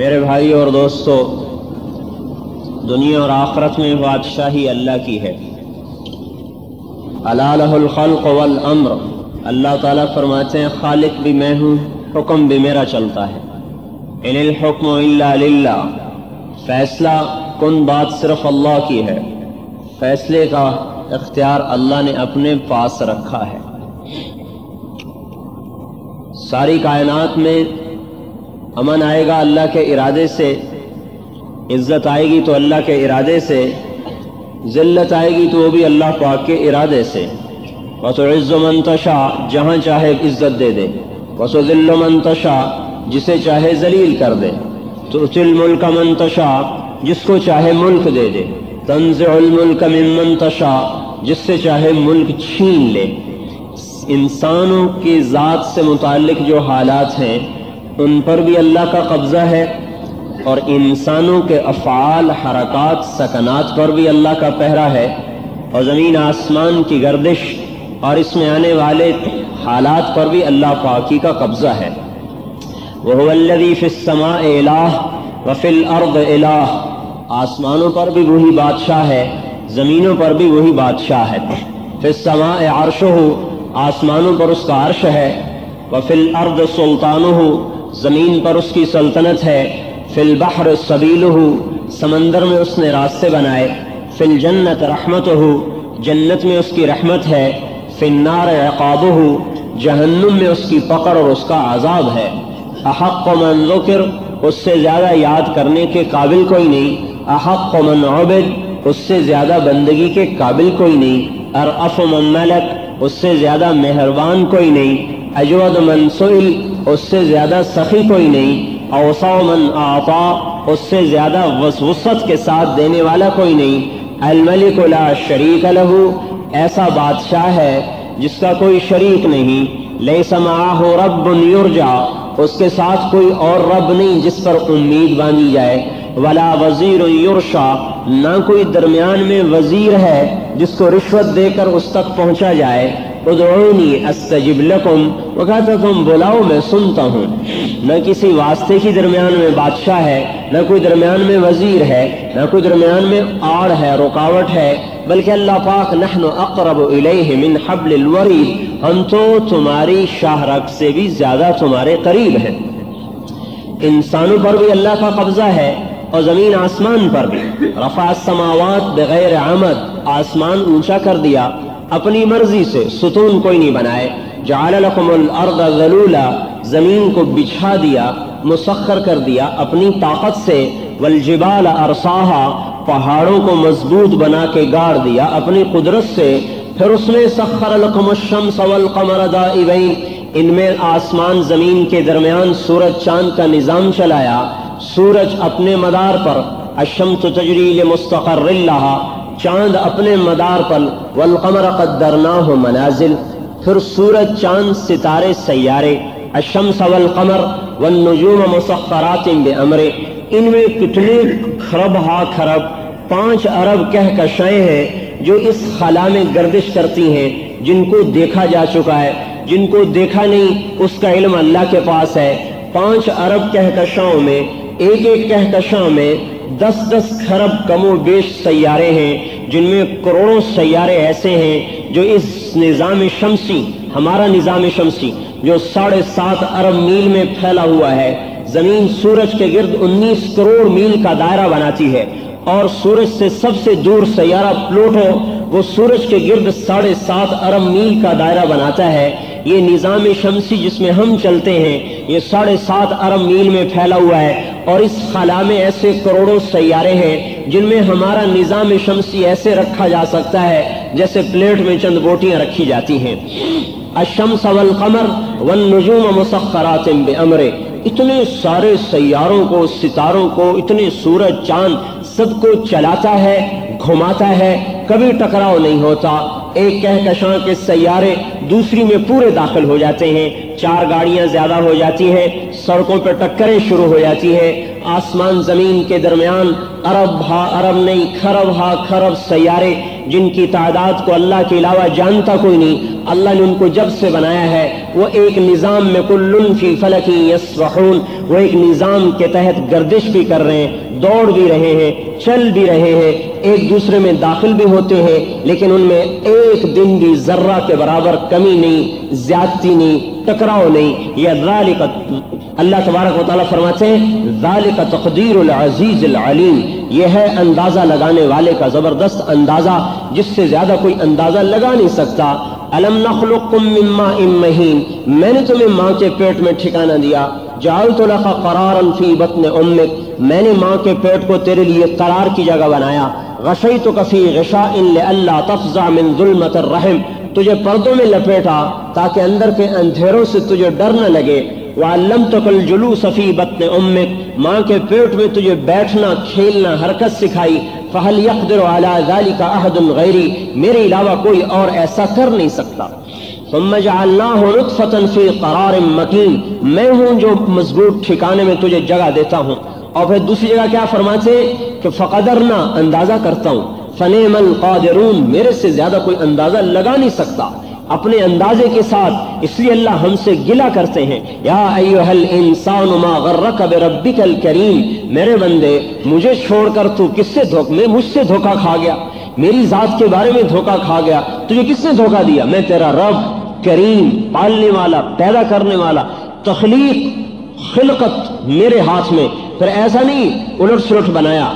میرے بھائی اور دوستو، دنیا اور آخرت میں بادشاہی اللہ کی ہے۔ اللہ الخلق والامر۔ اللہ تعالیٰ فرماتے ہیں، خالق بھی میں ہوں، حکم بھی میرا چلتا ہے۔ ان الحکم الا للہ۔ فیصلہ کن بات صرف اللہ کی ہے۔ فیصلے کا اختیار اللہ نے اپنے پاس رکھا ہے۔ ساری کائنات میں امن آئے گا اللہ کے ارادے سے، عزت آئے گی تو اللہ کے ارادے سے، ذلت آئے گی تو وہ بھی اللہ پاک کے ارادے سے۔ بس عز و منتشا جہاں چاہے عزت دے دے۔ بس و ذل و منتشا جسے چاہے ذلیل کر دے۔ تو چل ملک منتشا جس کو چاہے ملک دے دے۔ تنزع الملک من منتشا جس سے چاہے ملک چھین لے۔ انسانوں کی ذات سے متعلق جو حالات ہیں ان پر بھی اللہ کا قبضہ ہے اور انسانوں کے افعال، حرکات، سکنات پر بھی اللہ کا پہرا ہے اور زمین آسمان کی گردش اور اس میں آنے والے حالات پر بھی اللہ پاکی کا قبضہ ہے۔ وہ الذی فی السماء الہ وفی الارض الہ آسمانوں پر بھی وہی بادشاہ ہے، زمینوں پر بھی وہی بادشاہ ہے۔ فی السماء عرشہ آسمانوں پر اس کا عرش ہے۔ وفی الارض سلطانہ زمین پر اس کی سلطنت ہے۔ فی البحر سبیلہ سمندر میں اس نے راستے بنائے۔ فی الجنت رحمتہ جنت میں اس کی رحمت ہے۔ فی النار عقابہ جہنم میں اس کی پکڑ اور اس کا عذاب ہے۔ احق من ذکر، اس سے زیادہ یاد کرنے کے قابل کوئی نہیں۔ احق من عبد، اس سے زیادہ بندگی کے قابل کوئی نہیں۔ ارعف من ملک، اس سے زیادہ مہربان کوئی نہیں۔ اجود من سئل اس سے زیادہ سخی کوئی نہیں اوسا من آتا اس سے زیادہ وسوست کے ساتھ دینے والا کوئی نہیں۔ الملک لا شریک لہو، ایسا بادشاہ ہے جس کا کوئی شریک نہیں۔ لیس معاہ رب یرجا اس کے ساتھ کوئی اور رب نہیں جس پر امید باندھی جائے۔ ولا وزیر یرشا، نہ کوئی درمیان میں وزیر ہے جس کو رشوت دے کر اس تک پہنچا جائے۔ ادعونی استجب لکم وہ کہتا تم بلاؤ میں سنتا ہوں۔ نہ کسی واسطے کی درمیان میں بادشاہ ہے، نہ کوئی درمیان میں وزیر ہے، نہ کوئی درمیان میں آڑ ہے، رکاوٹ ہے، بلکہ اللہ پاک نحن اقرب الیہ من حبل الورید۔ ہم تو تمہاری شاہ رگ سے بھی زیادہ تمہارے قریب ہیں۔ انسانوں پر بھی اللہ کا قبضہ ہے اور زمین آسمان پر بھی۔ رفع السماوات بغیر عمد، آسمان اونچا کر دیا۔ اپنی مرضی سے ستون کوئی نہیں بنائے۔ جعل لکم الارض ذلولا، زمین کو بچھا دیا، مسخر کر دیا اپنی طاقت سے۔ والجبال ارساہا، پہاڑوں کو مضبوط بنا کے گاڑ دیا اپنی قدرت سے۔ پھر اس میں سخر لکم الشمس والقمر دائبین۔ ان میں آسمان زمین کے درمیان سورج چاند کا نظام چلایا۔ سورج اپنے مدار پر، الشمس تجری لمستقر اللہ چاند اپنے مدار پر والقمر قدرناہ منازل، پھر سورج چاند ستارے سیارے، الشمس والقمر والنجوم مسخرات بامر ان میں کتنے خرب ہا خرب، پانچ ارب کہکشائیں ہیں جو اس خلا میں گردش کرتی ہیں، جن کو دیکھا جا چکا ہے۔ جن کو دیکھا نہیں، اس کا علم اللہ کے پاس ہے۔ پانچ ارب کہکشاؤں میں، ایک ایک کہکشاں میں دس دس خرب کم و بیش سیارے ہیں۔ جن میں کروڑوں سیارے ایسے ہیں جو اس نظام شمسی، ہمارا نظام شمسی، جو ساڑھے سات ارب میل میں پھیلا ہوا ہے۔ زمین سورج کے گرد انیس کروڑ میل کا دائرہ بناتی ہے۔ اور سورج سے سب سے دور سیارہ پلوٹو، وہ سورج کے گرد ساڑھے سات ارب میل کا دائرہ بناتا ہے۔ یہ نظام شمسی جس میں ہم چلتے ہیں، یہ ساڑھے سات ارب میل میں پھیلا ہوا ہے۔ اور اس خلا میں ایسے کروڑوں سیارے ہیں جن میں ہمارا نظام شمسی ایسے رکھا جا سکتا ہے جیسے پلیٹ میں چند بوٹیاں رکھی جاتی ہیں۔ الشمس والقمر والنجوم مسخرات بامر اتنے سارے سیاروں کو، ستاروں کو، اتنے سورج، چاند سب کو چلاتا ہے، گھماتا ہے، کبھی ٹکراؤ نہیں ہوتا۔ ایک کہکشاں کے سیارے دوسری میں پورے داخل ہو جاتے ہیں، چار گاڑیاں زیادہ ہو جاتی ہیں، سڑکوں پہ ٹکریں شروع ہو جاتی ہیں۔ آسمان زمین کے درمیان ارب ہا ارب نہیں کھرب ہا کھرب سیارے، جن کی تعداد کو اللہ کے علاوہ جانتا کوئی نہیں۔ اللہ نے ان کو جب سے بنایا ہے وہ ایک نظام میں کل فی فلکی یسبحون، وہ ایک نظام کے تحت گردش بھی کر رہے ہیں، دوڑ بھی رہے ہیں، چل بھی رہے ہیں، ایک دوسرے میں داخل بھی ہوتے ہیں، لیکن ان میں ایک دن بھی ذرہ کے برابر کمی نہیں، زیادتی نہیں، ٹکراؤ نہیں۔ یہ ذالک اللہ تبارک و تعالیٰ فرماتے ہیں، ذالک تقدیر العزیز العلیم۔ یہ ہے اندازہ لگانے والے کا زبردست اندازہ، جس سے زیادہ کوئی اندازہ لگا نہیں سکتا۔ الم نخلقکم من ماء مہین۔ میں نے تمہیں ماں کے پیٹ میں ٹھکانہ دیا۔ جعلت لك قرارا فی بطن امک۔ میں نے ماں کے پیٹ کو تیرے لیے قرار کی جگہ بنایا۔ غشیتک فی غشاء لئلا تفزع من ظلمت الرحم۔ تجھے پردوں میں لپیٹا تاکہ اندر کے اندھیروں سے تجھے ڈر نہ لگے۔ وَعَلَّمْتَكَ الْجُلُوسَ فِي بَطْنِ أُمِّكَ ماں کے پیٹ میں تجھے بیٹھنا، کھیلنا، حرکت سکھائی۔ فہل یقدر عَلَى ذالک احد غیری میرے علاوہ کوئی اور ایسا کر نہیں سکتا۔ ثم جعلناه نطفة في قرار مکین میں ہوں جو مضبوط ٹھکانے میں تجھے جگہ دیتا ہوں۔ اور پھر دوسری جگہ کیا فرماتے کہ فقدرنا، اندازہ کرتا ہوں۔ فنیم القادرون، میرے سے زیادہ کوئی اندازہ لگا نہیں سکتا۔ اپنے اندازے کے ساتھ اس لیے اللہ ہم سے گلا کرتے ہیں، یا ایوہ الانسان ما غرک بربک الکریم، میرے بندے، مجھے چھوڑ کر تو کس سے دھوکا میں مجھ سے دھوکا کھا گیا، میری ذات کے بارے میں دھوکا کھا گیا، تجھے کس نے دھوکا دیا؟ میں تیرا رب، کریم، پالنے والا، پیدا کرنے والا، تخلیق، خلقت میرے ہاتھ میں۔ پھر ایسا نہیں، الٹ سلٹ بنایا۔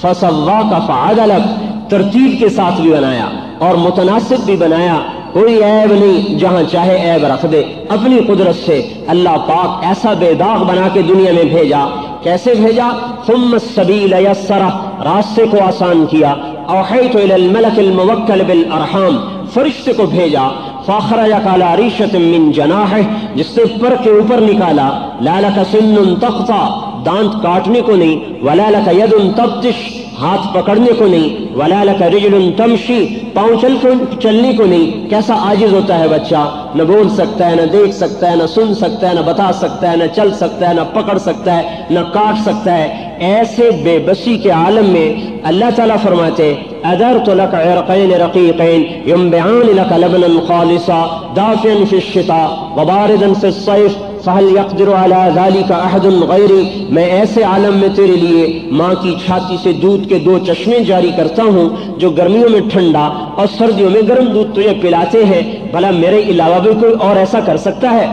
فسوا کا فعدلک، ترتیب کے ساتھ بھی بنایا اور متناسب بھی بنایا۔ کوئی عیب نہیں، جہاں چاہے عیب رکھ دے۔ اپنی قدرت سے اللہ پاک ایسا بے داغ بنا کے دنیا میں بھیجا۔ کیسے بھیجا؟ ثم السبیل یسرہ راستے کو آسان کیا۔ اوحیت الى الملک الموکل بالارحام فرشتے کو بھیجا۔ فاخرج کالا ریشت من جناح جس سے پر کے اوپر نکالا۔ لالک سن تقطع دانت کاٹنے کو نہیں ولالک ید تبتش، ہاتھ پکڑنے کو نہیں ولالک رجل تمشی پاؤں چل کو، چلنے کو نہیں۔ کیسا عاجز ہوتا ہے بچہ؟ نہ بول سکتا ہے، نہ دیکھ سکتا ہے، نہ سن سکتا ہے، نہ بتا سکتا ہے، نہ چل سکتا ہے، نہ پکڑ سکتا ہے، نہ کاٹ سکتا ہے۔ ایسے بے بسی کے عالم میں اللہ تعالیٰ فرماتے ادرت لك عرقين رقيقين ينبعان لك لبنا خالصا، دافئا في الشتاء وباردا في الصيف فهل يقدر على ذلك احد غيري? میں ایسے عالم میں تیرے لیے ماں کی چھاتی سے دودھ کے دو چشمے جاری کرتا ہوں جو گرمیوں میں ٹھنڈا اور سردیوں میں گرم دودھ تجھے پلاتے ہیں۔ بھلا میرے علاوہ بھی کوئی اور ایسا کر سکتا ہے؟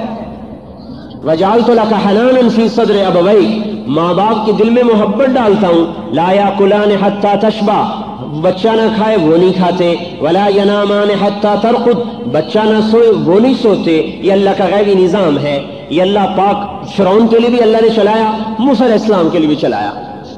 وجعلت لك حنانا في صدر ابويك ماں باپ کے دل میں محبت ڈالتا ہوں۔ لا ياكلان حتى تشبع۔ بچہ نہ کھائے وہ نہیں کھاتے۔ ولا ینامان حتی ترقد۔ بچہ نہ سوئے وہ نہیں سوتے۔ یہ اللہ کا غیبی نظام ہے۔ یہ اللہ پاک فرعون کے لیے بھی اللہ نے چلایا، موسیٰ علیہ السلام کے لیے بھی چلایا۔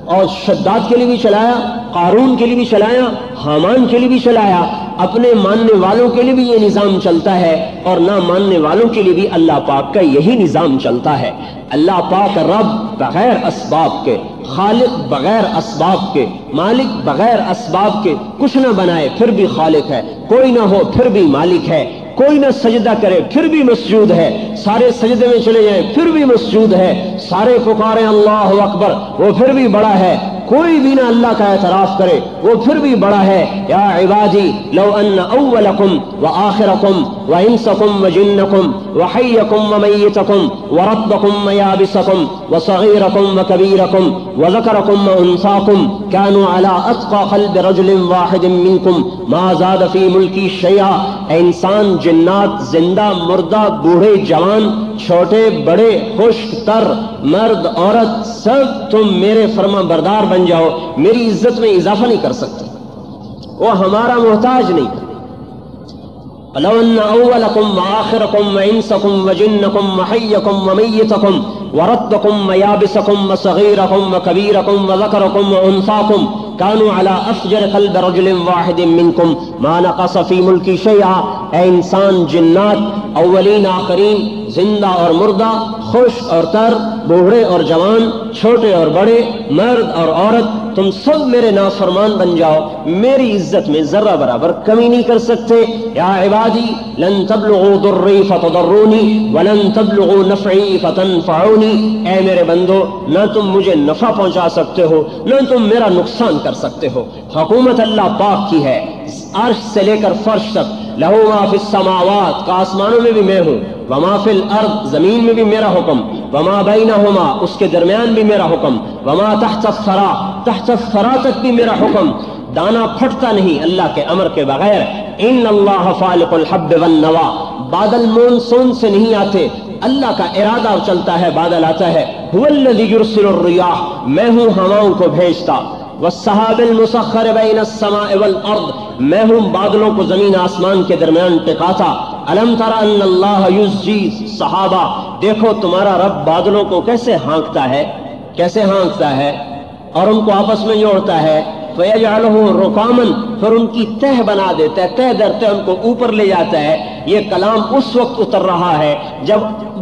اور شداد کے لیے بھی چلایا، قارون کے لیے بھی چلایا، حامان کے لیے بھی چلایا۔ اپنے ماننے والوں کے لیے بھی یہ نظام چلتا ہے اور نہ ماننے والوں کے لیے بھی اللہ پاک کا یہی نظام چلتا ہے۔ اللہ پاک رب بغیر اسباب کے، خالق بغیر اسباب کے، مالک بغیر اسباب کے کچھ نہ بنائے پھر بھی خالق ہے۔ کوئی نہ ہو پھر بھی مالک ہے۔ کوئی نہ سجدہ کرے پھر بھی مسجود ہے۔ سارے سجدے میں چلے جائیں پھر بھی مسجود ہے۔ سارے پکارے اللہ اکبر، وہ پھر بھی بڑا ہے۔ کوئی بھی نہ اللہ کا اعتراف کرے، وہ پھر بھی بڑا ہے۔ یا عبادی، لو ان اولکم و آخرکم و انسکم و جنکم و حیکم و میتکم و ربکم و یابسکم و صغیرکم و کبیرکم و ذکرکم و انساکم كانوا على اتقى قلب رجل واحد منکم ما زاد فی ملکی شیعہ۔ انسان، جنات، زندہ، مردہ، بوڑھے، جوان، چھوٹے، بڑے، خشک، تر، مرد، عورت، سب تم میرے فرما بردار بن جاؤ، میری عزت میں اضافہ نہیں کر سکتے وہ ہمارا محتاج نہیں۔ لو ان اولکم واخرکم وانسکم وجنکم وحیکم ومیتکم وردکم ویابسکم وصغیرکم وکبیرکم وذکرکم كانوا على افجر قلب رجل واحد منكم ما نقص في ملك شيئا. اے انسان، جنات، اولین، آخرین، زندہ اور مردہ، خوش اور تر، بوڑھے اور جوان، چھوٹے اور بڑے، مرد اور عورت، تم سب میرے نافرمان بن جاؤ، میری عزت میں ذرہ برابر کمی نہیں کر سکتے۔ یا عبادی، لن تبلغوا ضری فتضرونی ولن تبلغوا نفعی فتنفعونی اے میرے بندو، نہ تم مجھے نفع پہنچا سکتے ہو، نہ تم میرا نقصان کر کر سکتے ہو۔ حکومت اللہ پاک کی ہے۔ عرش سے لے کر فرش تک۔ لہو ما فی السماوات، کا آسمانوں میں بھی میں ہوں۔ وما فی الارض، زمین میں بھی میرا حکم۔ وما بینہما، اس کے درمیان بھی میرا حکم۔ وما تحت الثرا تحت الثرا تک بھی میرا حکم۔ دانا پھٹتا نہیں اللہ کے امر کے بغیر۔ ان اللہ فالق الحب والنوا۔ بادل مونسون سے نہیں آتے۔ اللہ کا ارادہ چلتا ہے، بادل آتا ہے۔ هو الذی یرسل الریاح میں ہوں ہواؤں کو بھیجتا۔ والسحاب المسخر بین السماء والارض. میں ہوں بادلوں کو زمین آسمان کے درمیان ٹکاتا. علم تر ان اللہ یزجی صحابہ دیکھو تمہارا رب بادلوں کو کیسے ہانکتا ہے؟ کیسے ہانکتا ہے؟ اور ان کو آپس میں جوڑتا ہے؟ فَيَجْعَلُهُ پھر ان کی تہ بنا دیتا ہے، تہ در تہ ان کو اوپر لے جاتا ہے۔ یہ کلام اس وقت اتر رہا ہے جب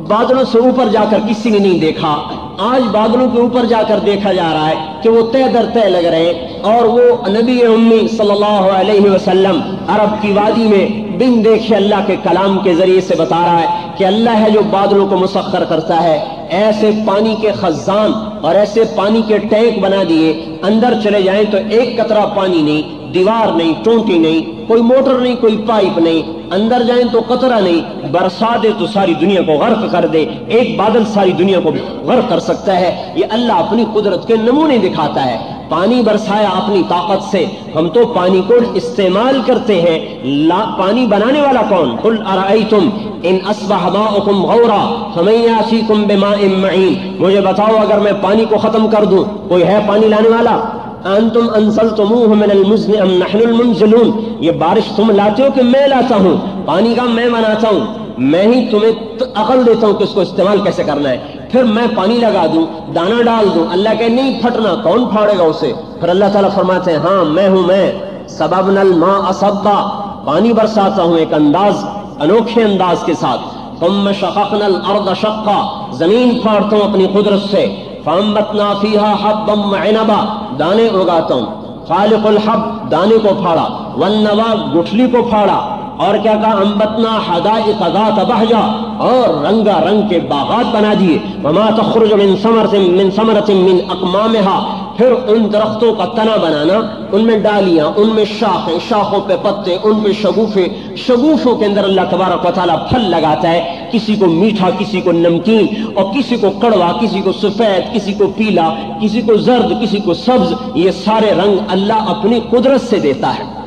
بادلوں سے اوپر جا کر کسی نے نہیں دیکھا۔ آج بادلوں کے اوپر جا کر دیکھا جا رہا ہے کہ وہ تہ در تہ لگ رہے ہیں اور وہ نبی امی صلی اللہ علیہ وسلم عرب کی وادی میں بن دیکھے اللہ کے کلام کے ذریعے سے بتا رہا ہے کہ اللہ ہے جو بادلوں کو مسخر کرتا ہے۔ ایسے پانی کے خزان اور ایسے پانی کے ٹینک بنا دیے، اندر چلے جائیں تو ایک قطرہ پانی نہیں، دیوار نہیں، ٹونٹی نہیں، کوئی موٹر نہیں، کوئی پائپ نہیں۔ اندر جائیں تو قطرہ نہیں برسا دے تو ساری دنیا کو غرق کر دے۔ ایک بادل ساری دنیا کو غرق کر سکتا ہے۔ یہ اللہ اپنی قدرت کے نمونے دکھاتا ہے۔ پانی برسایا اپنی طاقت سے۔ ہم تو پانی کو استعمال کرتے ہیں۔ لا، پانی بنانے والا کون؟ قل ارائیتم ان اصبح ماؤکم غورا، فمن یاسیکم بماء معین۔ مجھے بتاؤ اگر میں پانی کو ختم کر دوں، کوئی ہے پانی لانے والا؟ انتم انزلتموه من المزن ام نحن المنزلون۔ یہ بارش تم لاتے ہو کہ میں لاتا ہوں؟ پانی کا میں بناتا ہوں۔ میں ہی تمہیں عقل دیتا ہوں کہ اس کو استعمال کیسے کرنا ہے۔ پھر میں پانی لگا دوں دانا ڈال دوں۔ اللہ کہ نہیں پھٹنا، کون پھاڑے گا اسے؟ پھر اللہ تعالیٰ فرماتے ہیں ہاں میں ہوں، میں۔ سبب الماء اسبا پانی برساتا ہوں ایک انداز، انوکھے انداز کے ساتھ۔ ثم شققنا الارض شقا۔ زمین پھاڑتا ہوں اپنی قدرت سے۔ فانبتنا فیہا حبا وعنبا۔ دانے اگاتا ہوں۔ خالق الحب، دانے کو پھاڑا۔ والنوا گٹھلی کو پھاڑا۔ اور کیا کہا؟ امبتنا حدائق ذات بہجا اور رنگا رنگ کے باغات بنا دیے۔ وما تخرج من ثمرۃ من ثمرۃ من اقمامها پھر ان درختوں کا تنا بنانا، ان میں ڈالیاں، ان میں شاخیں، شاخوں پہ پتے، ان پہ شگوفے۔ شگوفوں کے اندر اللہ تبارک و تعالیٰ پھل لگاتا ہے۔ کسی کو میٹھا، کسی کو نمکین اور کسی کو کڑوا، کسی کو سفید، کسی کو پیلا، کسی کو زرد، کسی کو سبز، یہ سارے رنگ اللہ اپنی قدرت سے دیتا ہے۔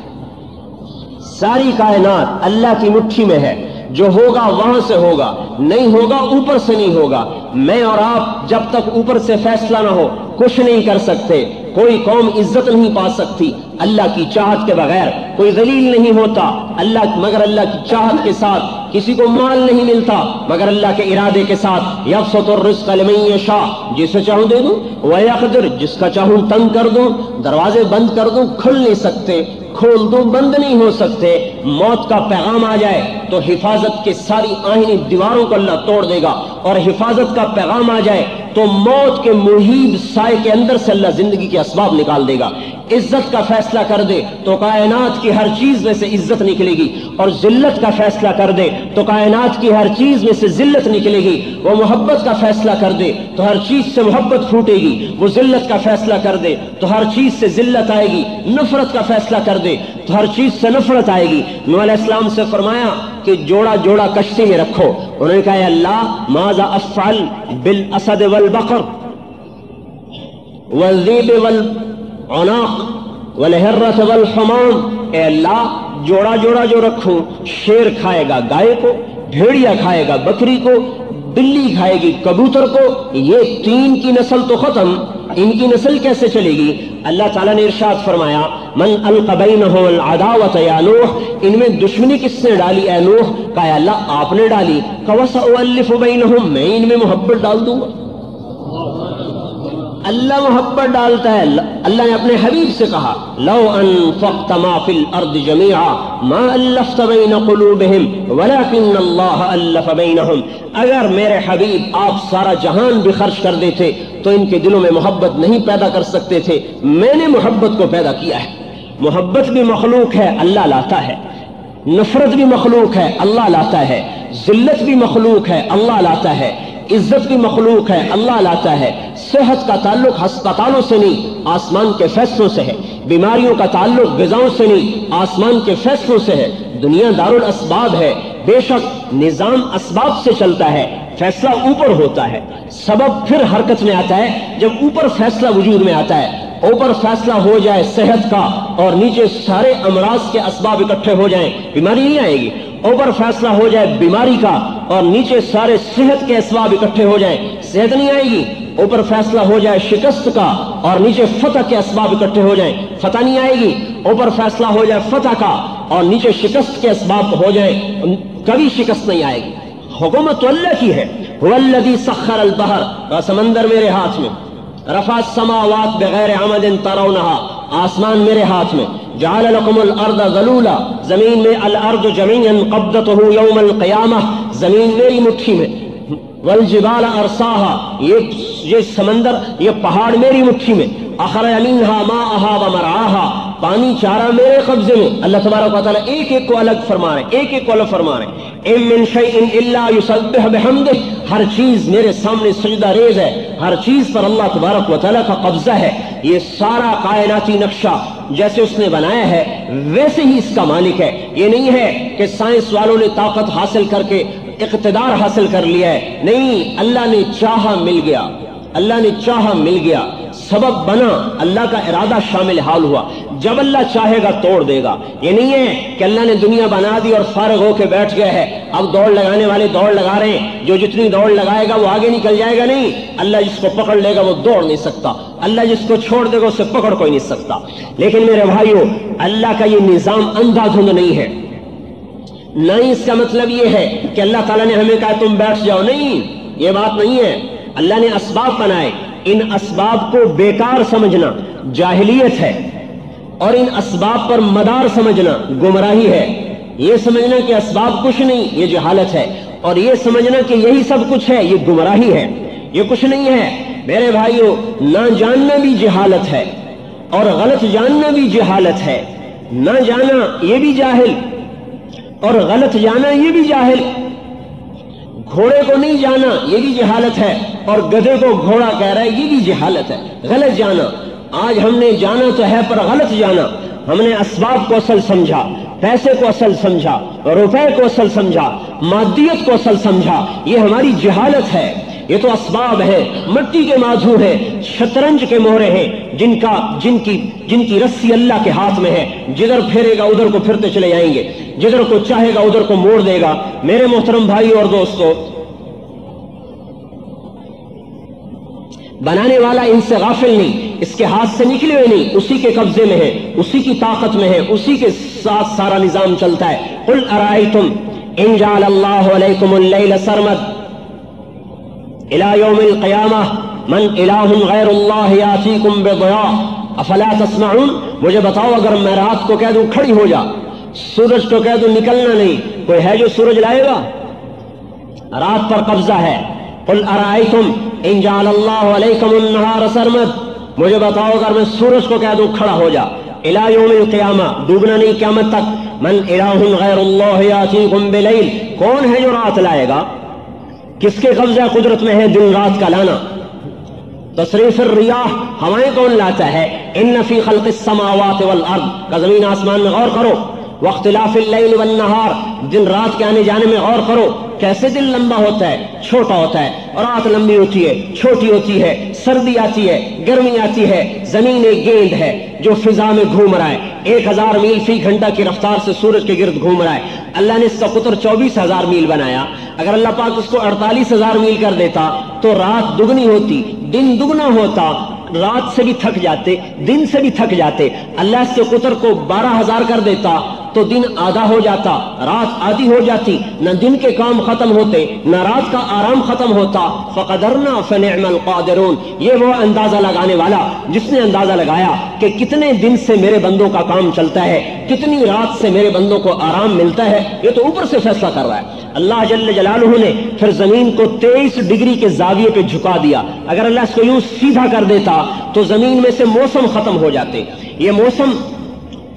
ساری کائنات اللہ کی مٹھی میں ہے۔ جو ہوگا وہاں سے ہوگا، نہیں ہوگا اوپر سے نہیں ہوگا۔ میں اور آپ جب تک اوپر سے فیصلہ نہ ہو، کچھ نہیں کر سکتے۔ کوئی قوم عزت نہیں پا سکتی۔ اللہ کی چاہت کے بغیر کوئی ذلیل نہیں ہوتا۔ اللہ، مگر اللہ کی چاہت کے ساتھ کسی کو مال نہیں ملتا۔ مگر اللہ کے ارادے کے ساتھ یفسط الرزق لمن یشاء۔ جسے چاہوں دے دوں، ویقدر، جس کا چاہوں تنگ کر دوں، دروازے بند کر دوں، کھل نہیں سکتے۔ کھول دوں بند نہیں ہو سکتے۔ موت کا پیغام آ جائے تو حفاظت کے ساری آہنی دیواروں کو اللہ توڑ دے گا اور حفاظت کا پیغام آ جائے تو موت کے محیب سائے کے اندر سے اللہ زندگی کے اسباب نکال دے گا۔ عزت کا فیصلہ کر دے تو کائنات کی ہر چیز میں سے عزت نکلے گی۔ اور ذلت کا فیصلہ کر دے تو کائنات کی ہر چیز میں سے ذلت نکلے گی۔ وہ محبت کا فیصلہ کر دے تو ہر چیز سے محبت پھوٹے گی۔ وہ ذلت کا فیصلہ کر دے تو ہر چیز سے ذلت آئے گی۔ نفرت کا فیصلہ کر دے تو ہر چیز سے نفرت آئے گی۔ نو علیہ السلام سے فرمایا کہ جوڑا جوڑا کشتی میں رکھو۔ انہوں نے کہا، اے اللہ، ماذا افعل بالاسد والبقر والذیب والعناق والحرس والحمام اے اللہ، جوڑا جوڑا جو رکھوں شیر کھائے گا گائے کو، بھیڑیا کھائے گا بکری کو بلی کھائے گی کبوتر کو، یہ تین کی نسل تو ختم، ان کی نسل کیسے چلے گی؟ اللہ تعالیٰ نے ارشاد فرمایا، من القبینہم العداوت یا نوح، ان میں دشمنی کس نے ڈالی؟ اے نوح کہا اللہ، آپ نے ڈالی۔ قوس اولف بینہم، میں ان میں محبت ڈال دوں گا۔ اللہ محبت ڈالتا ہے۔ اللہ نے اپنے حبیب سے کہا، لو انفقت ما فی الارض جميعا ما الفت بین قلوبهم ولكن اللہ الف بینهم اگر میرے حبیب آپ سارا جہان بھی خرچ کر دیتے، تو ان کے دلوں میں محبت نہیں پیدا کر سکتے تھے۔ میں نے محبت کو پیدا کیا ہے۔ محبت بھی مخلوق ہے، اللہ لاتا ہے۔ نفرت بھی مخلوق ہے، اللہ لاتا ہے۔ ذلت بھی مخلوق ہے، اللہ لاتا ہے۔ عزت بھی مخلوق ہے، اللہ لاتا ہے۔ صحت کا تعلق ہسپتالوں سے نہیں، آسمان کے فیصلوں سے ہے۔ بیماریوں کا تعلق غذاؤں سے نہیں، آسمان کے فیصلوں سے ہے۔ دنیا دار الاسباب ہے۔ بے شک نظام اسباب سے چلتا ہے، فیصلہ اوپر ہوتا ہے۔ سبب پھر حرکت میں آتا ہے، جب اوپر فیصلہ وجود میں آتا ہے۔ اوپر فیصلہ ہو جائے صحت کا اور نیچے سارے امراض کے اسباب اکٹھے ہو جائیں، بیماری نہیں آئے گی۔ اوپر فیصلہ ہو جائے بیماری کا اور نیچے سارے صحت کے اسباب اکٹھے ہو جائیں، صحت نہیں آئے گی۔ اوپر فیصلہ ہو جائے شکست کا اور نیچے فتح کے اسباب اکٹھے ہو جائیں، فتح نہیں آئے گی۔ اوپر فیصلہ ہو جائے فتح کا اور نیچے شکست کے اسباب ہو جائیں، کبھی شکست نہیں آئے گی۔ حکومت اللہ کی ہے۔ سخر البحر۔ سمندر میرے ہاتھ میں۔ رفع السماوات بغیر عمد ترونها، آسمان میرے ہاتھ میں، جعل لکم الارض ذلولا، زمین میں الارض جميعا قبضته يوم القیامہ، زمین میری مٹھی میں والجبال ارساہا یہ یہ سمندر، یہ پہاڑ میری مٹھی میں. اخرج منها ماءها ومرعاها. پانی چارہ میرے قبضے میں. اللہ تبارک و تعالیٰ ایک ایک کو الگ فرما رہے ایک ایک کو الگ فرما رہے ام من شیء الا یسبح بحمدہ ہر چیز میرے سامنے سجدہ ریز ہے. ہر چیز پر اللہ تبارک و تعالیٰ کا قبضہ ہے. یہ سارا کائناتی نقشہ جیسے اس نے بنایا ہے، ویسے ہی اس کا مالک ہے. یہ نہیں ہے کہ سائنس والوں نے طاقت حاصل کر کے اقتدار حاصل کر لیا ہے۔ نہیں، اللہ نے چاہا مل گیا۔ اللہ نے چاہا مل گیا۔ سبب بنا اللہ کا ارادہ شامل حال ہوا۔ جب اللہ چاہے گا توڑ دے گا۔ یہ نہیں ہے کہ اللہ نے دنیا بنا دی اور فارغ ہو کے بیٹھ گیا ہے اب دوڑ لگانے والے دوڑ لگا رہے ہیں۔ جو جتنی دوڑ لگائے گا وہ آگے نکل جائے گا نہیں۔ اللہ جس کو پکڑ لے گا وہ دوڑ نہیں سکتا۔ اللہ جس کو چھوڑ دے گا اسے پکڑ کوئی نہیں سکتا۔ لیکن میرے بھائیوں اللہ کا یہ نظام اندھا دھند نہیں ہے۔ نہ ہی اس کا مطلب یہ ہے کہ اللہ تعالیٰ نے ہمیں کہا تم بیٹھ جاؤ۔ نہیں، یہ بات نہیں ہے۔ اللہ نے اسباب بنائے۔ ان اسباب کو بیکار سمجھنا جاہلیت ہے اور ان اسباب پر مدار سمجھنا گمراہی ہے۔ یہ سمجھنا کہ اسباب کچھ نہیں، یہ جہالت ہے۔ اور یہ سمجھنا کہ یہی سب کچھ ہے، یہ گمراہی ہے۔ یہ کچھ نہیں ہے۔ میرے بھائیوں نہ جاننا بھی جہالت ہے اور غلط جاننا بھی جہالت ہے۔ نہ جانا، یہ بھی جاہل۔ اور غلط جانا یہ بھی جاہل گھوڑے کو نہیں جانا یہ بھی جہالت ہے اور گدے کو گھوڑا کہہ رہا ہے یہ بھی جہالت ہے غلط جانا آج ہم نے جانا تو ہے پر غلط جانا ہم نے اسباب کو اصل سمجھا پیسے کو اصل سمجھا روپے کو اصل سمجھا مادیت کو اصل سمجھا یہ ہماری جہالت ہے یہ تو اسباب ہے، مٹی کے ماضور ہے شطرنج کے مہرے ہیں، جن کا، جن کی جن کی رسی اللہ کے ہاتھ میں ہے۔ جدھر پھیرے گا، ادھر کو پھرتے چلے جائیں گے۔ جدھر کو چاہے گا، ادھر کو موڑ دے گا۔ میرے محترم بھائی اور دوستو، بنانے والا ان سے غافل نہیں، اس کے ہاتھ سے نکلے ہوئے نہیں، اسی کے قبضے میں ہے، اسی کی طاقت میں ہے، اسی کے ساتھ سارا نظام چلتا ہے۔ قل ارائیتم ان جعل اللہ علیکم اللیل سرمد۔ الى يوم القیامہ من الہ غیر اللہ یاتیکم بضیاء افلا تسمعون؟ مجھے بتاؤ، اگر میں رات کو کہہ دوں، کھڑی ہو جا۔ سورج کو کہہ دوں، نکلنا نہیں۔ کوئی ہے جو سورج لائے گا؟ رات پر قبضہ ہے۔ قل ارائیتم ان جعل اللہ علیکم النہار سرمد۔ مجھے بتاؤ، اگر میں سورج کو کہہ دوں، کھڑا ہو جا۔ الى یوم القیامہ ڈوبنا نہیں، قیامت تک۔ من الہ غیر اللہ یاتیکم بلیل کون ہے جو رات لائے گا؟ کس کے قبضہ قدرت میں ہے دن رات کا لانا؟ تصریف الریاح ہوائیں کون لاتا ہے؟ ان فی خلق السماوات والارض۔ کا زمین آسمان میں غور کرو۔ واختلاف اللیل والنہار دن رات کے آنے جانے میں غور کرو، کیسے دن لمبا ہوتا ہے، چھوٹا ہوتا ہے، رات لمبی ہوتی ہے، چھوٹی ہوتی ہے، سردی آتی ہے، گرمی آتی ہے، زمین ایک گیند ہے، جو فضا میں گھوم رہا ہے، ایک ہزار میل فی گھنٹہ کی رفتار سے سورج کے گرد گھوم رہا ہے۔ اللہ نے اس کا قطر چوبیس ہزار میل بنایا۔ اگر اللہ پاک اس کو اڑتالیس ہزار میل کر دیتا، تو رات دگنی ہوتی، دن دگنا ہوتا رات سے بھی تھک جاتے، دن سے بھی تھک جاتے۔ اللہ اس کے قطر کو بارہ ہزار کر دیتا تو دن آدھا ہو جاتا، رات آدھی ہو جاتی۔ نہ دن کے کام ختم ہوتے، نہ رات کا آرام ختم ہوتا۔ فقدرنا فنعم القادرون۔ یہ وہ اندازہ لگانے والا جس نے اندازہ لگایا کہ کتنے دن سے میرے بندوں کا کام چلتا ہے، کتنی رات سے میرے بندوں کو آرام ملتا ہے، یہ تو اوپر سے فیصلہ کر رہا ہے۔ اللہ جل جلالہ نے پھر زمین کو تیئیس ڈگری کے زاویے پہ جھکا دیا۔ اگر اللہ اس کو یوں سیدھا کر دیتا تو زمین میں سے موسم ختم ہو جاتے۔ یہ موسم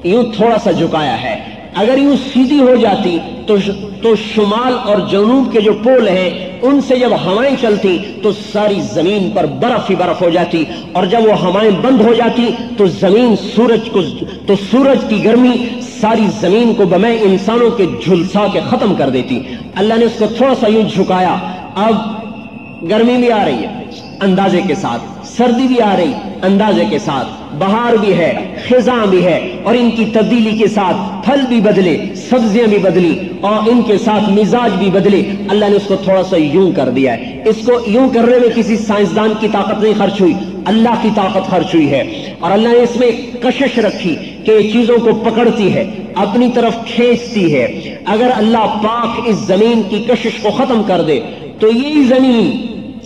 یوں تھوڑا سا جھکایا ہے۔ اگر یوں سیدھی ہو جاتی تو تو شمال اور جنوب کے جو پول ہیں، ان سے جب ہوائیں چلتی تو ساری زمین پر برف ہی برف ہو جاتی۔ اور جب وہ ہوائیں بند ہو جاتی تو زمین سورج کو تو سورج کی گرمی ساری زمین کو بمیں انسانوں کے جھلسا کے ختم کر دیتی۔ اللہ نے اس کو تھوڑا سا یوں جھکایا۔ اب گرمی بھی آ رہی ہے۔ اندازے کے ساتھ۔ سردی بھی آ رہی۔ اندازے کے ساتھ۔ بہار بھی ہے۔ خزاں بھی ہے۔ اور ان کی تبدیلی کے ساتھ پھل بھی بدلے۔ سبزیاں بھی بدلی۔ اور ان کے ساتھ مزاج بھی بدلے۔ اللہ نے اس کو تھوڑا سا یوں کر دیا ہے۔ اس کو یوں کرنے میں کسی سائنسدان کی طاقت نہیں خرچ ہوئی۔ اللہ کی طاقت خرچ ہوئی ہے اور اللہ نے اس میں کشش رکھی کہ یہ چیزوں کو پکڑتی ہے، اپنی طرف کھینچتی ہے۔ اگر اللہ پاک اس زمین کی کشش کو ختم کر دے تو یہی زمین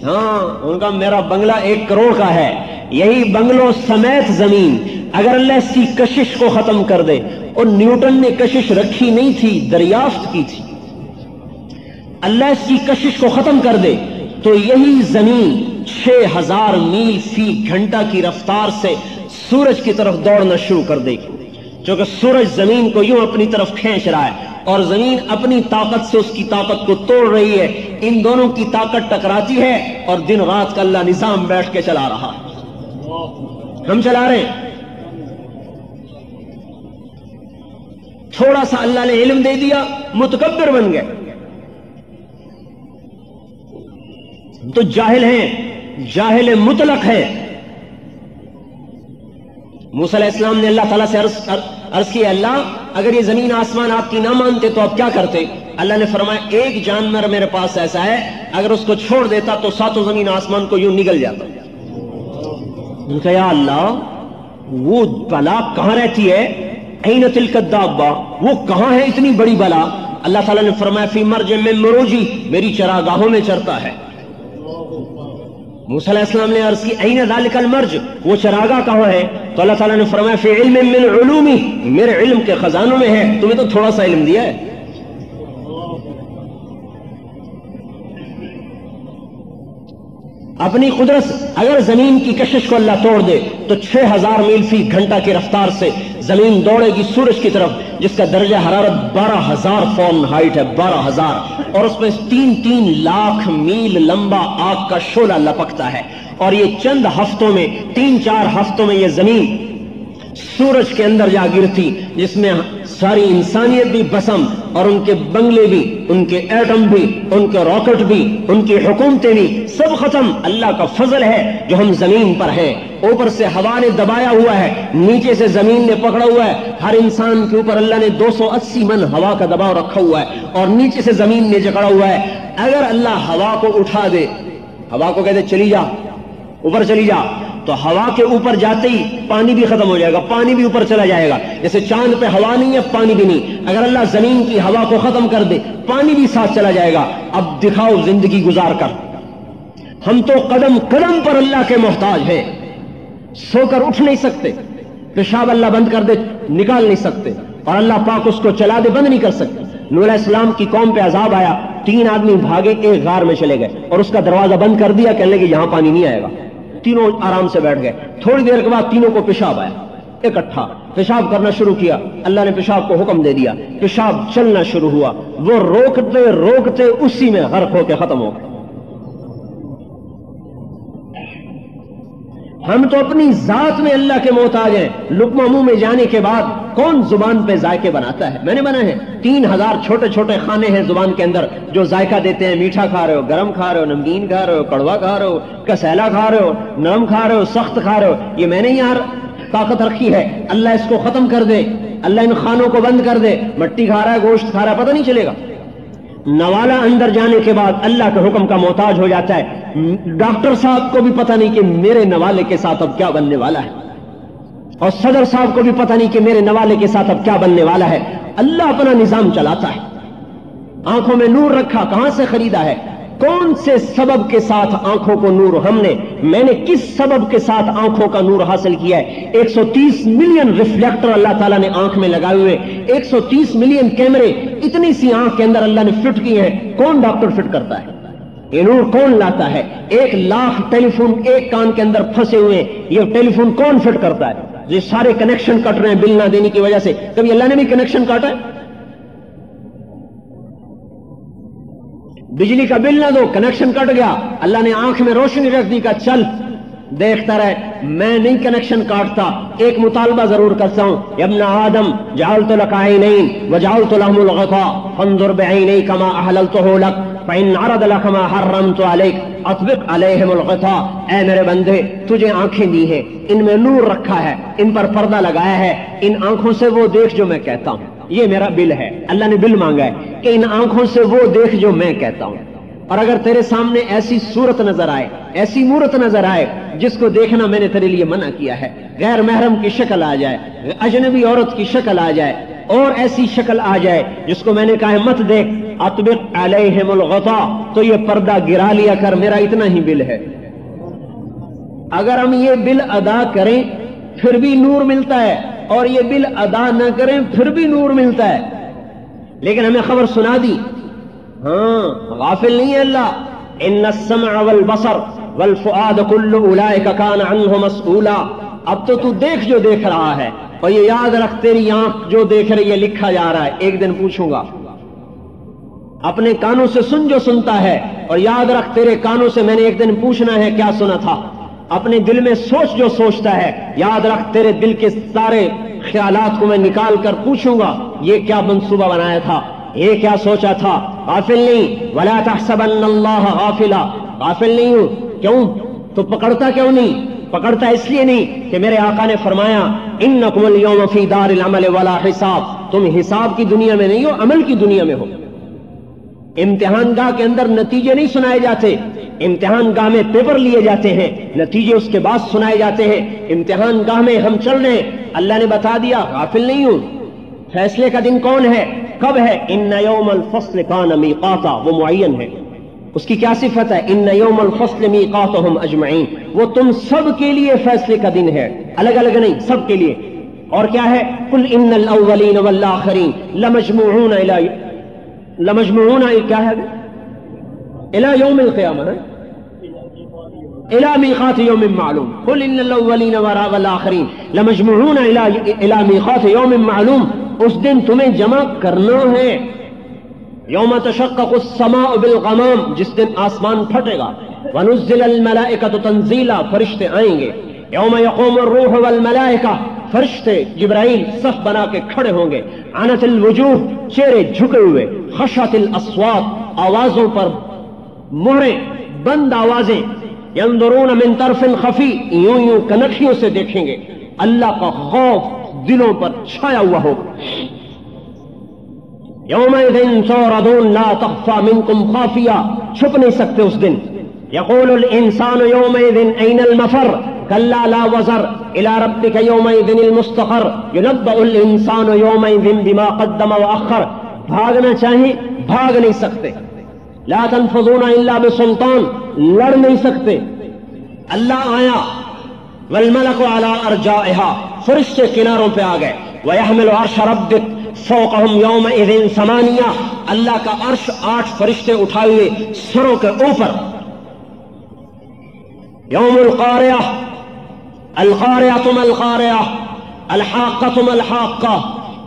ہاں ان کا میرا بنگلہ ایک کروڑ کا ہے، یہی بنگلوں سمیت زمین۔ اگر اللہ اس کی کشش کو ختم کر دے، اور نیوٹن نے کشش رکھی نہیں تھی، دریافت کی تھی، اللہ اس کی کشش کو ختم کر دے تو یہی زمین چھ ہزار میل فی گھنٹہ کی رفتار سے سورج کی طرف دوڑنا شروع کر دے گی۔ کیونکہ سورج زمین کو یوں اپنی طرف کھینچ رہا ہے اور زمین اپنی طاقت سے اس کی طاقت کو توڑ رہی ہے۔ ان دونوں کی طاقت ٹکراتی ہے اور دن رات کا اللہ نظام بیٹھ کے چلا رہا ہم چلا رہے ہیں۔ تھوڑا سا اللہ نے علم دے دیا، متکبر بن گئے۔ تو جاہل ہیں۔ جاہل مطلق ہے۔ علیہ السلام نے اللہ تعالیٰ سے عرض کیا، اللہ، اگر یہ زمین آسمان آپ کی نہ مانتے تو آپ کیا کرتے؟ اللہ نے فرمایا، ایک جانور میرے پاس ایسا ہے، اگر اس کو چھوڑ دیتا تو ساتوں زمین آسمان کو یوں نگل جاتا۔ یا اللہ، وہ بلا کہاں رہتی ہے؟ این تلکدابا وہ کہاں ہے اتنی بڑی بلا؟ اللہ تعالیٰ نے فرمایا، فی مرج میں مروجی، میری چراگاہوں میں چرتا ہے۔ موسیٰ علیہ السلام نے عرض کی این ذالک المرج? وہ چراغا کہاں ہے۔ تو اللہ تعالیٰ نے فرمایا فی علم من علومی میرے علم کے خزانوں میں ہے، تمہیں تو تھوڑا سا علم دیا ہے۔ اپنی قدرت اگر زمین کی کشش کو اللہ توڑ دے تو چھ ہزار میل فی گھنٹہ کی رفتار سے زمین دوڑے گی سورج کی طرف، جس کا درجہ حرارت بارہ ہزار فون ہائٹ ہے، بارہ ہزار۔ اور اس میں تین تین لاکھ میل لمبا آگ کا شولہ لپکتا ہے۔ اور یہ چند ہفتوں میں، تین چار ہفتوں میں یہ زمین سورج کے اندر جا گرتی، جس میں ساری انسانیت بھی بسم اور ان کے بنگلے بھی، ان کے ایٹم بھی، ان کے راکٹ بھی، ان کی حکومتیں بھی، سب ختم۔ اللہ کا فضل ہے جو ہم زمین پر ہیں۔ اوپر سے ہوا نے دبایا ہوا ہے، نیچے سے زمین نے پکڑا ہوا ہے۔ ہر انسان کے اوپر اللہ نے دو سو اسی من ہوا کا دباؤ رکھا ہوا ہے اور نیچے سے زمین نے جکڑا ہوا ہے۔ اگر اللہ ہوا کو اٹھا دے، ہوا کو کہتے چلی جا، اوپر چلی جا۔ تو ہوا کے اوپر جاتے ہی پانی بھی ختم ہو جائے گا، پانی بھی اوپر چلا جائے گا۔ جیسے چاند پہ ہوا نہیں ہے، پانی بھی نہیں۔ اگر اللہ زمین کی ہوا کو ختم کر دے، پانی بھی ساتھ چلا جائے گا۔ اب دکھاؤ زندگی گزار کر۔ ہم تو قدم قدم پر اللہ کے محتاج ہیں۔ سو کر اٹھ نہیں سکتے۔ پیشاب اللہ بند کر دے، نکال نہیں سکتے۔ اور اللہ پاک اس کو چلا دے، بند نہیں کر سکتے۔ نور اسلام کی قوم پہ عذاب آیا۔ تین آدمی بھاگے، ایک غار میں چلے گئے۔ اور اس کا دروازہ بند کر دیا، کہنے کہ یہاں پانی نہیں آئے گا۔ تینوں آرام سے بیٹھ گئے۔ تھوڑی دیر کے بعد تینوں کو پیشاب آیا۔ اکٹھا پیشاب کرنا شروع کیا۔ اللہ نے پیشاب کو حکم دے دیا۔ پیشاب چلنا شروع ہوا۔ وہ روکتے روکتے اسی میں غرق ہو کے ختم ہو گئے۔ ہم تو اپنی ذات میں اللہ کے محتاج ہیں۔ لکما منہ میں جانے کے بعد کون زبان پہ ذائقے بناتا ہے؟ میں نے بنا ہے۔ تین ہزار چھوٹے چھوٹے کھانے ہیں زبان کے اندر جو ذائقہ دیتے ہیں۔ میٹھا کھا رہے ہو، گرم کھا رہے ہو، نمکین کھا رہے ہو، کڑوا کھا رہے ہو، کسیلا کھا رہے ہو، نرم کھا رہے ہو، سخت کھا رہے ہو۔ یہ میں نے یار طاقت رکھی ہے۔ اللہ اس کو ختم کر دے۔ اللہ ان خانوں کو بند کر دے۔ مٹی کھا رہا ہے، گوشت کھا رہا ہے، پتہ نہیں چلے گا۔ نوالا اندر جانے کے بعد اللہ کے حکم کا محتاج ہو جاتا ہے۔ ڈاکٹر صاحب کو بھی پتہ نہیں کہ میرے نوالے کے ساتھ اب کیا بننے والا ہے۔ اور صدر صاحب کو بھی پتہ نہیں کہ میرے نوالے کے ساتھ اب کیا بننے والا ہے۔ اللہ اپنا نظام چلاتا ہے۔ آنکھوں میں نور رکھا کہاں سے خریدا ہے؟ کون سے سبب کے ساتھ آنکھوں کو نور ہم نے میں نے کس سبب کے ساتھ آنکھوں کا نور حاصل کیا ہے؟ ایک سو تیس ملین ریفلیکٹر اللہ تعالیٰ نے آنکھ میں لگائے ہوئے ایک سو تیس ملین کیمرے اتنی سی آنکھ کے اندر اللہ نے فٹ کیے ہیں۔ کون ڈاکٹر فٹ کرتا ہے؟ یہ نور کون لاتا ہے؟ ایک لاکھ ٹیلی فون ایک کان کے اندر پھنسے ہوئے یہ ٹیلی فون کون فٹ کرتا ہے؟ یہ سارے کنیکشن کٹ رہے ہیں بل نہ دینے کی وجہ سے۔ کبھی اللہ نے بھی کنیکشن کاٹا ہے؟ بجلی کا بل نہ دو کنیکشن کٹ گیا۔ اللہ نے آنکھ میں روشنی رکھ دی کا چل دیکھتا رہے میں نہیں کنیکشن کاٹتا۔ ایک مطالبہ ضرور کرتا ہوں۔ ابن آدم جال تو لکائی نہیں وجال تو لحم بعینی کما احللتہ لک فإن عرض لکما حرمت علیک اطبق علیہم الغفا اے میرے بندے، تجھے آنکھیں دی ہیں۔ ان میں نور رکھا ہے۔ ان پر پردہ لگایا ہے۔ ان آنکھوں سے وہ دیکھ جو میں کہتا ہوں۔ یہ میرا بل ہے۔ اللہ نے بل مانگا ہے کہ ان آنکھوں سے وہ دیکھ جو میں کہتا ہوں۔ اور اگر تیرے سامنے ایسی صورت نظر آئے، ایسی مورت نظر آئے جس کو دیکھنا میں نے تیرے لیے منع کیا ہے، غیر محرم کی شکل آ جائے، اجنبی عورت کی شکل آ جائے، اور ایسی شکل آ جائے جس کو میں نے کہا ہے، مت دیکھ، اطبق علیہم الغطا تو یہ پردہ گرا لیا کر، میرا اتنا ہی بل ہے۔ اگر ہم یہ بل ادا کریں، پھر بھی نور ملتا ہے۔ اور یہ بل ادا نہ کریں پھر بھی نور ملتا ہے۔ لیکن ہمیں خبر سنا دی۔ ہاں غافل نہیں ہے اللہ۔ ان السمع والبصر والفؤاد كل اولئك كان عنه مسؤولا۔ اب تو تو دیکھ جو دیکھ رہا ہے۔ اور یہ یاد رکھ تیری آنکھ جو دیکھ رہی ہے، لکھا جا رہا ہے۔ ایک دن پوچھوں گا۔ اپنے کانوں سے سن جو سنتا ہے۔ اور یاد رکھ تیرے کانوں سے میں نے ایک دن پوچھنا ہے، کیا سنا تھا؟ اپنے دل میں سوچ جو سوچتا ہے، یاد رکھ تیرے دل کے سارے خیالات کو میں نکال کر پوچھوں گا، یہ کیا منصوبہ بنایا تھا؟ یہ کیا سوچا تھا؟ غافل نہیں۔ ولا تحسبن اللہ غافلا۔ غافل نہیں ہوں۔ کیوں؟ تو پکڑتا کیوں نہیں؟ پکڑتا اس لیے نہیں کہ میرے آقا نے فرمایا انکم اليوم فی دار العمل ولا حساب۔ تم حساب کی دنیا میں نہیں ہو، عمل کی دنیا میں ہو۔ امتحان گاہ کے اندر نتیجے نہیں سنائے جاتے۔ امتحان گاہ میں پیپر لیے جاتے ہیں، نتیجے اس کے بعد سنائے جاتے ہیں۔ امتحان گاہ میں ہم چل رہے ہیں۔ اللہ نے بتا دیا، غافل نہیں ہوں۔ فیصلے کا دن کون ہے؟ کب ہے؟ ان یوم الفصل کان میقاتا، وہ معین ہے۔ اس کی کیا صفت ہے؟ ان یوم الفصل میقاتهم اجمعین۔ وہ تم سب کے لیے فیصلے کا دن ہے۔ الگ الگ نہیں، سب کے لیے۔ اور کیا ہے؟ قل ان الاولین والآخرین۔ لمجموعون الى لمجموعون کیا ہے؟ الى يوم القيامه الى ميقات يوم معلوم. قل ان الاولين والاخرين لمجموعون الى الى ميقات يوم معلوم. اس دن تمہیں جمع کرنا ہے. یوم تشقق السماء بالغمام، جس دن آسمان پھٹے گا. ونزل الملائکۃ تنزیلا، فرشتے آئیں گے. یوم یقوم الروح والملائکہ، فرشتے جبرائیل صف بنا کے کھڑے ہوں گے. عنت الوجوہ، چہرے جھکے ہوئے. خشت الاصوات آوازوں پر مہریں، بند آوازیں. یندرون من طرف خفی یوں یوں کنکھیوں سے دیکھیں گے۔ اللہ کا خوف دلوں پر چھایا ہوا ہو یوم توردون لا تخفى منكم خافیہ، چھپ نہیں سکتے اس دن۔ یقول الانسان يومئذ اين المفر؟ كلا لا وزر الى ربك يومئذ المستقر ينبأ الانسان يومئذ بما قدم واخر بھاگنا چاہیں بھاگ نہیں سکتے۔ لا تنفذون الا بسلطان، لڑ نہیں سکتے۔ اللہ آیا، والملک على ارجائها فرشتے کناروں پہ آ گئے۔ وَيَحْمِلُ عَرْشَ رَبِّكَ فوقهم يومئذ ثمانیہ اللہ کا عرش آٹھ فرشتے اٹھائے ہوئے سروں کے اوپر۔ یوم القارعہ القارعہ ما القارعہ الحاقة ما الحاقة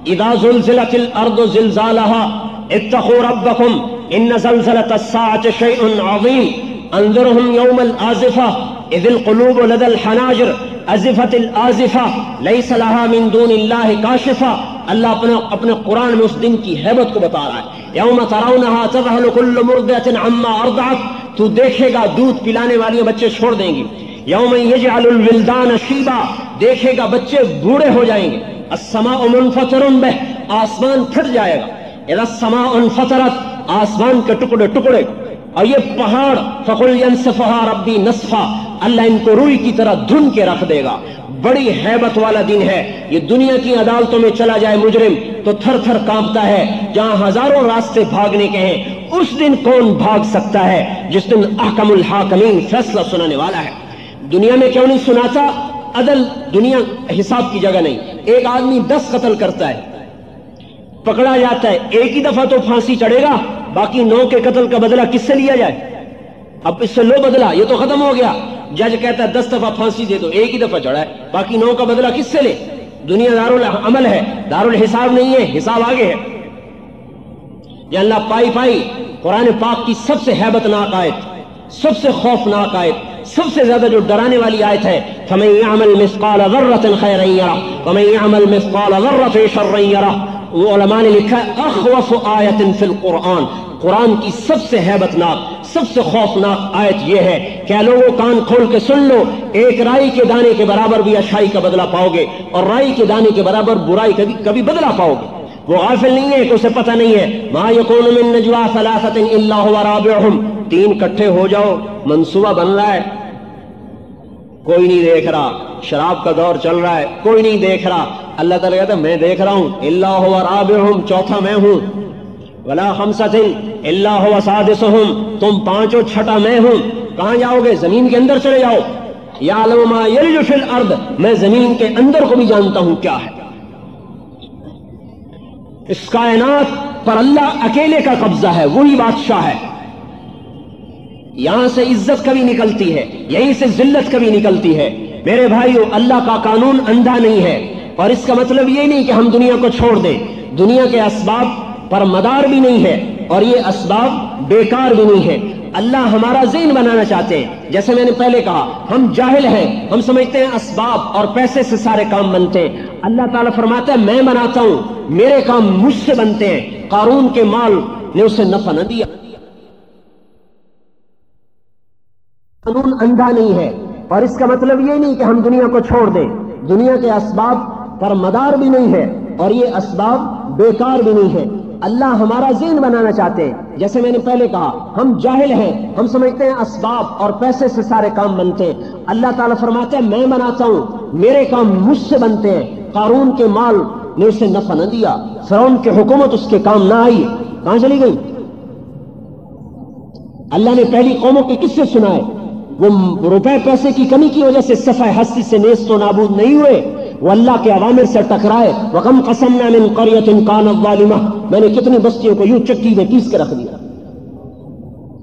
اذا زلزلت الارض زلزالها، اتقوا ربكم۔ ان زلزلة الساعة شيء عظيم. انظرهم يوم الآزفة. اذ القلوب لدى الحناجر. ازفت الآزفة. ليس لها من دون الله كاشفة. اللہ اپنے اپنے قرآن میں اس دن کی حیبت کو بتا رہا ہے۔ یوم ترونها تذهل كل مرضعة عما ارضعت۔ تو دیکھے گا دودھ پلانے والی بچے چھوڑ دیں گی۔ یوم یجعل الولدان شیبا۔ دیکھے گا بچے بوڑھے ہو جائیں گے۔ السماء منفطر به آسمان پھٹ جائے گا۔ اذا السماء انفطرت آسمان کے ٹکڑے ٹکڑے۔ اور یہ پہاڑ، فقل ینصفها ربی نصفا۔ اللہ ان کو روئی کی طرح دھن کے رکھ دے گا۔ بڑی حیبت والا دن ہے۔ یہ دنیا کی عدالتوں میں چلا جائے مجرم، تو تھر تھر کانپتا ہے۔ جہاں ہزاروں راستے بھاگنے کے ہیں، اس دن کون بھاگ سکتا ہے؟ جس دن احکم الحاکمین فیصلہ سنانے والا ہے۔ دنیا میں کیوں نہیں سناتا؟ عدل دنیا حساب کی جگہ نہیں۔ ایک آدمی دس قتل کرتا ہے۔ پکڑا جاتا ہے۔ ایک ہی دفعہ تو پھانسی چڑھے گا۔ باقی نو کے قتل کا بدلہ کس سے لیا جائے؟ اب اس سے لو بدلا یہ تو ختم ہو گیا۔ جج کہتا ہے دس دفعہ پھانسی دے دو، ایک ہی دفعہ چڑھا ہے۔ باقی نو کا بدلہ کس سے لے؟ دنیا دار العمل ہے دار الحساب نہیں ہے، حساب آگے ہے۔ یہ اللہ پائی پائی، قرآن پاک کی سب سے حیبت ناک آیت، سب سے خوفناک آیت، سب سے زیادہ جو ڈرانے والی آیت ہے، فَمَن يَعْمَلْ مِثْقَالَ ذَرَّةٍ خَيْرًا يَرَهُ، وَمَن يَعْمَلْ مِثْقَالَ ذَرَّةٍ شَرًّا يَرَهُ۔ وہ علماء نے لکھا ہے، اخوف آیت فی القرآن۔ قرآن کی سب سے حیبت ناک سب سے خوفناک آیت یہ ہے کہ لوگوں، کان کھول کے سن لو، ایک رائی کے دانے کے برابر بھی اچھائی کا بدلہ پاؤ گے اور رائی کے دانے کے برابر برائی کبھی کبھی بدلہ پاؤ گے۔ وہ غافل نہیں ہے کہ اسے پتہ نہیں ہے۔ ما یکون من نجوا ثلاثت الا هو رابعهم تین کٹھے ہو جاؤ، منصوبہ بن رہا ہے۔ کوئی نہیں دیکھ رہا۔ شراب کا دور چل رہا ہے، کوئی نہیں دیکھ رہا۔ اللہ تعالیٰ کہتا ہے، میں دیکھ رہا ہوں۔ اللہ ہوا چوتھا میں ہوں۔ ولا خمسۃ الا هو سادسهم تم پانچوں چھٹا میں ہوں۔ کہاں جاؤ گے؟ زمین کے اندر چلے جاؤ۔ یا ما یلج فی الارض، میں زمین کے اندر کو بھی جانتا ہوں کیا ہے۔ اس کائنات پر اللہ اکیلے کا قبضہ ہے، وہی بادشاہ ہے۔ یہاں سے عزت کبھی نکلتی ہے، یہیں سے ذلت کبھی نکلتی ہے۔ میرے بھائیو، اللہ کا قانون اندھا نہیں ہے۔ اور اس کا مطلب یہ نہیں کہ ہم دنیا کو چھوڑ دیں۔ دنیا کے اسباب پر مدار بھی نہیں ہے اور یہ اسباب بیکار بھی نہیں ہے۔ اللہ ہمارا ذہن بنانا چاہتے ہیں۔ جیسے میں نے پہلے کہا، ہم جاہل ہیں، ہم سمجھتے ہیں اسباب اور پیسے سے سارے کام بنتے ہیں۔ اللہ تعالیٰ فرماتا ہے، میں بناتا ہوں، میرے کام مجھ سے بنتے ہیں۔ قارون کے مال نے اسے نفع نہ دیا۔ قانون اندھا نہیں ہے۔ اور اس کا مطلب یہ نہیں کہ ہم دنیا کو چھوڑ دیں۔ دنیا کے اسباب پر مدار بھی نہیں ہے اور یہ اسباب بیکار بھی نہیں ہے۔ اللہ ہمارا ذہن بنانا چاہتے ہیں۔ جیسے میں نے پہلے کہا، ہم جاہل ہیں، ہم سمجھتے ہیں اسباب اور پیسے سے سارے کام بنتے ہیں۔ اللہ تعالیٰ فرماتے ہیں، میں بناتا ہوں، میرے کام مجھ سے بنتے ہیں۔ قارون کے مال نے اسے نفع نہ دیا، فرعون کی حکومت اس کے کام نہ آئی۔ کہاں چلی گئی؟ اللہ نے پہلی قوموں کے کس سے سنائے۔ وہ روپے پیسے کی کمی کی وجہ سے صفحہ ہستی سے نیست و نابود نہیں ہوئے۔ وہ اللہ کے عوامر سے ٹکرائے۔ وَقَمْ قَسَمْنَا مِنْ قَرْيَةٍ كَانَ الظَّالِمَةِ۔ میں نے کتنی بستیوں کو یوں چکی میں پیس کے رکھ دیا۔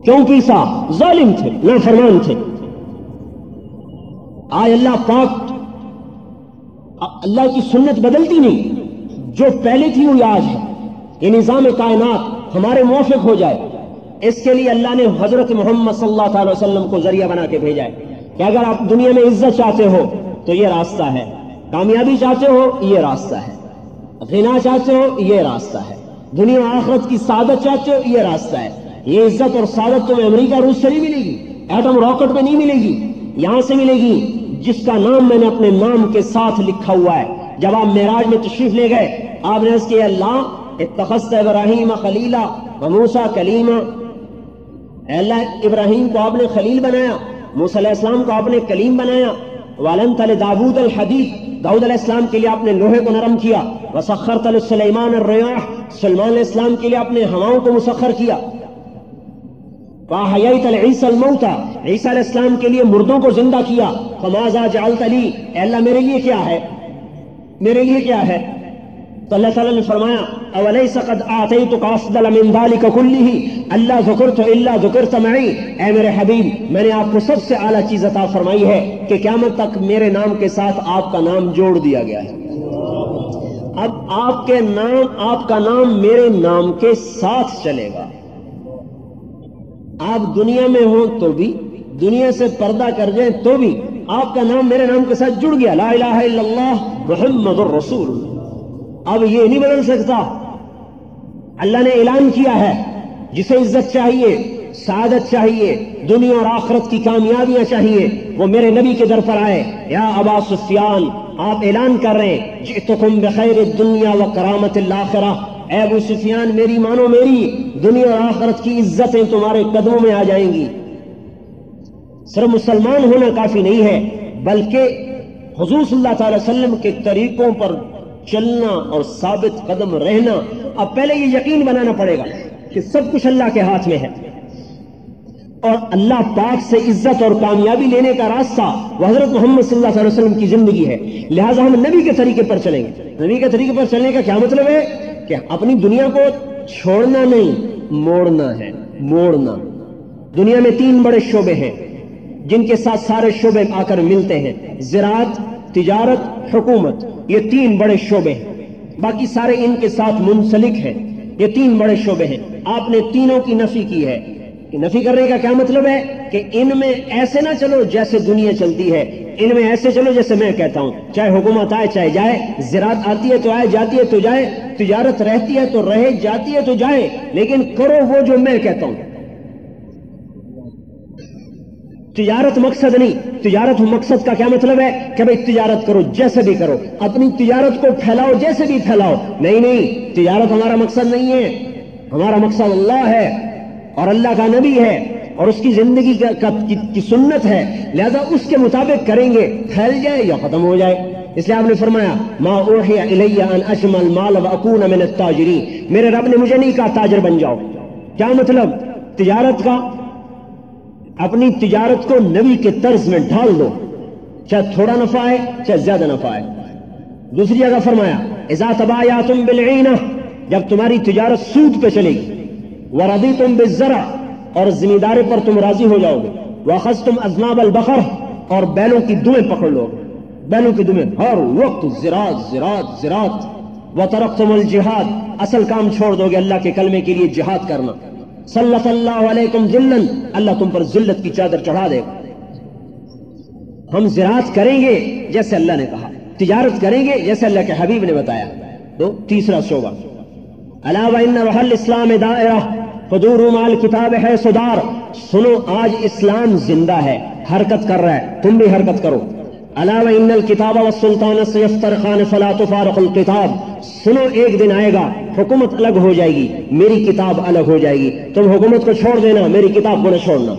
کیوں پیسا؟ ظالم تھے، نافرمان تھے۔ آج اللہ پاک اللہ کی سنت بدلتی نہیں۔ جو پہلے تھی وہی آج ہے۔ یہ نظام کائنات ہمارے موافق ہو جائے۔ اس کے لیے اللہ نے حضرت محمد صلی اللہ تعالی وسلم کو ذریعہ بنا کے بھیجا ہے کہ اگر آپ دنیا میں عزت چاہتے ہو تو یہ راستہ ہے، کامیابی چاہتے ہو یہ راستہ ہے، غنا چاہتے ہو یہ راستہ ہے، دنیا آخرت کی سعادت چاہتے ہو یہ راستہ ہے۔ یہ عزت اور سعادت تمہیں امریکہ روس سے نہیں ملے گی، ایٹم راکٹ میں نہیں ملے گی، یہاں سے ملے گی، جس کا نام میں نے اپنے نام کے ساتھ لکھا ہوا ہے۔ جب آپ معراج میں تشریف لے گئے، آپ نے اس کے اللہ، اتخذت ابراہیم خلیلہ وموسا کلیمہ اللہ، ابراہیم کو آپ نے خلیل بنایا، موسیٰ علیہ السلام کو آپ نے کلیم بنایا والن تل داود الحدید داود علیہ السلام کے لیے آپ نے لوہے کو نرم کیا وسخر تل سلیمان الریاح سلمان علیہ السلام کے لیے آپ نے ہواؤں کو مسخر کیا۔ وَحَيَيْتَ الْعِيسَ الْمَوْتَ، عیسیٰ علیہ السلام کے لیے مردوں کو زندہ کیا۔ فَمَازَا جَعَلْتَ لِي؟ اے اللہ، میرے لیے کیا ہے؟ میرے لیے کیا ہے؟ تو اللہ تعالیٰ نے فرمایا اولیس قد آتیتک افضل من ذالک کلہ اللہ ذکرت الا ذکرت معی اے میرے حبیب، میں نے آپ کو سب سے اعلیٰ چیز عطا فرمائی ہے کہ قیامت تک میرے نام کے ساتھ آپ کا نام جوڑ دیا گیا ہے۔ اب آپ کے نام، آپ کا نام میرے نام کے ساتھ چلے گا۔ آپ دنیا میں ہوں تو بھی، دنیا سے پردہ کر جائیں تو بھی، آپ کا نام میرے نام کے ساتھ جڑ گیا۔ لا الہ الا اللہ محمد الرسول۔ اللہ اب یہ نہیں بدل سکتا۔ اللہ نے اعلان کیا ہے، جسے عزت چاہیے، سعادت چاہیے، دنیا اور آخرت کی کامیابیاں چاہیے، وہ میرے نبی کے در پر آئے۔ یا ابا سفیان، آپ اعلان کر رہے ہیں، جئتکم بخیر الدنیا و کرامت الاخرہ۔ اے ابو سفیان، میری مانو میری، دنیا اور آخرت کی عزتیں تمہارے قدموں میں آ جائیں گی۔ صرف مسلمان ہونا کافی نہیں ہے، بلکہ حضور صلی اللہ تعالی وسلم کے طریقوں پر چلنا اور ثابت قدم رہنا۔ اب پہلے یہ یقین بنانا پڑے گا کہ سب کچھ اللہ کے ہاتھ میں ہے۔ اور اللہ پاک سے عزت اور کامیابی لینے کا راستہ وہ حضرت محمد صلی اللہ علیہ وسلم کی زندگی ہے۔ لہٰذا ہم نبی کے طریقے پر چلیں گے۔ نبی کے طریقے پر چلنے کا کیا مطلب ہے؟ کہ اپنی دنیا کو چھوڑنا نہیں، موڑنا ہے۔ موڑنا۔ دنیا میں تین بڑے شعبے ہیں، جن کے ساتھ سارے شعبے آ کر ملتے ہیں۔ زراعت، تجارت، حکومت۔ یہ تین بڑے شعبے ہیں۔ باقی سارے ان کے ساتھ منسلک ہیں۔ یہ تین بڑے شعبے ہیں۔ آپ نے تینوں کی نفی کی ہے۔ نفی کرنے کا کیا مطلب ہے؟ کہ ان میں ایسے نہ چلو جیسے دنیا چلتی ہے۔ ان میں ایسے چلو جیسے میں کہتا ہوں۔ چاہے حکومت آئے، چاہے جائے، زراعت آتی ہے تو آئے، جاتی ہے تو جائے۔ تجارت رہتی ہے تو رہے، جاتی ہے تو جائے۔ لیکن کرو وہ جو میں کہتا ہوں۔ تجارت مقصد نہیں، تجارت مقصد کا کیا مطلب ہے؟ کہ بھائی تجارت کرو، جیسے بھی کرو، اپنی تجارت کو پھیلاؤ، جیسے بھی پھیلاؤ۔ نہیں نہیں، تجارت ہمارا مقصد نہیں ہے۔ ہمارا مقصد اللہ ہے اور اللہ کا نبی ہے اور اس کی زندگی کا کی سنت ہے۔ لہذا اس کے مطابق کریں گے، پھیل جائے یا ختم ہو جائے۔ اس لیے آپ نے فرمایا، ما اوحی الیہ ان اشمل مال و اکون من التاجرین میرے رب نے مجھے نہیں کہا تاجر بن جاؤ۔ کیا مطلب؟ تجارت کا اپنی تجارت کو نبی کے طرز میں ڈھال دو، چاہے تھوڑا نفع ہے چاہے زیادہ نفع ہے دوسری جگہ فرمایا، اذا تبایاتم بالعینہ جب تمہاری تجارت سود پہ چلے گی۔ وردی تم بالزرع، اور زمیندارے پر تم راضی ہو جاؤ گے۔ وخذ تم ازناب البقر اور بیلوں کی دمیں پکڑ لو بیلوں کی دمیں ہر وقت زراعت زراعت زراعت۔ وترکتم الجہاد اصل کام چھوڑ دو گے اللہ کے کلمے کے لیے جہاد کرنا۔ صلی اللہ علیکم ذلن، اللہ تم پر ذلت کی چادر چڑھا دے گا۔ ہم زراعت کریں گے جیسے اللہ نے کہا، تجارت کریں گے جیسے اللہ کے حبیب نے بتایا۔ تو تیسرا شعبہ۔ علاوہ ان رحل اسلام دائرہ حضور مال کتاب ہے صدار سنو، آج اسلام زندہ ہے، حرکت کر رہا ہے، تم بھی حرکت کرو۔ علاوہ ان الکتاب والسلطان سیفترخان فلا تفارق الکتاب. سنو ایک دن آئے گا، حکومت الگ ہو جائے گی، میری کتاب الگ ہو جائے گی۔ تم حکومت کو چھوڑ دینا، میری کتاب کو نہ چھوڑنا۔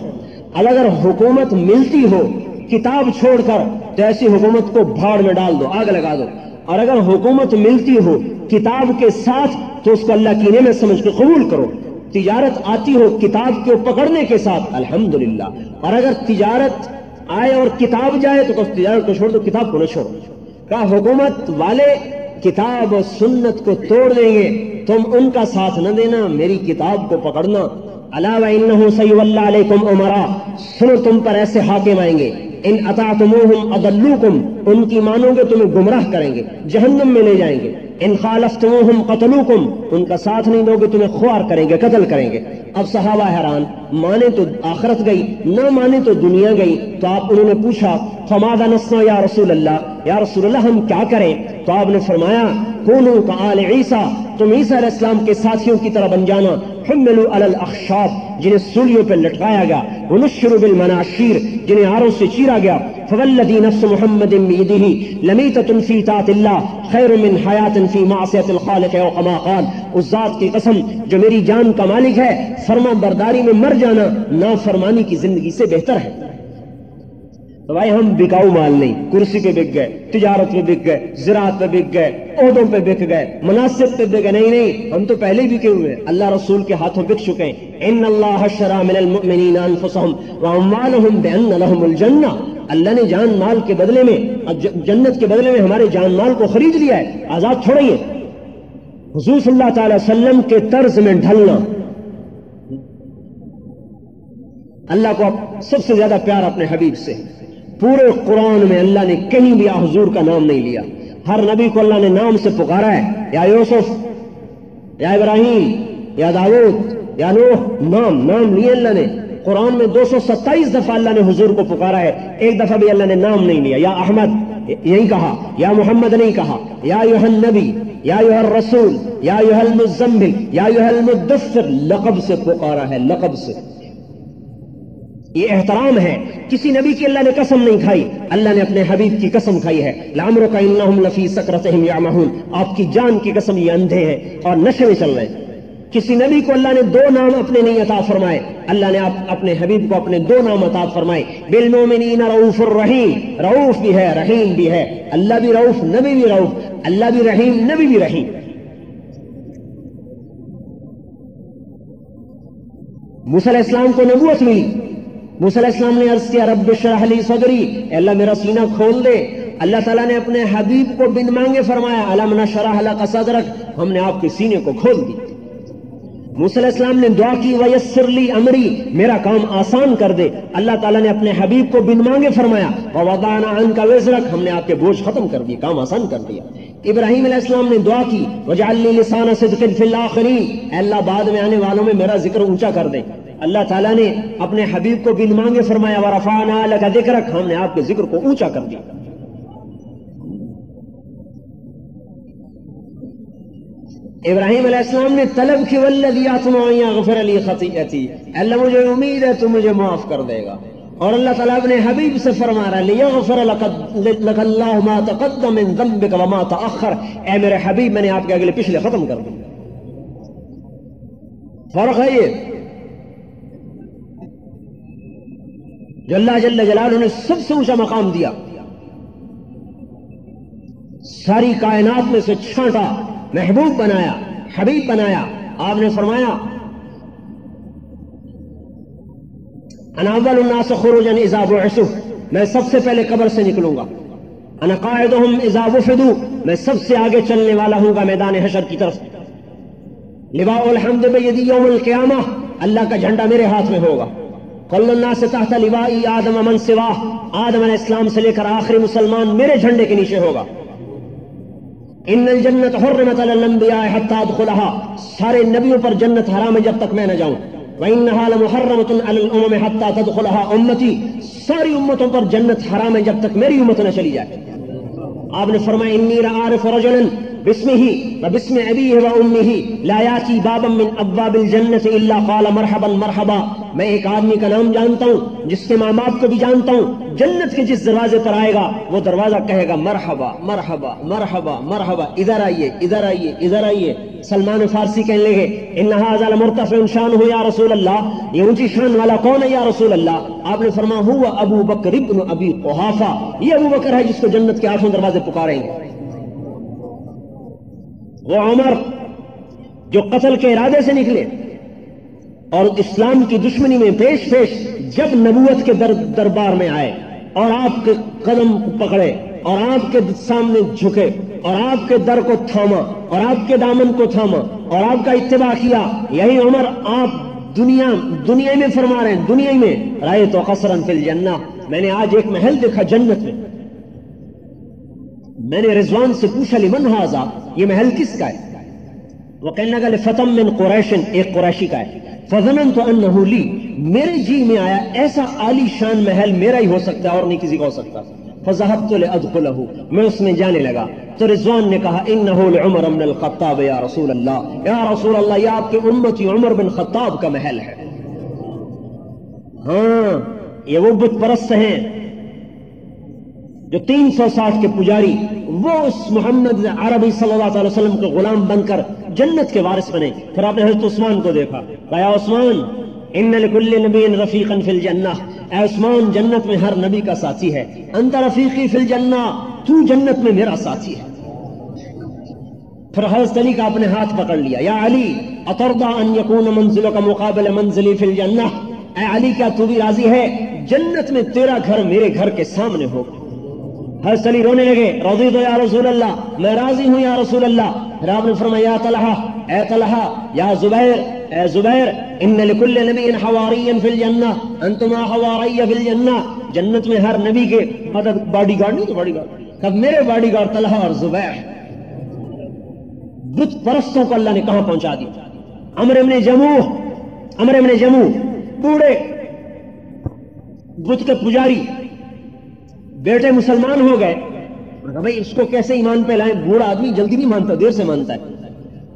اب اگر حکومت ملتی ہو، کتاب چھوڑ کر تو ایسی حکومت کو بھاڑ میں ڈال دو، آگ لگا دو۔ اور اگر حکومت ملتی ہو، کتاب کے ساتھ، تو اس کو اللہ کی نعمت سمجھ کے قبول کرو۔ تجارت آتی ہو کتاب کو پکڑنے کے ساتھ، الحمدللہ۔ اور اگر تجارت آئے اور کتاب جائے تو تجارت کو چھوڑ دو، کتاب کو نہ چھوڑو کہا، حکومت والے کتاب و سنت کو توڑ دیں گے۔ تم ان کا ساتھ نہ دینا، میری کتاب کو پکڑنا۔ علاوہ انہو سیو اللہ علیکم عمرہ سنو، تم پر ایسے حاکم آئیں گے۔ ان اطاعتموہم اضلوکم۔ ان کی مانو گے، تمہیں گمراہ کریں گے۔ جہنم میں لے جائیں گے۔ ان خالفتموہم قتلوکم، ان کا ساتھ نہیں دو گے، تمہیں خوار کریں گے، قتل کریں گے۔ اب صحابہ حیران، مانے تو آخرت گئی، نہ مانے تو دنیا گئی۔ تو آپ انہوں نے پوچھا، فماذا نسنا یا رسول اللہ؟ یا رسول اللہ، ہم کیا کریں؟ تو آپ نے فرمایا کونو کا آل عیسیٰ، تم عیسیٰ علیہ السلام کے ساتھیوں کی طرح بن جانا حملوا علی الاخشاب، جنہیں سولیوں پہ لٹکایا گیا۔ ونشروا بالمناشیر، جنہیں آروں سے چیرا گیا۔ فوالذی نفس محمد بیدہ لمیتۃ فی طاعت اللہ خیر من حیات فی معصیت الخالق او کما قال اس ذات کی قسم جو میری جان کا مالک ہے فرما برداری میں مر جانا نافرمانی کی زندگی سے بہتر ہے۔ تو بھائی ہم بکاؤ مال نہیں، کرسی پہ بک گئے، تجارت پہ بک گئے، زراعت پہ بک گئے، عہدوں پہ بک گئے، مناسب پہ بک گئے، نہیں نہیں، ہم تو پہلے بکے ہوئے؟ اللہ رسول کے ہاتھوں بک چکے ہیں۔ ان اللہ شرا من المؤمنین انفسهم واموالهم بان لهم الجنہ۔ اللہ نے جان مال کے بدلے میں، جنت کے بدلے میں ہمارے جان مال کو خرید لیا ہے، آزاد چھوڑیے حضور صلی اللہ تعالی وسلم کے طرز میں ڈھلنا۔ اللہ کو سب سے زیادہ پیار اپنے حبیب سے۔ پورے قرآن میں اللہ نے کہیں بھی حضور کا نام نہیں لیا۔ ہر نبی کو اللہ نے نام سے پکارا ہے۔ یا یوسف، یا ابراہیم، یا داود یا نوح، نام نام لیے اللہ نے۔ قرآن میں دو سو ستائیس دفعہ اللہ نے حضور کو پکارا ہے۔ ایک دفعہ بھی اللہ نے نام نہیں لیا۔ یا احمد، یہی کہا۔ یا محمد نہیں کہا۔ یا یوہن نبی یا یوہر رسول یا یوہل مزمل یا یوہل مدفر لقب سے پکارا ہے، لقب سے۔ یہ احترام ہے۔ کسی نبی کی اللہ نے قسم نہیں کھائی۔ اللہ نے اپنے حبیب کی قسم کھائی ہے۔ لامرو کا انہم لفی سکرتہم یعمہون۔ آپ کی جان کی قسم یہ اندھے ہیں اور نشے میں چل رہے ہیں۔ کسی نبی کو اللہ نے دو نام اپنے نہیں عطا فرمائے۔ اللہ نے آپ اپنے حبیب کو اپنے دو نام عطا فرمائے۔ بالمومنین رعوف الرحیم۔ رعوف بھی ہے، رحیم بھی ہے۔ اللہ بھی رعوف نبی بھی رعوف اللہ بھی رحیم، نبی بھی رحیم۔ موسیٰ علیہ السلام کو نبوت ملی۔ موسیٰ علیہ السلام نے عرض کیا، رب شرح لی صدری. اے اللہ میرا سینہ کھول دے۔ اللہ تعالیٰ نے اپنے حبیب کو بن مانگے فرمایا، علم نشرح لک صدرک. ہم نے آپ کے سینے کو کھول دی موسیٰ علیہ السلام نے دعا کی، ویسر لی امری، میرا کام آسان کر دے. اللہ تعالیٰ نے اپنے حبیب کو بن مانگے فرمایا وَوَضَانَ عَنْكَ وِزْرَكَ ہم نے آپ کے بوجھ ختم کر دیا کام آسان کر دیا۔ ابراہیم علیہ السلام نے دعا کی وَجَعَلْ لِي لِسَانَ صِدْقٍ فِي الْآخِرِينَ۔ اے اللہ، بعد میں آنے والوں میں میرا ذکر اونچا کر دے اللہ تعالیٰ نے اپنے حبیب کو بن مانگے فرمایا، ورفعنا لك ذکرک ہم نے آپ کے ذکر کو اونچا کر دیا۔ ابراہیم علیہ السلام نے طلب کی والذی اطمع ان یغفر لی خطیئتی اللہ، مجھے امید ہے تو مجھے معاف کر دے گا۔ اور اللہ تعالیٰ اپنے حبیب سے فرما رہا ہے، لیغفر لك اللہ ما تقدم من ذنبك وما تأخر۔ اے میرے حبیب، میں نے آپ کے اگلے پچھلے ختم کر دیا۔ فرق ہے یہ جو اللہ جل جلالہ نے سب سے اونچا مقام دیا، ساری کائنات میں سے چھانٹا، محبوب بنایا، حبیب بنایا۔ آپ نے فرمایا انا اول الناس خروجا اذا بعثوا، میں سب سے پہلے قبر سے نکلوں گا۔ انا قاعدهم اذا وفدوا، میں سب سے آگے چلنے والا ہوں گا میدان حشر کی طرف۔ لواء الحمد بیدی یوم القیامہ، اللہ کا جھنڈا میرے ہاتھ میں ہوگا۔ کل الناس تحت لوائی آدم من سوا آدم علیہ السلام سے لے کر آخری مسلمان میرے جھنڈے کے نیچے ہوگا۔ ان الجنت حرمت علی الانبیاء حتی ادخلها سارے نبیوں پر جنت حرام ہے جب تک میں نہ جاؤں۔ وإنها لمحرمة على الأمم حتى تدخلها أمتي. ساري أمتوں پر جنت حرام ہے جب تک میری أمت نہ جائے آپ نے فرمایا إني رأعرف رجلاً باسمه وباسم ابيه وامه لا ياتي بابا من ابواب الجنه الا قال مرحبا مرحبا. میں ایک آدمی کا نام جانتا ہوں، جس کے ماں باپ کو بھی جانتا ہوں، جنت کے جس دروازے پر آئے گا، وہ دروازہ کہے گا مرحبا مرحبا مرحبا مرحبا، ادھر آئیے ادھر آئیے ادھر آئیے. سلمان فارسی کہنے لگے ان هذا لمرتفع شان ہو یا رسول اللہ یہ اونچی شان والا کون ہے یا رسول اللہ؟ آپ نے فرمایا ہوا ابو بکر ابن ابی قحافہ یہ ابو بکر ہے جس کو جنت کے آٹھوں دروازے پکاریں گے۔ وہ عمر جو قتل کے ارادے سے نکلے اور اسلام کی دشمنی میں پیش پیش جب نبوت کے در دربار میں آئے اور آپ کے قدم پکڑے اور آپ کے سامنے جھکے اور آپ کے در کو تھاما اور آپ کے دامن کو تھاما اور آپ کا اتباع کیا، یہی عمر آپ دنیا دنیا میں فرما رہے ہیں، دنیا میں۔ رائے تو قصرن فی الجنہ۔ میں نے آج ایک محل دیکھا جنت میں۔ میں نے رضوان سے پوچھا، لمن ہاذا یہ محل کس کا ہے؟ وہ کہنے لگا، لفتم من قریشن. ایک قریشی کا ہے. فظننت انه لی میرے جی میں آیا ایسا عالی شان محل میرا ہی ہو سکتا ہے اور نہیں کسی کا ہو سکتا. فذهبت لادخله میں اس میں جانے لگا. تو رضوان نے کہا انه لعمر بن الخطاب یا رسول اللہ یا رسول اللہ یہ آپ کے امتی عمر بن خطاب کا محل ہے. ہاں یہ وہ بت پرست ہیں. جو تین سو ساٹھ کے پجاری، وہ اس محمد عربی صلی اللہ علیہ وسلم کے غلام بن کر جنت کے وارث بنے۔ پھر آپ نے حضرت عثمان کو دیکھا۔ کہا عثمان، ان لکل نبی رفیقا فی الجنہ۔ اے عثمان، جنت میں ہر نبی کا ساتھی ہے۔ انت رفیقی فی الجنہ، تو جنت میں میرا ساتھی ہے۔ پھر حضرت علی کا اپنے ہاتھ پکڑ لیا۔ یا علی، اترضا ان یکون منزلک مقابل منزلی فی الجنہ۔ اے علی، کیا تو بھی راضی ہے؟ جنت میں تیرا گھر میرے گھر کے سامنے ہوگا۔ حضرت علی رونے لگے رضیت یا رسول اللہ، میں راضی ہوں یا رسول اللہ؟ پھر آپ نے فرمایا طلحہ، اے طلحہ، یا زبیر، اے زبیر، ان لکل نبی حواری فی الجنہ، انتما حواری فی الجنہ۔ جنت میں ہر نبی کے مدد باڈی گارڈ نہیں تو باڈی گارڈ کب میرے باڈی گارڈ طلحہ اور زبیر؟ بت پرستوں کو اللہ نے کہاں پہنچا دیا؟ امر ابن جموع امر ابن جموع، بوڑھے، بت کے پجاری بیٹے مسلمان ہو گئے۔ بھائی، اس کو کیسے ایمان پہ لائیں؟ بوڑھا آدمی جلدی نہیں مانتا، دیر سے مانتا ہے۔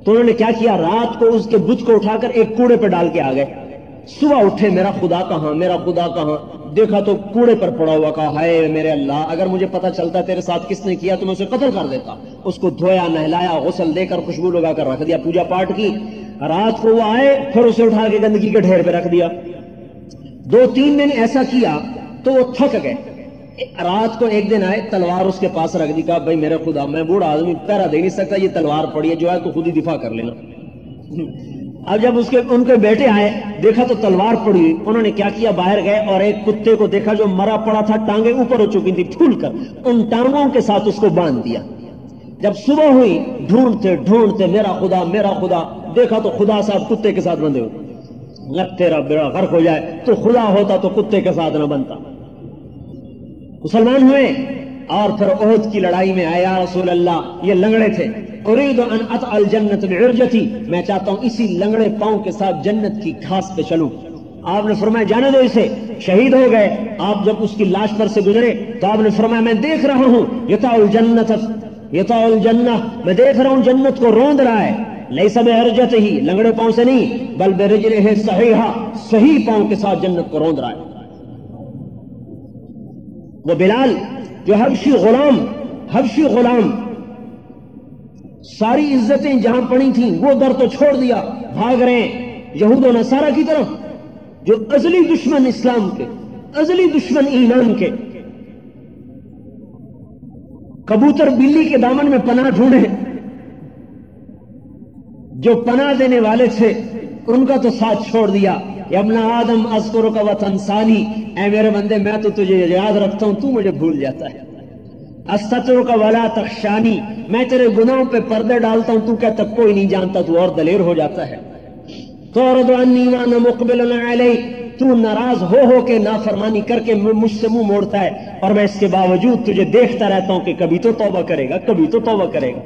تو انہوں نے کیا کیا؟ رات کو اس کے بت کو اٹھا کر ایک کوڑے پہ ڈال کے آ گئے۔ صبح اٹھے، میرا خدا کہاں، میرا خدا کہاں؟ دیکھا تو کوڑے پر پڑا ہوا کہا، ہائے میرے اللہ، اگر مجھے پتا چلتا تیرے ساتھ کس نے کیا، تو میں اسے قتل کر دیتا۔ اس کو دھویا، نہلایا، غسل دے کر خوشبو لگا کر رکھ دیا، پوجا پاٹ کی۔ رات کو وہ آئے، پھر اسے اٹھا کے گندگی کے ڈھیر پہ رکھ دیا۔ دو تین دن ایسا کیا تو وہ تھک گئے۔ رات کو ایک دن آئے، تلوار اس کے پاس رکھ دی، کہا، بھائی میرے خدا، میں بوڑھا آدمی پیرا دے نہیں سکتا، یہ تلوار پڑی ہے، جو ہے تو خود ہی دفاع کر لینا۔ اب جب اس کے، ان کے بیٹے آئے، دیکھا تو تلوار پڑی ہوئی۔ انہوں نے کیا کیا؟ باہر گئے اور ایک کتے کو دیکھا جو مرا پڑا تھا، ٹانگیں اوپر ہو چکی تھی، پھول کر، ان ٹانگوں کے ساتھ اس کو باندھ دیا۔ جب صبح ہوئی، ڈھونڈتے ڈھونڈتے، میرا خدا میرا خدا دیکھا تو خدا صاحب کتے کے ساتھ بندے ہوتے تیرا بیڑا غرق ہو جائے، تو خدا ہوتا تو کتے کے ساتھ نہ بنتا۔ مسلمان ہوئے اور پھر عہد کی لڑائی میں آیا رسول اللہ، یہ لنگڑے تھے۔ اريد ان اطع الجنت بعرجتي، میں چاہتا ہوں اسی لنگڑے پاؤں کے ساتھ جنت کی گھاس پہ چلوں۔ آپ نے فرمایا، جانے دو اسے۔ شہید ہو گئے۔ آپ جب اس کی لاش پر سے گزرے، تو آپ نے فرمایا، میں دیکھ رہا ہوں۔ یتا الجنت یتا الجنہ میں دیکھ رہا ہوں، جنت کو روند رہا ہے۔ لئی سب ارجت ہی لنگڑے پاؤں سے نہیں، بل بے رجل ہے صحیح صحیح پاؤں کے ساتھ جنت کو روند رہا ہے۔ وہ بلال جو حبشی غلام حبشی غلام، ساری عزتیں جہاں پڑی تھیں، وہ در تو چھوڑ دیا، بھاگ رہے ہیں۔ یہود و نصارہ کی طرف، جو ازلی دشمن اسلام کے، ازلی دشمن ایمان کے۔ کبوتر بلی کے دامن میں پناہ ڈھونڈے۔ جو پناہ دینے والے تھے، ان کا تو ساتھ چھوڑ دیا۔ ابن آدم ازکر کا وطن سانی اے میرے بندے، میں تو تجھے یاد رکھتا ہوں، تو مجھے بھول جاتا ہے. استر کا ولا تخشانی. میں تیرے گناہوں پہ پردے ڈالتا ہوں، تو کہتا کوئی نہیں جانتا، تو اور دلیر ہو جاتا ہے. تو مقبل تو ناراض ہو ہو کے نافرمانی کر کے مجھ سے منہ موڑتا ہے. اور میں اس کے باوجود تجھے دیکھتا رہتا ہوں کہ کبھی تو توبہ کرے گا، کبھی تو توبہ کرے گا.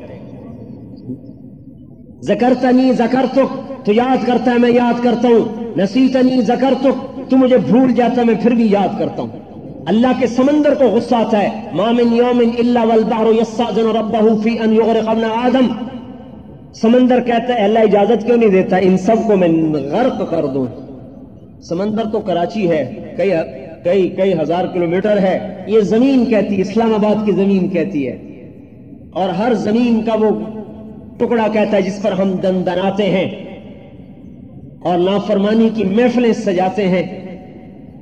زکرتنی زکرتک، تو یاد کرتا ہے میں یاد کرتا ہوں۔ نسیتنی زکرتک، تو مجھے بھول جاتا ہے میں پھر بھی یاد کرتا ہوں۔ اللہ کے سمندر کو غصہ آتا ہے۔ مامن یومن الا والبحر یستاذن ربه في ان یغرق ابن آدم۔ سمندر کہتا ہے، اللہ اجازت کیوں نہیں دیتا؟ ان سب کو میں غرق کر دوں۔ سمندر تو کراچی ہے، کئی کئی کئی ہزار کلومیٹر ہے۔ یہ زمین کہتی ہے اسلام آباد کی زمین کہتی ہے۔ اور ہر زمین کا وہ ٹکڑا کہتا ہے جس پر ہم دن دناتے ہیں اور نافرمانی کی محفلیں سجاتے ہیں۔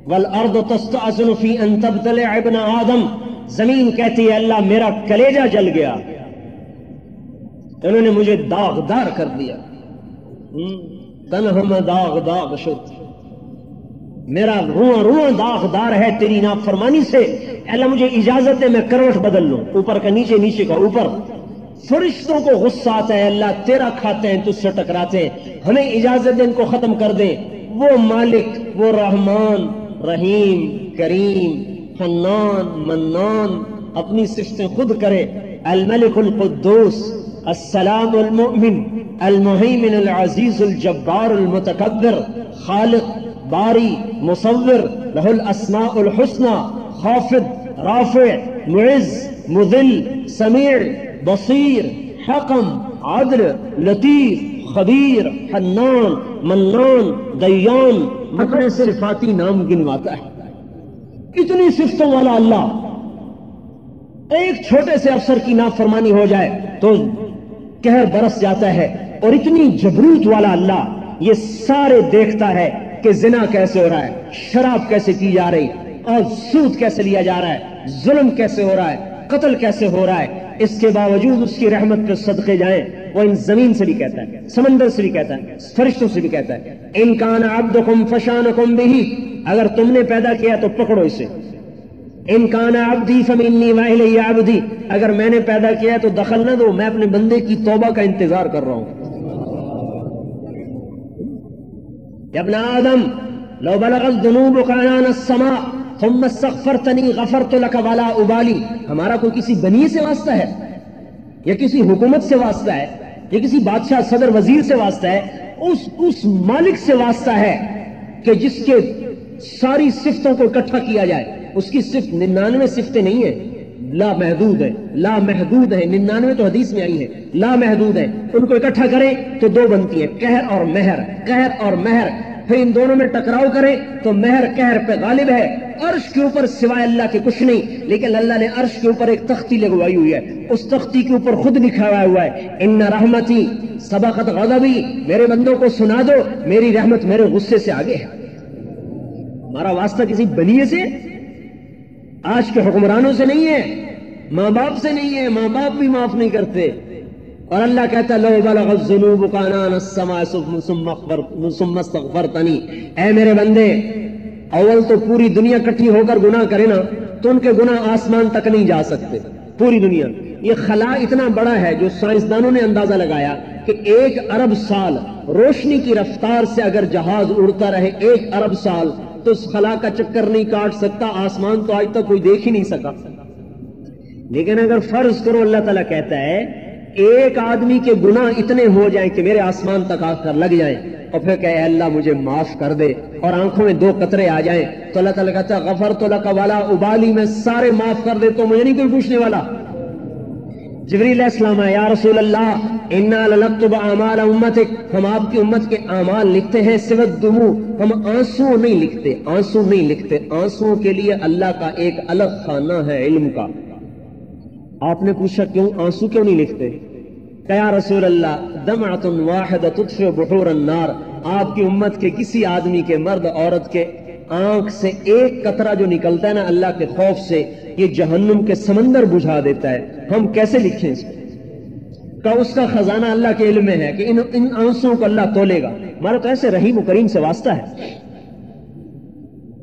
والارض تستعزن فی ان تبتلع ابن آدم۔ زمین کہتی ہے، اللہ میرا کلیجہ جل گیا۔ انہوں نے مجھے داغدار کر دیا۔ تنہم داغ داغ شد میرا رواں رواں داغدار ہے تیری نافرمانی سے۔ اللہ، مجھے اجازت ہے میں کروٹ بدل لوں۔ اوپر کا نیچے نیچے کا اوپر۔ فرشتوں کو غصہ آتا ہے، اللہ تیرا کھاتے ہیں تجھ سے ٹکراتے ہیں۔ ہمیں اجازت دیں ان کو ختم کر دیں۔ وہ مالک، وہ رحمان، رحیم، کریم حنان منان، اپنی صفتیں خود کرے۔ الملک القدوس، السلام المؤمن، المحیمن العزیز الجبار المتکبر، خالق، باری، مصور له الاسماء الحسنى خافض، رافع، معز، مذل، سمیع بصیر حکم عدل، لطیف، خبیر، حنان، منان، دیان اپنے صرفاتی نام گنواتا ہے۔ اتنی صفتوں والا اللہ۔ ایک چھوٹے سے افسر کی نافرمانی ہو جائے تو کہر برس جاتا ہے اور اتنی جبروت والا اللہ یہ سارے دیکھتا ہے کہ زنا کیسے ہو رہا ہے، شراب کیسے کی جا رہی اور سود کیسے لیا جا رہا ہے، ظلم کیسے ہو رہا ہے۔ قتل کیسے ہو رہا ہے؟ اس کے باوجود اس کی رحمت پہ صدقے جائیں، وہ ان زمین سے بھی کہتا ہے، سمندر سے بھی کہتا ہے، فرشتوں سے بھی کہتا ہے۔ انکان عبدکم فشانکم بھی اگر تم نے پیدا کیا تو پکڑو اسے۔ انکان عبدی فمنی وائلی عبدی، اگر میں نے پیدا کیا تو دخل نہ دو، میں اپنے بندے کی توبہ کا انتظار کر رہا ہوں۔ ابن آدم، لو بلغت ذنوبك عنان السماء ثم استغفرتنی غفرت لك ولا ابالی۔ ہمارا کوئی کسی بنی سے واسطہ ہے؟ یا کسی حکومت سے واسطہ ہے؟ یا کسی بادشاہ صدر وزیر سے واسطہ ہے؟ اس اس مالک سے واسطہ ہے کہ جس کے ساری صفتوں کو اکٹھا کیا جائے۔ اس کی صفت ننانوے صفتیں نہیں ہیں۔ لا محدود ہے، لا محدود ہے۔ ننانوے تو حدیث میں آئی ہے لا محدود ہے۔ ان کو اکٹھا کریں تو دو بنتی ہیں، قہر اور مہر۔ قہر اور مہر۔ پھر ان دونوں میں ٹکراؤ کریں تو مہر قہر پہ غالب ہے، عرش کے اوپر سوائے اللہ کے کچھ نہیں، لیکن اللہ نے عرش کے اوپر ایک تختی لگوائی ہوئی ہے۔ اس تختی کے اوپر خود لکھا ہوا ہے، ان رحمتی سبقت غضبی، میرے بندوں کو سنا دو، میری رحمت میرے غصے سے آگے ہے۔ ہمارا واسطہ کسی بنیے سے؟ آج کے حکمرانوں سے نہیں ہے، ماں باپ سے نہیں ہے، ماں باپ بھی معاف نہیں کرتے۔ اور اللہ کہتا لو بلغ الذنوب قانان السماء ثم استغفرتنی اے میرے بندے، اول تو پوری دنیا کٹھی ہو کر گناہ کرے نا، تو ان کے گناہ آسمان تک نہیں جا سکتے، پوری دنیا۔ یہ خلا اتنا بڑا ہے جو سائنسدانوں نے اندازہ لگایا کہ ایک ارب سال روشنی کی رفتار سے اگر جہاز اڑتا رہے ایک ارب سال، تو اس خلا کا چکر نہیں کاٹ سکتا، آسمان تو آج تک کوئی دیکھ ہی نہیں سکا۔ لیکن اگر فرض کرو، اللہ تعالیٰ کہتا ہے ایک آدمی کے گناہ اتنے ہو جائیں کہ میرے آسمان تک آ کر لگ جائیں اور پھر کہ اے اللہ مجھے معاف کر دے اور آنکھوں میں دو قطرے آ جائیں تو اللہ تعالیٰ کہتا غفر تو لک والا، ابالی میں سارے معاف کر دے تو مجھے نہیں کوئی پوچھنے والا۔ جبری علیہ السلام یا رسول اللہ، انا لنکتب اعمال امتک۔ ہم آپ کی امت کے اعمال لکھتے ہیں سوت دمو ہم آنسو نہیں لکھتے، آنسو نہیں لکھتے۔ آنسو کے لیے اللہ کا ایک الگ خانہ ہے، علم کا۔ آپ نے پوچھا کیوں آنسو کیوں نہیں لکھتے؟ یا رسول اللہ دمعت واحد تطفئ بحور النار، آپ کی امت کے کسی آدمی کے مرد، عورت کے آنکھ سے ایک قطرہ جو نکلتا ہے نا اللہ کے خوف سے، یہ جہنم کے سمندر بجھا دیتا ہے۔ ہم کیسے لکھیں اس کا اس کا خزانہ اللہ کے علم میں ہے کہ ان ان آنسوں کو اللہ تولے گا۔ ہمارا تو ایسے رحیم و کریم سے واسطہ ہے۔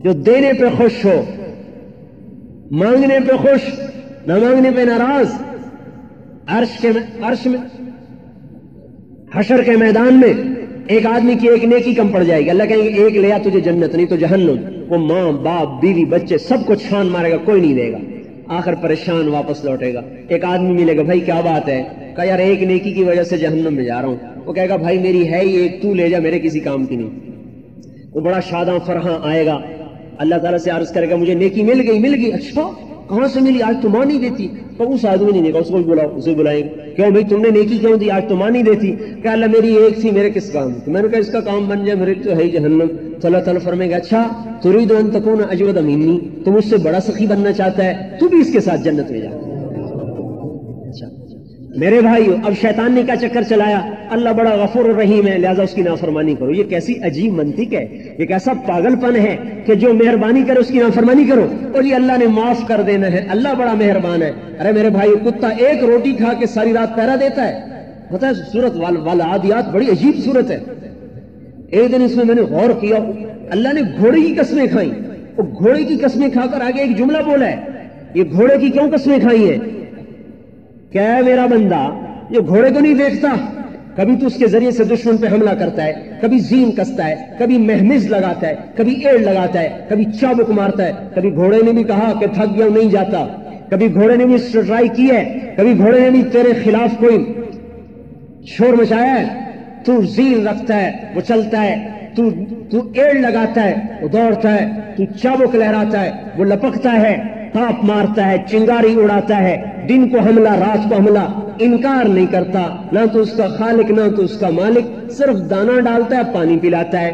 جو دینے پہ خوش ہو، مانگنے پہ خوش نہ مانگنے پہ ناراض عرش کے عرش میں حشر کے میدان میں ایک آدمی کی ایک نیکی کم پڑ جائے گی اللہ کہیں گے ایک لیا تجھے جنت نہیں تو جہنم وہ ماں باپ بیوی بچے سب کو چھان مارے گا کوئی نہیں دے گا آخر پریشان واپس لوٹے گا ایک آدمی ملے گا بھائی کیا بات ہے کہا یار ایک نیکی کی وجہ سے جہنم میں جا رہا ہوں وہ کہے گا بھائی میری ہے ہی ایک تو لے جا میرے کسی کام کی نہیں وہ بڑا شاداں فرحاں آئے گا اللہ تعالیٰ سے عرض کرے گا مجھے نیکی مل گئی مل گئی اچھا کہاں سے ملی آج تو ماں نہیں دیتی تو اس آدمی نے دیکھا اس کو بھی بلاؤ اسے بلائیں گے کیوں بھائی تم نے نیکی کیوں دی آج تو ماں نہیں دیتی کہ اللہ میری ایک تھی میرے کس کام میں نے کہا اس کا کام بن جائے میرے تو ہے جہنم تو اللہ تعالیٰ فرمائے گا اچھا ترید ان تکون اجود امینی تم اس سے بڑا سخی بننا چاہتا ہے تو بھی اس کے ساتھ جنت میں جانا میرے بھائی اب شیطان نے کیا چکر چلایا؟ اللہ بڑا غفور الرحیم ہے، لہذا اس کی نافرمانی کرو۔ یہ کیسی عجیب منطق ہے، یہ کیسا پاگل پن ہے کہ جو مہربانی کرے اس کی نافرمانی کرو اور یہ اللہ نے معاف کر دینا ہے۔ اللہ بڑا مہربان ہے۔ ارے میرے بھائی کتا ایک روٹی کھا کے ساری رات پہرا دیتا ہے۔ پتا ہے، سورت والا بڑی عجیب صورت ہے۔ ایک دن اس میں میں نے غور کیا، اللہ نے گھوڑے کی قسمیں کھائی وہ گھوڑے کی قسمیں کھا کر آگے ایک جملہ بولا ہے، یہ گھوڑے کی کیوں قسمیں کھائی ہیں؟ کیا ہے میرا بندہ؟ یہ گھوڑے کو نہیں دیکھتا۔ کبھی تو اس کے ذریعے سے دشمن پہ حملہ کرتا ہے، کبھی زین کستا ہے، کبھی محمز لگاتا ہے، کبھی ایڑ لگاتا ہے، کبھی چابک مارتا ہے۔ کبھی گھوڑے نے بھی کہا کہ تھک گیا نہیں جاتا۔ کبھی گھوڑے نے بھی ٹرائی کی ہے، کبھی گھوڑے نے بھی تیرے خلاف کوئی شور مچایا ہے۔ تو زین رکھتا ہے، وہ چلتا ہے، تو تو ایڑ لگاتا ہے، وہ دوڑتا ہے، تو چابک لہراتا ہے، وہ لپکتا ہے۔ تاپ مارتا ہے، چنگاری اڑاتا ہے، دن کو حملہ، رات کو حملہ، انکار نہیں کرتا، نہ تو اس کا خالق، نہ تو اس کا مالک، صرف دانا ڈالتا ہے، پانی پلاتا ہے۔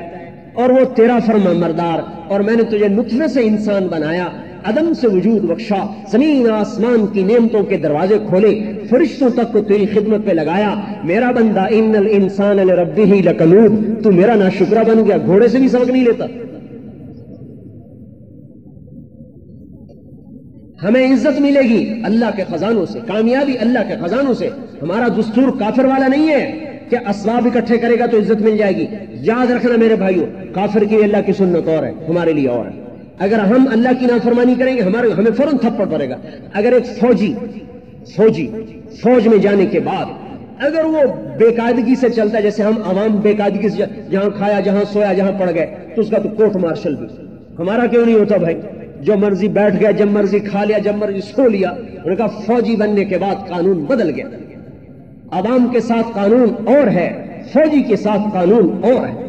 اور وہ تیرا فرما مردار، اور میں نے تجھے نطفے سے انسان بنایا، عدم سے وجود بخشا، زمین، آسمان کی نعمتوں کے دروازے کھولے، فرشتوں تک کو تیری خدمت پہ لگایا۔ میرا بندہ، ان الانسان لربہ لکنود تو میرا نہ شکرہ بن گیا، گھوڑے سے بھی سبق نہیں لیتا۔ ہمیں عزت ملے گی اللہ کے خزانوں سے، کامیابی اللہ کے خزانوں سے۔ ہمارا دستور کافر والا نہیں ہے کہ اسباب اکٹھے کرے گا تو عزت مل جائے گی۔ یاد رکھنا میرے بھائیوں کافر کی اللہ کی سنت اور ہے، ہمارے لیے اور ہے۔ اگر ہم اللہ کی نافرمانی کریں گے، ہمارے ہمیں فوراً تھپڑ پڑے گا۔ اگر ایک فوجی فوجی، فوج میں جانے کے بعد اگر وہ بے قاعدگی سے چلتا ہے، جیسے ہم عوام بے قاعدگی سے جہاں کھایا، جہاں سویا، جہاں پڑ گئے، تو اس کا تو کوٹ مارشل بھی۔ ہمارا کیوں نہیں ہوتا بھائی؟ جو مرضی بیٹھ گیا، جب مرضی کھا لیا، جب مرضی سو لیا، انہوں نے کہا فوجی بننے کے بعد قانون بدل گیا۔ عوام کے ساتھ قانون اور ہے، فوجی کے ساتھ قانون اور ہے۔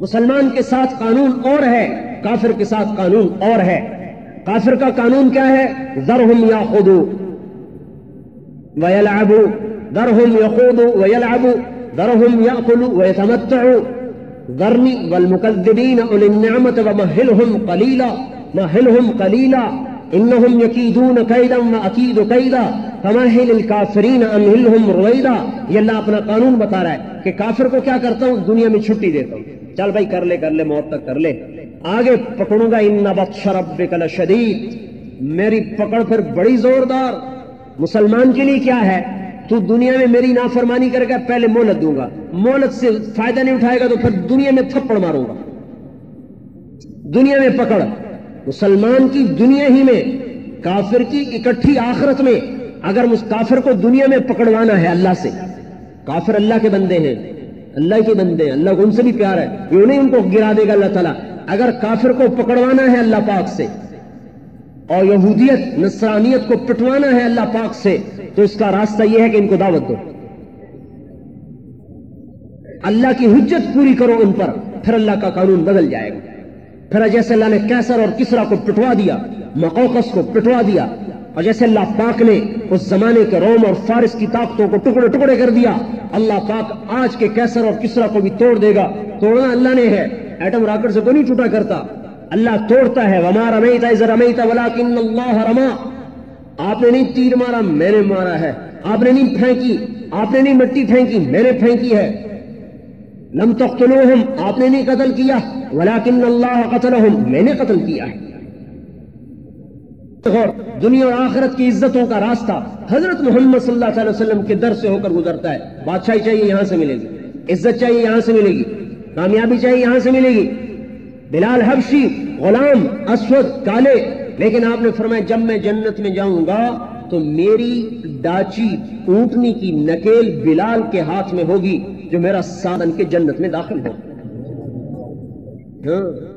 مسلمان کے ساتھ قانون اور ہے، کافر کے ساتھ قانون اور ہے۔ کافر کا قانون کیا ہے؟ ذرہم یا خودو ویلعبو، ذرہم یخودو ویلعبو، ذرہم یاکلو ویتمتعو۔ ذرنی والمکذبین، اولی النعمت، ومہلہم قلیلا۔ مہلہم قلیلا انہم یکیدون قیدا واکید قیدا فمہل الکافرین امہلہم رویدا یہ اللہ اپنا قانون بتا رہا ہے کہ کافر کو کیا کرتا ہوں؟ دنیا میں چھٹی دیتا ہوں۔ چل بھائی، کر لے کر لے، موت تک کر لے۔ آگے پکڑوں گا ان بطش ربک لشدید میری پکڑ پھر بڑی زوردار۔ مسلمان کے لیے کیا ہے؟ تو دنیا میں میری نافرمانی کرے گا، پہلے مولت دوں گا۔ مولت سے فائدہ نہیں اٹھائے گا تو پھر دنیا میں تھپڑ ماروں گا۔ دنیا میں پکڑ۔ مسلمان کی دنیا ہی میں، کافر کی اکٹھی آخرت میں، اگر کافر کو دنیا میں پکڑوانا ہے اللہ سے۔ کافر اللہ کے بندے ہیں، اللہ کے بندے ہیں اللہ کو ان سے بھی پیار ہے، کیوں نہیں ان کو گرا دے گا اللہ تعالیٰ؟ اگر کافر کو پکڑوانا ہے اللہ پاک سے، اور یہودیت، نصرانیت کو پٹوانا ہے اللہ پاک سے، تو اس کا راستہ یہ ہے کہ ان کو دعوت دو۔ اللہ کی حجت پوری کرو ان پر، پھر اللہ کا قانون بدل جائے گا۔ پھر جیسے اللہ نے کیسر اور کسرا کو پٹوا دیا، مقوقس کو پٹوا دیا۔ اور جیسے اللہ پاک نے اس زمانے کے روم اور فارس کی طاقتوں کو ٹکڑے ٹکڑے کر دیا۔ اللہ پاک آج کے کیسر اور کسرا کو بھی توڑ دے گا۔ توڑنا اللہ نے ہے، ایٹم راکٹ سے تو نہیں ٹوٹا کرتا۔ اللہ توڑتا ہے، وما رمیتا از رمیتا ولیکن اللہ رما آپ نے نہیں تیر مارا، میں نے مارا ہے۔ آپ نے نہیں پھینکی، آپ نے نہیں مٹی پھینکی، میں نے پھینکی ہے۔ لم تقتلوہم آپ نے نہیں قتل کیا، ولیکن اللہ قتلہم میں نے قتل کیا ہے۔ اور دنیا اور آخرت کی عزتوں کا راستہ حضرت محمد صلی اللہ علیہ وسلم کے در سے ہو کر گزرتا ہے۔ بادشاہی چاہیے یہاں سے ملے گی، عزت چاہیے یہاں سے ملے گی، کامیابی چاہیے یہاں سے ملے گی۔ بلال حبشی، غلام، اسود، کالے، لیکن آپ نے فرمایا جب میں جنت میں جاؤں گا تو میری ڈاچی، اونٹنی کی نکیل بلال کے ہاتھ میں ہوگی۔ جو میرا سادن کے جنت میں داخل ہو۔ ہاں۔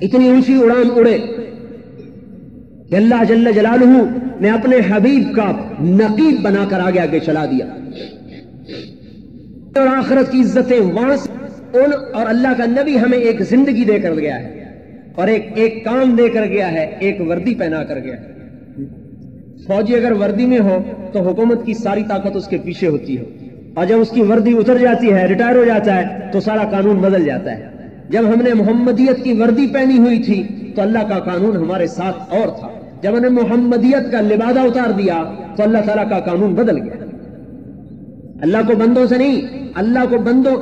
اتنی اونچی اڑان اڑے۔ کہ اللہ جل جلالہ نے اپنے حبیب کا نقیب بنا کر آگے آگے چلا دیا۔ اور آخرت کی عزتیں وہاں سے ان اور اللہ کا نبی ہمیں ایک زندگی دے کر گیا ہے۔ اور ایک ایک کام دے کر گیا ہے، ایک وردی پہنا کر گیا ہے۔ فوجی اگر وردی میں ہو تو حکومت کی ساری طاقت اس کے پیچھے ہوتی ہے۔ اور جب اس کی وردی اتر جاتی ہے، ریٹائر ہو جاتا ہے، تو سارا قانون بدل جاتا ہے۔ جب ہم نے محمدیت کی وردی پہنی ہوئی تھی، تو اللہ کا قانون ہمارے ساتھ اور تھا۔ جب ہم نے محمدیت کا لبادہ اتار دیا، تو اللہ تعالیٰ کا قانون بدل گیا۔ اللہ کو بندوں سے نہیں، اللہ کو بندوں،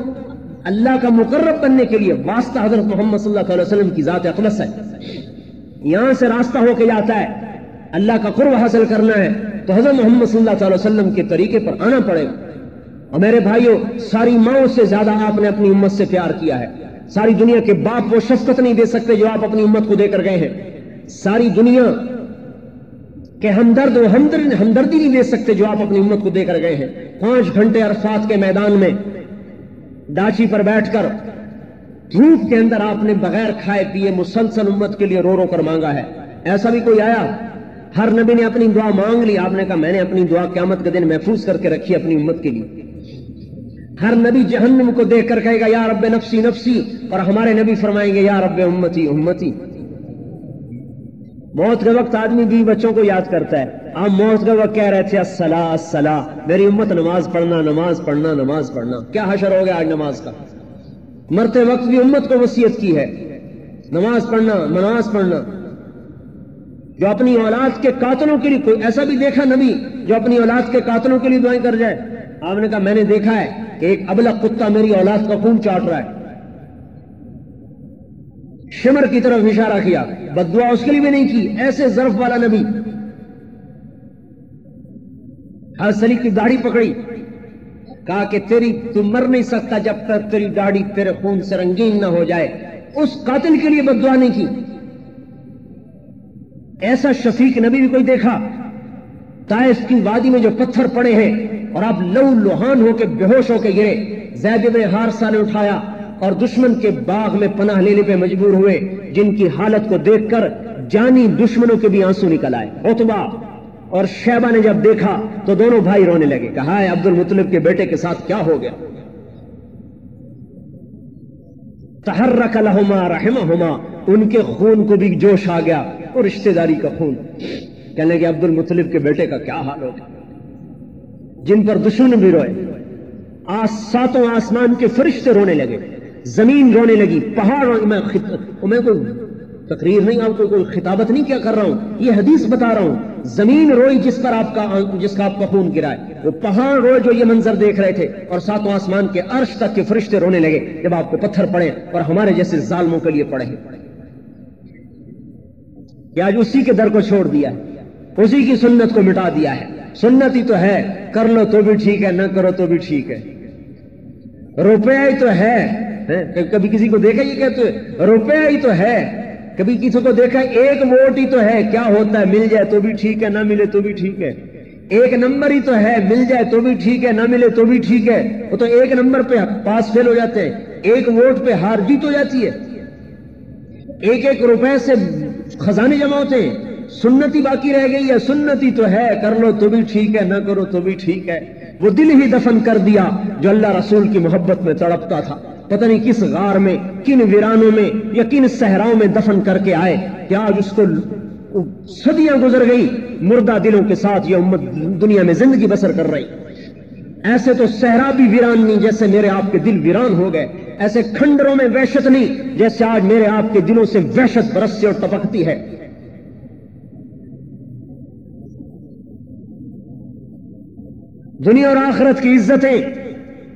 اللہ کا مقرب بننے کے لیے واسطہ حضرت محمد صلی اللہ علیہ وسلم کی ذات اقلس ہے۔ یہاں سے راستہ ہو کے جاتا ہے۔ اللہ کا قرب حاصل کرنا ہے، تو حضرت محمد صلی اللہ علیہ وسلم کے طریقے پر آنا پڑے گا۔ اور میرے بھائیوں ساری ماؤں سے زیادہ آپ نے اپنی امت سے پیار کیا ہے۔ ساری دنیا کے باپ وہ شفقت نہیں دے سکتے جو آپ اپنی امت کو دے کر گئے ہیں۔ ساری دنیا کہ ہمدرد و ہمدردی نہیں دے سکتے جو آپ اپنی امت کو دے کر گئے ہیں۔ پانچ گھنٹے عرفات کے میدان میں ڈاچی پر بیٹھ کر دھوپ کے اندر آپ نے بغیر کھائے پیے مسلسل امت کے لیے رو رو کر مانگا ہے۔ ایسا بھی کوئی آیا؟ ہر نبی نے اپنی دعا مانگ لی، آپ نے کہا میں نے اپنی دعا قیامت کے دن محفوظ کر کے رکھی اپنی امت کے لیے۔ ہر نبی جہنم کو دیکھ کر کہے گا، یا رب نفسی نفسی۔ اور ہمارے نبی فرمائیں گے، یا رب امتی امتی۔ موت کے وقت آدمی بھی بچوں کو یاد کرتا ہے۔ آپ موت کے وقت کہہ رہے تھے السلام السلام میری امت، نماز پڑھنا نماز پڑھنا نماز پڑھنا۔ کیا حشر ہو گیا آج نماز کا؟ مرتے وقت بھی امت کو وصیت کی ہے۔ نماز پڑھنا نماز پڑھنا۔ جو اپنی اولاد کے قاتلوں کے لیے کوئی ایسا بھی دیکھا نبی جو اپنی اولاد کے قاتلوں کے لیے دعائیں کر جائے۔ آپ نے کہا میں نے دیکھا ہے کہ ایک ابلا کتا میری اولاد کا خون چاٹ رہا ہے۔ شمر کی طرف اشارہ کیا بدعا اس کے لیے بھی نہیں کی، ایسے ظرف والا نبی۔ ہر سلی کی داڑھی پکڑی۔ کہا کہ تیری تو مر نہیں سکتا جب تک تیری داڑھی تیرے خون سے رنگین نہ ہو جائے۔ اس قاتل کے لیے بدعا نہیں کی۔ ایسا شفیق نبی بھی کوئی دیکھا تائف کی وادی میں جو پتھر پڑے ہیں اور آپ لو لوہان ہو کے بے ہوش ہو کے گرے، زید ابن حارثہ نے اٹھایا اور دشمن کے باغ میں پناہ لینے پہ مجبور ہوئے، جن کی حالت کو دیکھ کر جانی دشمنوں کے بھی آنسو نکل آئے۔ اتبا اور شیبہ نے جب دیکھا تو دونوں بھائی رونے لگے، کہا ہے عبد المطلب کے بیٹے کے ساتھ کیا ہو گیا؟ تحرک لہما رحمہما، ان کے خون کو بھی جوش آ گیا۔ اور رشتہ داری کا خون۔ کہنے کہ عبد المطلب کے بیٹے کا کیا حال ہوگا؟ جن پر دشمن بھی روئے۔ آس ساتوں آسمان کے فرشتے رونے لگے۔ زمین رونے لگی، پہاڑ میں خط... میں کوئی تقریر نہیں آپ کو کوئی خطابت نہیں کیا کر رہا ہوں۔ یہ حدیث بتا رہا ہوں۔ زمین روئی جس پر آپ کا جس کا آپ کا خون گرا ہے۔ وہ پہاڑ روئے جو یہ منظر دیکھ رہے تھے۔ اور ساتوں آسمان کے عرش تک کے فرشتے رونے لگے۔ جب آپ کو پتھر پڑے اور ہمارے جیسے ظالموں کے لیے پڑے کہ آج اسی کے در کو چھوڑ دیا ہے، اسی کی سنت کو مٹا دیا ہے۔ سنت ہی تو ہے، کر لو تو بھی ٹھیک ہے، نہ کرو تو بھی ٹھیک ہے۔ روپیہ ہی تو ہے ہاں، کبھی کسی کو دیکھا یہ کہتے روپیہ ہی تو ہے۔ کبھی کسی کو دیکھا ایک ووٹ ہی تو ہے، کیا ہوتا ہے، مل جائے تو بھی ٹھیک ہے، نہ ملے تو بھی ٹھیک ہے۔ ایک نمبر ہی تو ہے، مل جائے تو بھی ٹھیک ہے، نہ ملے تو بھی ٹھیک ہے۔ وہ تو ایک نمبر پہ پاس فیل ہو جاتے ہیں، ایک ووٹ پہ ہار جیت ہو جاتی ہے۔ ایک ایک روپے سے خزانے جمع ہوتے ہیں۔ سنتی باقی رہ گئی ہے سنتی تو ہے۔ کر لو تو بھی ٹھیک ہے، نہ کرو تو بھی ٹھیک ہے۔ وہ دل ہی دفن کر دیا جو اللہ رسول کی محبت میں تڑپتا تھا۔ پتہ نہیں کس غار میں، کن ویرانوں میں یا کن صحراؤں میں دفن کر کے آئے کہ آج اس کو صدیاں گزر گئی۔ مردہ دلوں کے ساتھ یہ امت دنیا میں زندگی بسر کر رہی۔ ایسے تو صحرا بھی ویران نہیں جیسے میرے آپ کے دل ویران ہو گئے، ایسے کھنڈروں میں وحشت نہیں جیسے آج میرے آپ کے دلوں سے وحشت برستی اور ٹپکتی ہے۔ دنیا اور آخرت کی عزتیں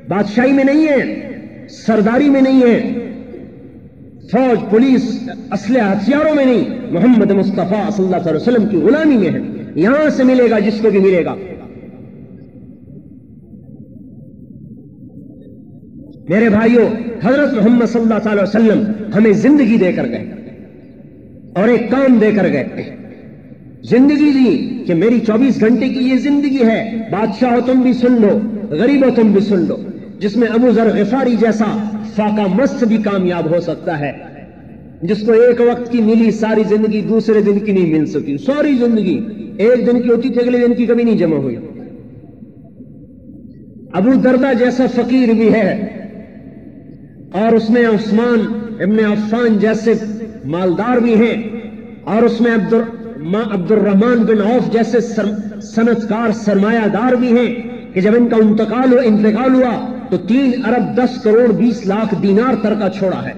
بادشاہی میں نہیں ہیں، سرداری میں نہیں ہیں۔ فوج، پولیس، اسلحہ، ہتھیاروں میں نہیں، محمد مصطفیٰ صلی اللہ علیہ وسلم کی غلامی میں ہے یہاں سے ملے گا جس کو بھی ملے گا۔ میرے بھائیوں حضرت محمد صلی اللہ علیہ وسلم ہمیں زندگی دے کر گئے اور ایک کام دے کر گئے۔ زندگی دی کہ میری چوبیس گھنٹے کی یہ زندگی ہے بادشاہ ہو تم بھی سن لو غریب ہو تم بھی سن لو، جس میں ابو ذر غفاری جیسا فاقہ مست بھی کامیاب ہو سکتا ہے، جس کو ایک وقت کی ملی ساری زندگی دوسرے دن کی نہیں مل سکی۔ ساری زندگی ایک دن کی ہوتی تھی، اگلے دن کی کبھی نہیں جمع ہوئی۔ ابو دردہ جیسا فقیر بھی ہے اور اس میں عثمان ابن عفان جیسے مالدار بھی ہیں، اور اس میں عبد عبد الرحمان بن عوف جیسے صنعت کار سرمایہ دار بھی ہیں کہ جب ان کا انتقال ہو انتقال ہوا تو تین ارب دس کروڑ بیس لاکھ دینار تر کا چھوڑا ہے۔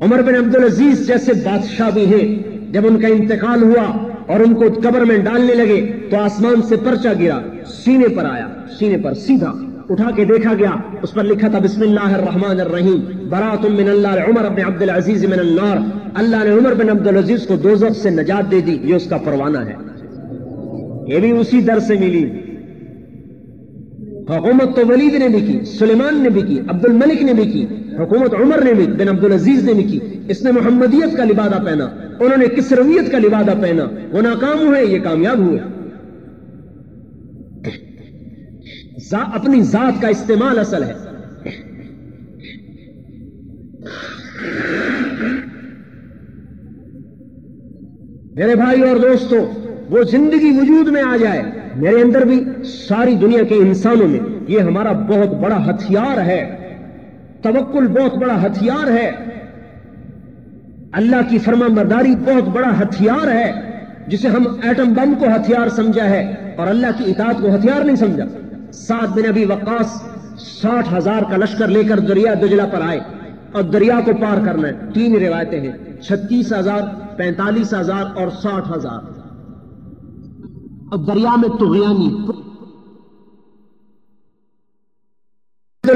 عمر بن عبد العزیز جیسے بادشاہ بھی ہیں، جب ان کا انتقال ہوا اور ان کو قبر میں ڈالنے لگے تو آسمان سے پرچا گرا، سینے پر آیا، سینے پر سیدھا۔ اٹھا کے دیکھا گیا، اس پر لکھا تھا بسم اللہ الرحمن الرحیم برات من اللہ عمر بن عبد العزیز من النار، اللہ نے عمر بن عبد العزیز کو دوزخ سے نجات دے دی، یہ اس کا پروانہ ہے۔ یہ بھی اسی در سے ملی۔ حکومت تو ولید نے بھی کی، سلیمان نے بھی کی عبد الملک نے بھی کی، حکومت عمر نے بھی، بن عبد العزیز نے بھی کی۔ اس نے محمدیت کا لبادہ پہنا، انہوں نے کسرویت کا لبادہ پہنا، وہ ناکام ہوئے، یہ کامیاب ہوئے۔ اپنی ذات کا استعمال اصل ہے۔ میرے بھائی اور دوستو، وہ زندگی وجود میں آ جائے۔ میرے اندر بھی ساری دنیا کے انسانوں میں یہ ہمارا بہت بڑا ہتھیار ہے۔ توکل بہت بڑا ہتھیار ہے۔ اللہ کی فرما برداری بہت بڑا ہتھیار ہے، جسے ہم ایٹم بم کو ہتھیار سمجھا ہے اور اللہ کی اطاعت کو ہتھیار نہیں سمجھا۔ سات بن ابھی وقاص ساٹھ ہزار کا لشکر لے کر دریا دجلا پر آئے اور دریا کو پار کرنا ہے۔ تین روایتیں ہیں۔ چھتیس ہزار، پینتالیس ہزار اور ساٹھ ہزار۔ اب دریا میں تغیانی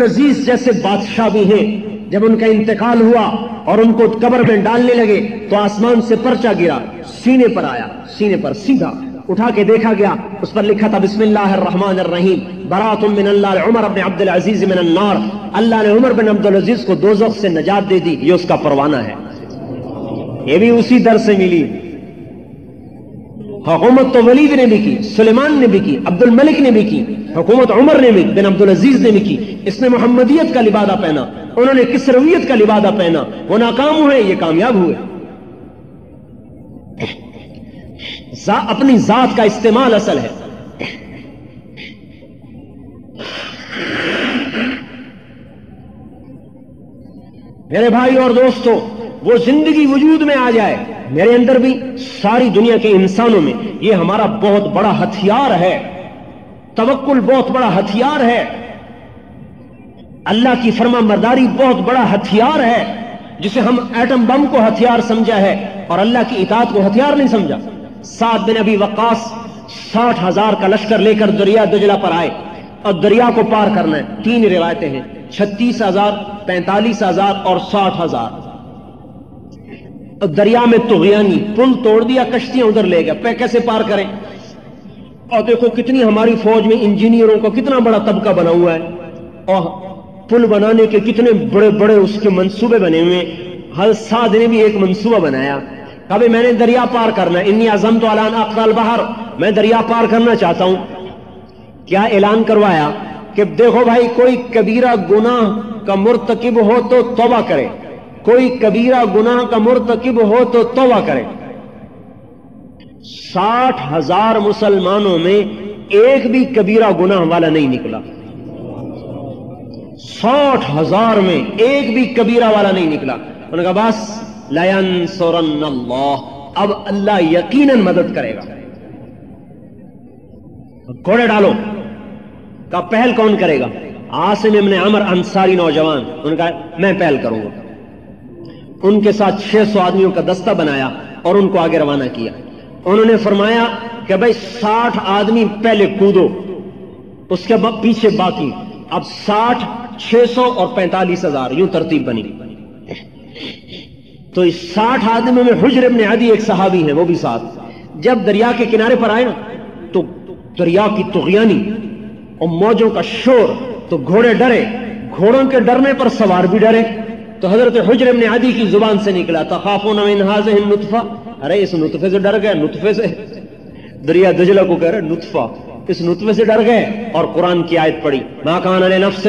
عزیز جیسے بادشاہ بھی ہیں۔ جب ان کا انتقال ہوا اور ان کو قبر میں ڈالنے لگے تو آسمان سے پرچا گرا۔ سینے پر آیا۔ سینے پر سیدھا۔ اٹھا کے دیکھا گیا، اس پر لکھا تھا، بسم اللہ الرحمن الرحیم برات من اللہ عمر بن عبد العزیز من النار۔ اللہ نے عمر بن عبد العزیز کو دوزخ سے نجات دے دی، یہ اس کا پروانہ ہے۔ یہ بھی اسی در سے ملی۔ ہاں، حکومت تو ولید نے بھی کی، سلیمان نے بھی کی عبد الملک نے بھی کی، حکومت عمر نے بھی، بن عبد العزیز نے بھی کی۔ اس نے محمدیت کا لبادہ پہنا، انہوں نے کسرویت کا لبادہ پہنا۔ وہ ناکام ہوئے، یہ کامیاب ہوئے۔ اپنی ذات کا استعمال اصل ہے۔ میرے بھائی اور دوستو، وہ زندگی وجود میں آ جائے۔ میرے اندر بھی ساری دنیا کے انسانوں میں یہ ہمارا بہت بڑا ہتھیار ہے۔ توکل بہت بڑا ہتھیار ہے۔ اللہ کی فرما مرداری بہت بڑا ہتھیار ہے، جسے ہم ایٹم بم کو ہتھیار سمجھا ہے اور اللہ کی اطاعت کو ہتھیار نہیں سمجھا۔ سات دن ابھی وقاص ساٹھ ہزار کا لشکر لے کر دریا دجلا پر آئے۔ اور دریا کو پار کرنا ہے۔ تین روایتیں ہیں۔ چھتیس ہزار، پینتالیس ہزار اور ساٹھ ہزار۔ دریا میں تغیانی پل توڑ دیا، کشتیاں ادھر لے گیا۔ پہ کیسے پار کریں؟ اور دیکھو کتنی ہماری فوج میں انجینئروں کا کتنا بڑا طبقہ بنا ہوا ہے۔ اور پل بنانے کے کتنے بڑے بڑے اس کے منصوبے بنے ہوئے ہر سات نے بھی ایک منصوبہ بنایا۔ کبھی میں نے دریا پار کرنا انی اعظم تو بہر میں دریا پار کرنا چاہتا ہوں۔ کیا اعلان کروایا کہ دیکھو بھائی، کوئی کبیرہ گناہ کا مرتکب ہو تو توبہ کرے۔ کوئی کبیرہ گناہ کا مرتکب ہو تو توبہ کرے۔ ساٹھ ہزار مسلمانوں میں ایک بھی کبیرہ گناہ والا نہیں نکلا۔ ساٹھ ہزار میں ایک بھی کبیرہ والا نہیں نکلا۔ انہوں نے کہا، بس لین سورن اللہ اب اللہ یقیناً مدد کرے گا. گھوڑے ڈالو. کا پہل کون کرے گا؟ آسم ابن عمر انصاری نوجوان. ان کا میں پہل کروں گا. ان کے ساتھ چھ سو آدمیوں کا دستہ بنایا اور ان کو آگے روانہ کیا. انہوں نے فرمایا کہ بھائی ساٹھ آدمی پہلے کودو. اس کے پیچھے باقی. اب ساٹھ چھ سو اور پینتالیس ہزار. یوں ترتیب بنی. تو اس ساٹھ آدمیوں میں حجر ابن عدی ایک صحابی ہیں، وہ بھی ساتھ۔ جب دریا کے کنارے پر آئے نا، تو دریا کی تغیانی اور موجوں کا شور، تو گھوڑے ڈرے۔ گھوڑوں کے ڈرنے پر سوار بھی ڈرے۔ تو حضرت حجر ابن عدی کی زبان سے نکلا، تخافون من هذه النطفه ارے، اس نطفے سے ڈر گئے، نطفے سے۔ دریا دجلہ کو کہہ رہے، نطفہ۔ اس نطفے سے ڈر گئے اور قرآن کی آیت پڑھی۔ ما کان لنفس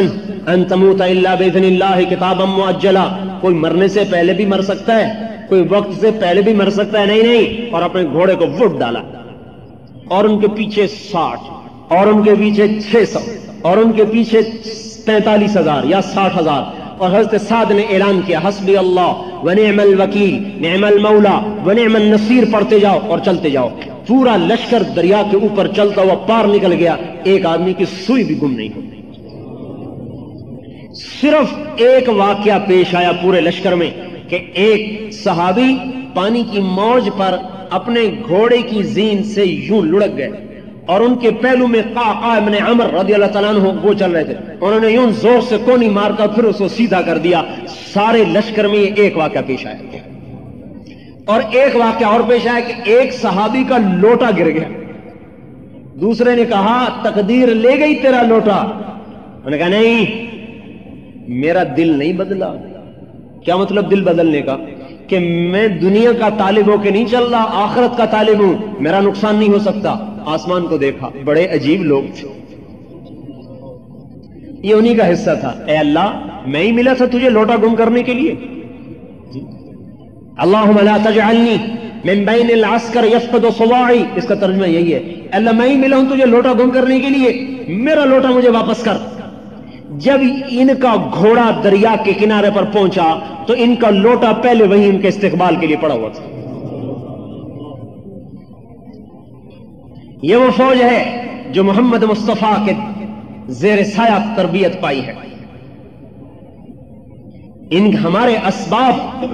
ان تموت الا باذن اللہ کتابا مؤجلا۔ کوئی مرنے سے پہلے بھی مر سکتا ہے، کوئی وقت سے پہلے بھی مر سکتا ہے۔ نہیں نہیں، اور اپنے گھوڑے کو وٹ ڈالا۔ اور ان کے پیچھے ساٹھ، اور ان کے پیچھے چھ سو، اور ان کے پیچھے پینتالیس ہزار یا ساٹھ ہزار۔ اور حضرت سعد نے اعلان کیا، حسبی اللہ، ونعم الوکیل، نعم المولا ونعم النصیر پڑھتے جاؤ اور چلتے جاؤ۔ پورا لشکر دریا کے اوپر چلتا ہوا پار نکل گیا۔ ایک آدمی کی سوئی بھی گم نہیں ہوئی۔ صرف ایک واقعہ پیش آیا پورے لشکر میں کہ ایک صحابی پانی کی موج پر اپنے گھوڑے کی زین سے یوں لڑک گئے۔ اور ان کے پہلو میں قاقا ابن عمر رضی اللہ تعالیٰ عنہ وہ چل رہے تھے۔ انہوں نے یوں زور سے کونی مار کر پھر اس کو سیدھا کر دیا۔ سارے لشکر میں یہ ایک واقعہ پیش آیا۔ اور ایک واقعہ اور پیش آیا کہ ایک صحابی کا لوٹا گر گیا۔ دوسرے نے کہا، تقدیر لے گئی تیرا لوٹا۔ انہوں نے کہا، نہیں، میرا دل نہیں بدلا۔ کیا مطلب دل بدلنے کا؟ کہ میں دنیا کا طالب ہو کے نہیں چل رہا، آخرت کا طالب ہوں، میرا نقصان نہیں ہو سکتا۔ آسمان کو دیکھا، بڑے عجیب لوگ تھے۔ یہ انہی کا حصہ تھا۔ اے اللہ، میں ہی ملا تھا تجھے لوٹا گم کرنے کے لیے۔ اللہم لا تجعلنی من بین العسکر یفقد صواعی۔ اس کا ترجمہ یہی ہے۔ اللہ میں ہی ملا ہوں تجھے لوٹا گم کرنے کے لیے۔ میرا لوٹا مجھے واپس کر۔ جب ان کا گھوڑا دریا کے کنارے پر پہنچا تو ان کا لوٹا پہلے وہی ان کے استقبال کے لیے پڑا ہوا تھا۔ یہ وہ فوج ہے جو محمد مصطفیٰ کے زیر سایہ تربیت پائی ہے۔ ان ہمارے اسباب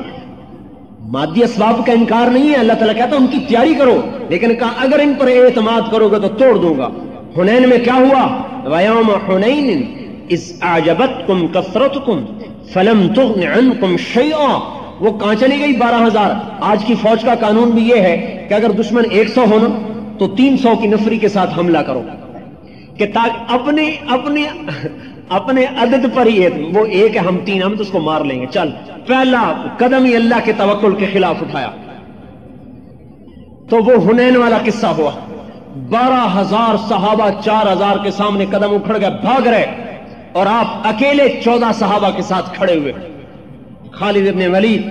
مادی اسباب کا انکار نہیں ہے، اللہ تعالیٰ کہتا ان کی تیاری کرو۔ لیکن کہا، اگر ان پر اعتماد کرو گے تو توڑ دوں گا۔ حنین میں کیا ہوا؟ ویوم حنین اس آجبت کم کثرت کم فلم تغن عنکم شیئا وہ کہاں چلی گئی بارہ ہزار۔ آج کی فوج کا قانون بھی یہ ہے کہ اگر دشمن ایک سو ہونا، تو تین سو کی نفری کے ساتھ حملہ کرو۔ کہ تاکہ اپنے اپنے اپنے عدد پر ہی ایک وہ ایک ہے، ہم تین ہم تو اس کو مار لیں گے۔ چل۔ پہلا قدم ہی اللہ کے توکل کے خلاف اٹھایا۔ تو وہ ہنین والا قصہ ہوا۔ بارہ ہزار صحابہ، چار ہزار کے سامنے قدم اکھڑ گئے، بھاگ رہے۔ اور آپ اکیلے چودہ صحابہ کے ساتھ کھڑے ہوئے۔ خالد ابن ولید،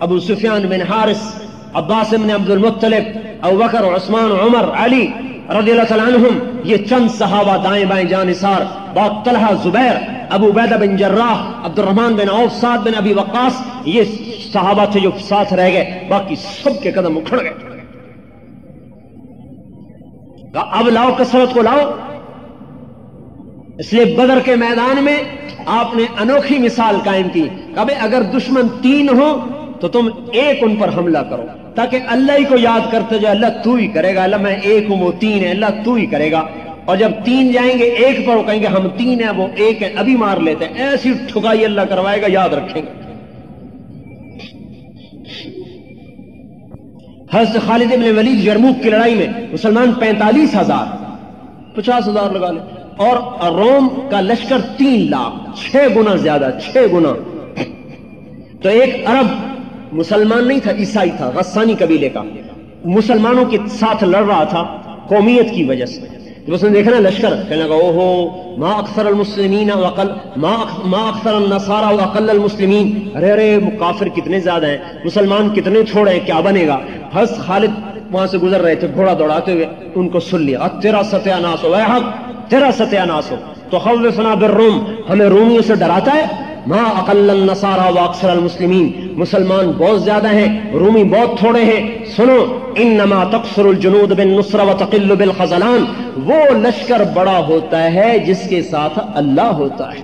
ابو سفیان بن حارث، عباس ابن عبد المطلب ابو بکر، عثمان، عمر، علی رضی اللہ تعالیٰ عنہم، یہ چند صحابہ دائیں بائیں جان جانسار باق طلحہ زبیر، ابو بیدہ بن جراح عبد الرحمن بن عوف، سعد بن ابی وقاص، یہ صحابہ تھے جو ساتھ رہ گئے، باقی سب کے قدم اکھڑ گئے۔ اب لاؤ کثرت کو لاؤ۔ اس لیے بدر کے میدان میں آپ نے انوکھی مثال قائم کی۔ کہ اگر دشمن تین ہو تو تم ایک ان پر حملہ کرو۔ تاکہ اللہ ہی کو یاد کرتے جو اللہ تو ہی کرے گا، اللہ میں ایک ہوں، وہ تین ہے اللہ تو ہی کرے گا۔ اور جب تین جائیں گے ایک پر، وہ کہیں گے ہم تین ہیں، وہ ایک ہیں، ابھی مار لیتے ہیں۔ ایسی ٹھکائی اللہ کروائے گا، یاد رکھیں گے۔ حضرت خالد ابن ولید جرموک کی لڑائی میں مسلمان پینتالیس ہزار، پچاس ہزار لگا لے اور روم کا لشکر تین لاکھ، چھ گنا زیادہ، چھ گنا۔ تو ایک عرب مسلمان نہیں تھا، عیسائی تھا، غسانی قبیلے کا۔ مسلمانوں کے ساتھ لڑ رہا تھا قومیت کی وجہ سے۔ جب اس نے دیکھا نا لشکر، کہنے لگا او ہو ما اکثر المسلمین وقل ما ما اکثر النصارى وقل المسلمین۔ ارے ارے کافر کتنے زیادہ ہیں، مسلمان کتنے چھوڑے ہیں، کیا بنے گا؟ حضرت خالد وہاں سے گزر رہے تھے، گھوڑا دوڑاتے ہوئے۔ ان کو سن لیا تیرا ستیہ ناس ہو، اے حق، تیرا ستیہ ناس ہو۔ تو خوفنا بالروم، ہمیں رومیوں سے ڈراتا ہے؟ ما اقل النصارى واکثر المسلمین مسلمان بہت زیادہ ہیں، رومی بہت تھوڑے ہیں۔ سنو، انما تقصر الجنود بالنصر وتقل بالخذلان وہ لشکر بڑا ہوتا ہے جس کے ساتھ اللہ ہوتا ہے۔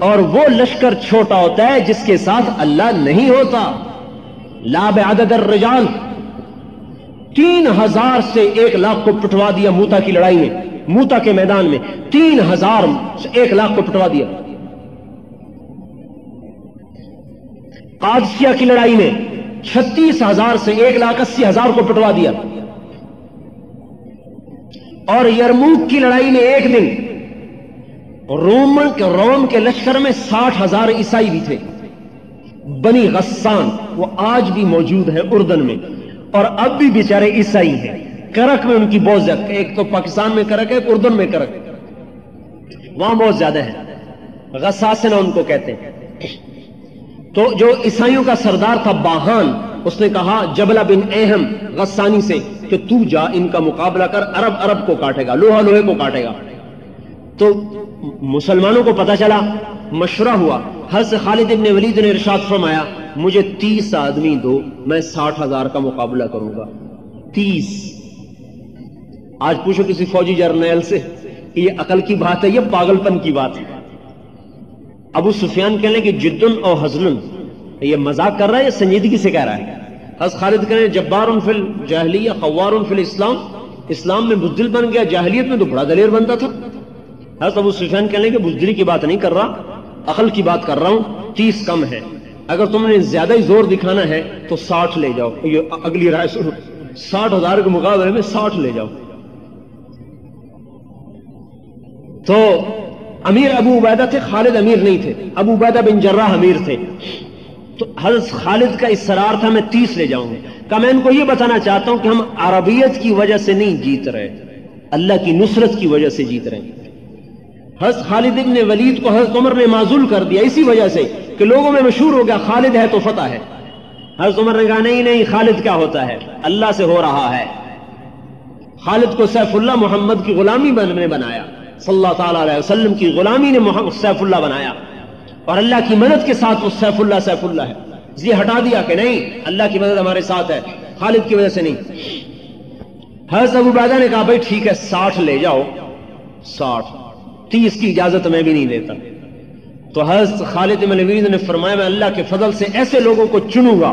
اور وہ لشکر چھوٹا ہوتا ہے جس کے ساتھ اللہ نہیں ہوتا۔ لا بعدد الرجال۔ تین ہزار سے ایک لاکھ کو پٹوا دیا موتا کی لڑائی میں، موتا کے میدان میں۔ تین ہزار سے ایک لاکھ کو پٹوا دیا۔ قادسیہ کی لڑائی میں چھتیس ہزار سے ایک لاکھ اسی ہزار کو پٹوا دیا۔ اور یرموک کی لڑائی میں ایک دن رومن کے روم کے لشکر میں ساٹھ ہزار عیسائی بھی تھے۔ بنی غسان، وہ آج بھی موجود ہے اردن میں، اور اب بھی بیچارے عیسائی ہیں۔ کرک میں ان کی بہت زیادہ، ایک تو پاکستان میں کرک ہے، ایک اردن میں کرک۔ وہاں بہت زیادہ ہے غساسنا ان کو کہتے ہیں۔ تو جو عیسائیوں کا سردار تھا باہان، اس نے کہا، جبلہ بن اہم غسانی سے کہ تو جا، ان کا مقابلہ کر، عرب عرب کو کاٹے گا، لوہا لوہے کو کاٹے گا۔ تو مسلمانوں کو پتا چلا، مشورہ ہوا۔ حضرت خالد ابن ولید نے ارشاد فرمایا، مجھے تیس آدمی دو، میں ساٹھ ہزار کا مقابلہ کروں گا۔ تیس۔ آج پوچھو کسی فوجی جرنیل سے کہ یہ عقل کی بات ہے، یہ پاگل پن کی بات ہے۔ ابو سفیان کہنے کہ جدن اور حضلن یہ مذاق کر رہا ہے یا سنجیدگی سے کہہ رہا ہے؟ حضرت خالد کہنے جبار فی الجاہلیہ خوار فی الاسلام، اسلام میں بزدل بن گیا، جاہلیت میں تو بڑا دلیر بنتا تھا۔ حضرت ابو سفیان کہنے کہ بزدلی کی بات نہیں کر رہا، عقل کی بات کر رہا ہوں، تیس کم ہے۔ اگر تم نے زیادہ ہی زور دکھانا ہے، تو ساٹھ لے جاؤ۔ یہ اگلی رائے سنو۔ ساٹھ ہزار کے مقابلے میں ساٹھ لے جاؤ۔ تو امیر ابو عبیدہ تھے، خالد امیر نہیں تھے۔ ابو عبیدہ بن جراح امیر تھے۔ تو حضرت خالد کا اصرار تھا، میں تیس لے جاؤں گا۔ میں ان کو یہ بتانا چاہتا ہوں کہ ہم عربیت کی وجہ سے نہیں جیت رہے۔ اللہ کی نصرت کی وجہ سے جیت رہے ہیں۔ حضرت خالد ابن ولید کو حضرت عمر نے معذول کر دیا۔ اسی وجہ سے کہ لوگوں میں مشہور ہو گیا، خالد ہے تو فتح ہے۔ حضرت عمر نے کہا، نہیں نہیں، خالد کیا ہوتا ہے؟ اللہ سے ہو رہا ہے۔ خالد کو سیف اللہ محمد کی غلامی نے بنایا۔ صلی اللہ تعالی علیہ وسلم کی غلامی نے محمد سیف اللہ بنایا اور اللہ کی مدد کے ساتھ وہ سیف اللہ سیف اللہ ہے۔ یہ ہٹا دیا کہ نہیں، اللہ کی مدد ہمارے ساتھ ہے۔ خالد کی وجہ سے نہیں۔ حضرت ابو بیدہ نے کہا، بھائی ٹھیک ہے، ساٹھ لے جاؤ۔ ساٹھ۔ تیس کی اجازت میں بھی نہیں دیتا۔ تو حضرت خالد بن ولید نے فرمایا، میں اللہ کے فضل سے ایسے لوگوں کو چنوں گا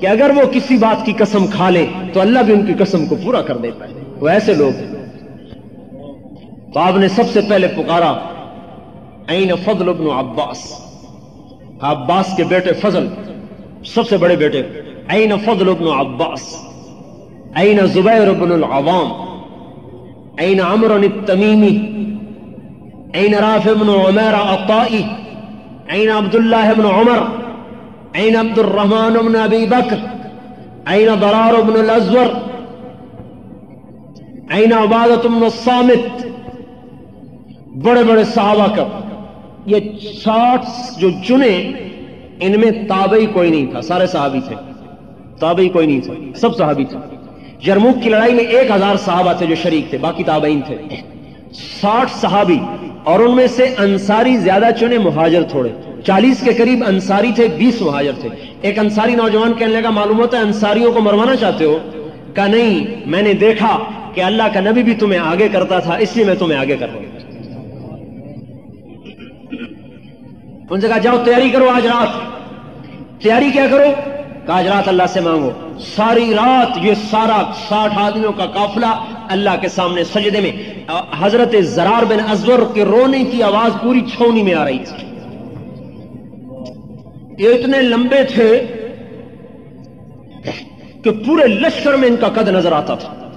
کہ اگر وہ کسی بات کی قسم کھا لے، تو اللہ بھی ان کی قسم کو پورا کر دیتا ہے۔ وہ ایسے لوگ تو آپ نے سب سے پہلے پکارا این فضل ابن عباس۔ عباس کے بیٹے فضل، سب سے بڑے بیٹے این فضل ابن عباس۔ این زبیر ابن العوام۔ این عمر التمیمی این رافع بن عمیر الطائی۔ این عبداللہ بن عمر۔ این عبد الرحمن بن ابی بکر۔ این ضرار بن الازور۔ این عبادت بن الصامت۔ بڑے بڑے صحابہ کا۔ یہ ساٹھ جو چنے، ان میں تابعی کوئی نہیں تھا، سارے صحابی تھے۔ تابعی کوئی نہیں تھا، سب صحابی تھے۔ جرموک کی لڑائی میں ایک ہزار صحابہ تھے جو شریک تھے، باقی تابعین تھے۔ ساٹھ صحابی، اور ان میں سے انصاری زیادہ چنے مہاجر تھوڑے۔ چالیس کے قریب انصاری تھے، بیس مہاجر تھے۔ ایک انصاری نوجوان کہنے لگا، معلوم ہوتا ہے انصاریوں کو مروانا چاہتے ہو؟ کہا، نہیں، میں نے دیکھا کہ اللہ کا نبی بھی تمہیں آگے کرتا تھا، اس لیے میں تمہیں آگے کر رہا ہوں۔ ان سے کہا، جاؤ تیاری کرو آج رات۔ تیاری کیا کرو؟ کہ آج رات اللہ سے مانگو۔ ساری رات یہ سارا ساٹھ آدمیوں کا قافلہ اللہ کے سامنے سجدے میں۔ حضرت زرار بن ازور کے رونے کی آواز پوری چھونی میں آ رہی تھی۔ یہ اتنے لمبے تھے کہ پورے لشکر میں ان کا قد نظر آتا تھا۔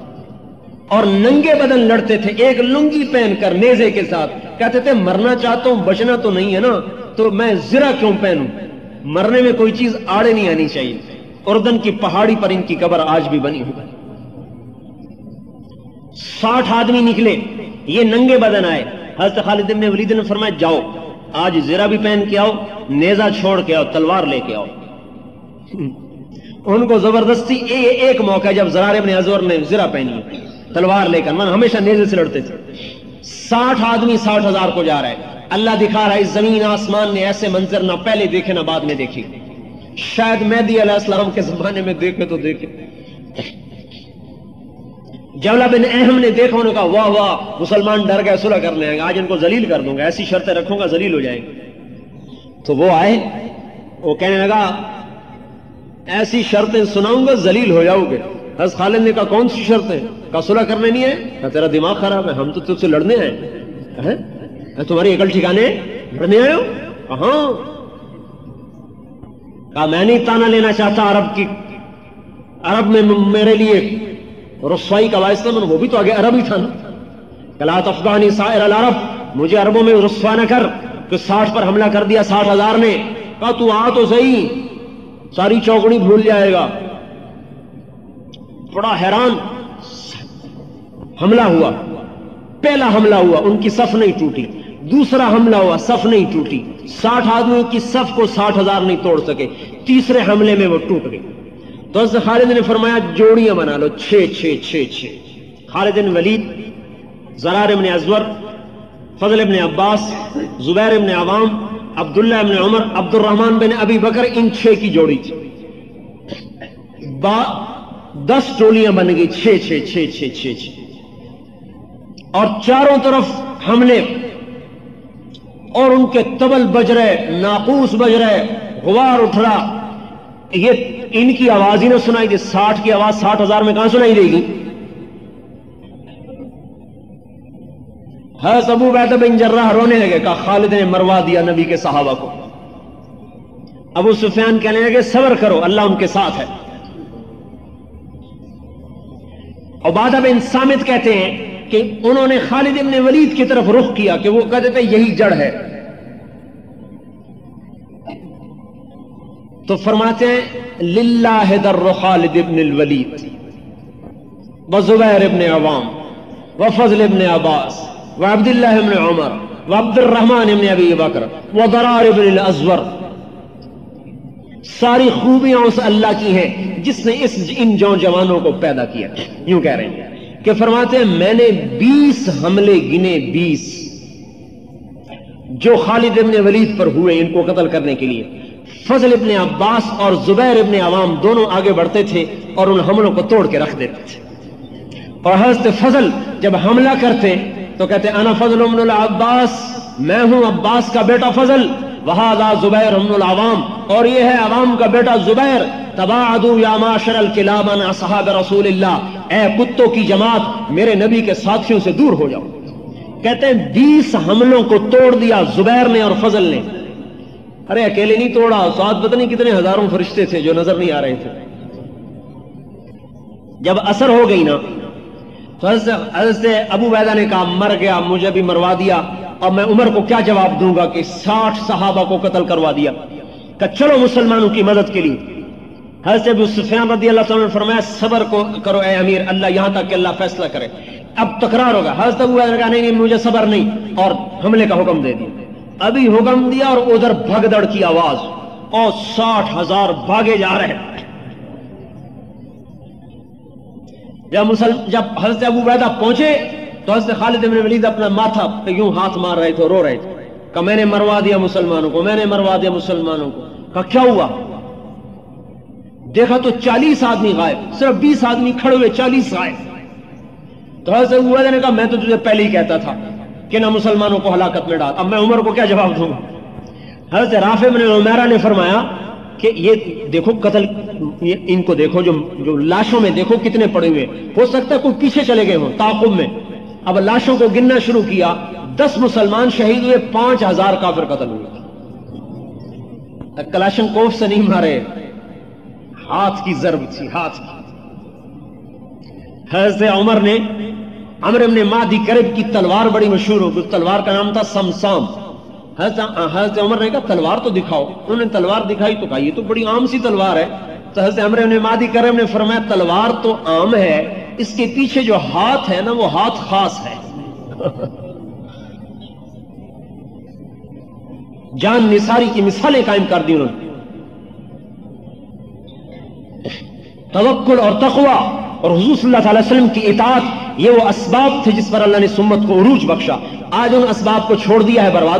اور ننگے بدن لڑتے تھے، ایک لنگی پہن کر نیزے کے ساتھ۔ کہتے تھے، مرنا چاہتا ہوں، بچنا تو نہیں ہے نا۔ تو میں زرا کیوں پہنوں؟ مرنے میں کوئی چیز آڑے نہیں آنی چاہیے۔ اردن کی پہاڑی پر ان کی قبر آج بھی بنی ہوئی۔ ساٹھ آدمی نکلے، یہ ننگے بدن آئے۔ حضرت خالد ابن ولید نے فرمایا، جاؤ، آج زیرہ بھی پہن کے آؤ، نیزہ چھوڑ کے آؤ، تلوار لے کے آؤ۔ ان کو زبردستی ایک موقع جب زرار ابن ازور نے زرہ پہنی، تلوار لے کر۔ من ہمیشہ نیزے سے لڑتے تھے۔ ساٹھ آدمی ساٹھ ہزار کو جا رہا ہے اللہ دکھا رہا ہے زمین آسمان نے ایسے منظر نہ پہلے دیکھے، نہ بعد میں دیکھی۔ شاید مہدی علیہ السلام کے زمانے میں دیکھے تو دیکھے۔ جولا بن اہم نے دیکھا، انہوں نے کہا، واہ واہ، مسلمان ڈر گئے، صلح کر لیں گے، آج ان کو ذلیل کر دوں گا، ایسی شرطیں رکھوں گا، ذلیل ہو جائیں گے۔ تو وہ آئے، وہ کہنے لگا، ایسی شرطیں سناؤں گا، ذلیل ہو جاؤ گے۔ حضرت خالد نے کہا، کون سی شرطیں؟ کہا، صلح کرنے نہیں ہے کہا تیرا دماغ خراب ہے، ہم تو تجھ سے لڑنے آئے ہیں۔ تمہاری عقل ٹھکانے؟ لڑنے آئے ہو؟ کہاں کہا، میں نہیں تانا لینا چاہتا عرب کی۔ عرب میں میرے لیے رسوائی کا باعث تھا وہ بھی تو آگے عرب ہی تھا نا۔ کلات افغانی سائر العرب، مجھے عربوں میں رسوا نہ کر کہ ساٹھ پر حملہ کر دیا، ساٹھ ہزار نے۔ کہا، تو آ تو صحیح۔ ساری چوکڑی بھول جائے گا۔ بڑا حیران حملہ ہوا۔ پہلا حملہ ہوا، ان کی صف نہیں ٹوٹی۔ دوسرا حملہ ہوا، صف نہیں ٹوٹی۔ ساٹھ آدمیوں کی صف کو ساٹھ ہزار نہیں توڑ سکے۔ تیسرے حملے میں وہ ٹوٹ گئی تو حضرت خالد نے فرمایا، جوڑیاں بنا لو، چھ چھ چھ چھ۔ خالد بن ولید، زرار ابن ازور، فضل ابن عباس، زبیر ابن عوام، عبداللہ ابن عمر عبد الرحمن بن ابی بکر، ان چھ کی جوڑی تھی۔ با، دس ٹولیاں بن گئی چھ چھ چھ چھ چھ چھ۔ اور چاروں طرف حملے۔ اور ان کے تبل بج رہے، ناقوس بج رہے، غبار اٹھ رہا۔ یہ ان کی آواز ہی نہ سنائی دے ساٹھ کی آواز ساٹھ ہزار میں کہاں سنائی دے گی؟ ہاں، حضرت ابو بیت بن جرہ رونے لگے، کہا، خالد نے مروا دیا نبی کے صحابہ کو۔ ابو سفیان کہنے لگے، صبر کرو، اللہ ان کے ساتھ ہے۔ عبادہ بن سامت کہتے ہیں کہ انہوں نے خالد ابن ولید کی طرف رخ کیا کہ وہ کہتے تھے یہی جڑ ہے۔ تو فرماتے ہیں، للہ در خالد ابن الولید وزبیر ابن عوام وفضل ابن عباس وعبداللہ ابن عمر وعبد الرحمن ابن ابی بکر ودرار ابن الازور۔ ساری خوبیاں اس اللہ کی ہیں جس نے اس ان جوانوں کو پیدا کیا۔ یوں کہہ رہے ہیں۔ کہ فرماتے ہیں، میں نے بیس حملے گنے بیس جو خالد ابن ولید پر ہوئے ان کو قتل کرنے کے لیے۔ فضل ابن عباس اور زبیر ابن عوام دونوں آگے بڑھتے تھے اور ان حملوں کو توڑ کے رکھ دیتے تھے۔ اور حضرت فضل جب حملہ کرتے تو کہتے، انا فضل ابن العباس، میں ہوں عباس کا بیٹا فضل۔ وہذا زبیر ابن العوام، اور یہ ہے عوام کا بیٹا زبیر۔ تباعدو یا معاشر الکلاب عن اصحاب رسول اللہ۔ اے کتوں کی جماعت، میرے نبی کے ساتھیوں سے دور ہو جاؤ۔ کہتے ہیں، بیس حملوں کو توڑ دیا زبیر نے اور فضل نے۔ ارے، اکیلے نہیں توڑا، ساتھ پتہ نہیں کتنے ہزاروں فرشتے تھے جو نظر نہیں آ رہے تھے۔ جب اثر ہو گئی نا تو حضرت ابو بیدہ نے کہا، مر گیا، مجھے بھی مروا دیا۔ اور میں عمر کو کیا جواب دوں گا کہ ساٹھ صحابہ کو قتل کروا دیا۔ کہ چلو مسلمانوں کی مدد کے لیے۔ حضرت ابو سفیان رضی اللہ تعالیٰ نے فرمایا، صبر کو کرو اے امیر، اللہ یہاں تک کہ اللہ فیصلہ کرے۔ اب تکرار ہوگا۔ حضرت ابو نے کہا، نہیں مجھے صبر نہیں، اور حملے کا حکم دے دیا۔ ابھی حکم دیا اور ادھر بھگدڑ کی آواز۔ اور ساٹھ ہزار بھاگے جا رہے ہیں۔ جب مسلم جب حضرت ابو بیدہ پہنچے، تو حضرت خالد بن ولید اپنا ماتھا پہ یوں ہاتھ مار رہے تھے رو رہے تھے۔ کہ میں نے مروا دیا مسلمانوں کو، میں نے مروا دیا مسلمانوں کو۔ کہا، کیا ہوا؟ دیکھا تو چالیس آدمی غائب، صرف بیس آدمی کھڑے ہوئے، چالیس غائب۔ تو حضرت ابو نے کہا، میں تو تجھے پہلے ہی کہتا تھا کہ نہ مسلمانوں کو ہلاکت میں ڈال۔ اب میں عمر کو کیا جواب دوں؟ گا حضرت رافع بن عمیرہ نے فرمایا کہ یہ دیکھو قتل ان کو دیکھو جو جو لاشوں میں دیکھو کتنے پڑے ہوئے۔ ہو سکتا ہے کوئی پیچھے چلے گئے ہوں، تعاقب میں۔ اب لاشوں کو گننا شروع کیا، دس مسلمان شہید ہوئے، پانچ ہزار کافر قتل ہوئے۔ کلاشن کوف سے نہیں مارے۔ ہاتھ کی ضرب تھی، ہاتھ کی۔ حضرت عمر نے، عمر ابن مادی کرب کی تلوار بڑی مشہور ہو اس تلوار کا نام تھا سمسام۔ حضرت حضرت عمر نے کہا، تلوار تو دکھاؤ۔ انہوں نے تلوار دکھائی تو کہا، یہ تو بڑی عام سی تلوار ہے۔ تو حضرت عمر ابن مادی کرب نے فرمایا، تلوار تو عام ہے، اس کے پیچھے جو ہاتھ ہے نا، وہ ہاتھ خاص ہے۔ جان نثاری کی مثالیں قائم کر دی انہوں نے۔ توکل اور تقوی اور حضور صلی اللہ علیہ وسلم کی اطاعت، یہ وہ اسباب تھے جس پر اللہ نے سمت کو عروج بخشا۔ آج ان اسباب کو چھوڑ دیا ہے برباد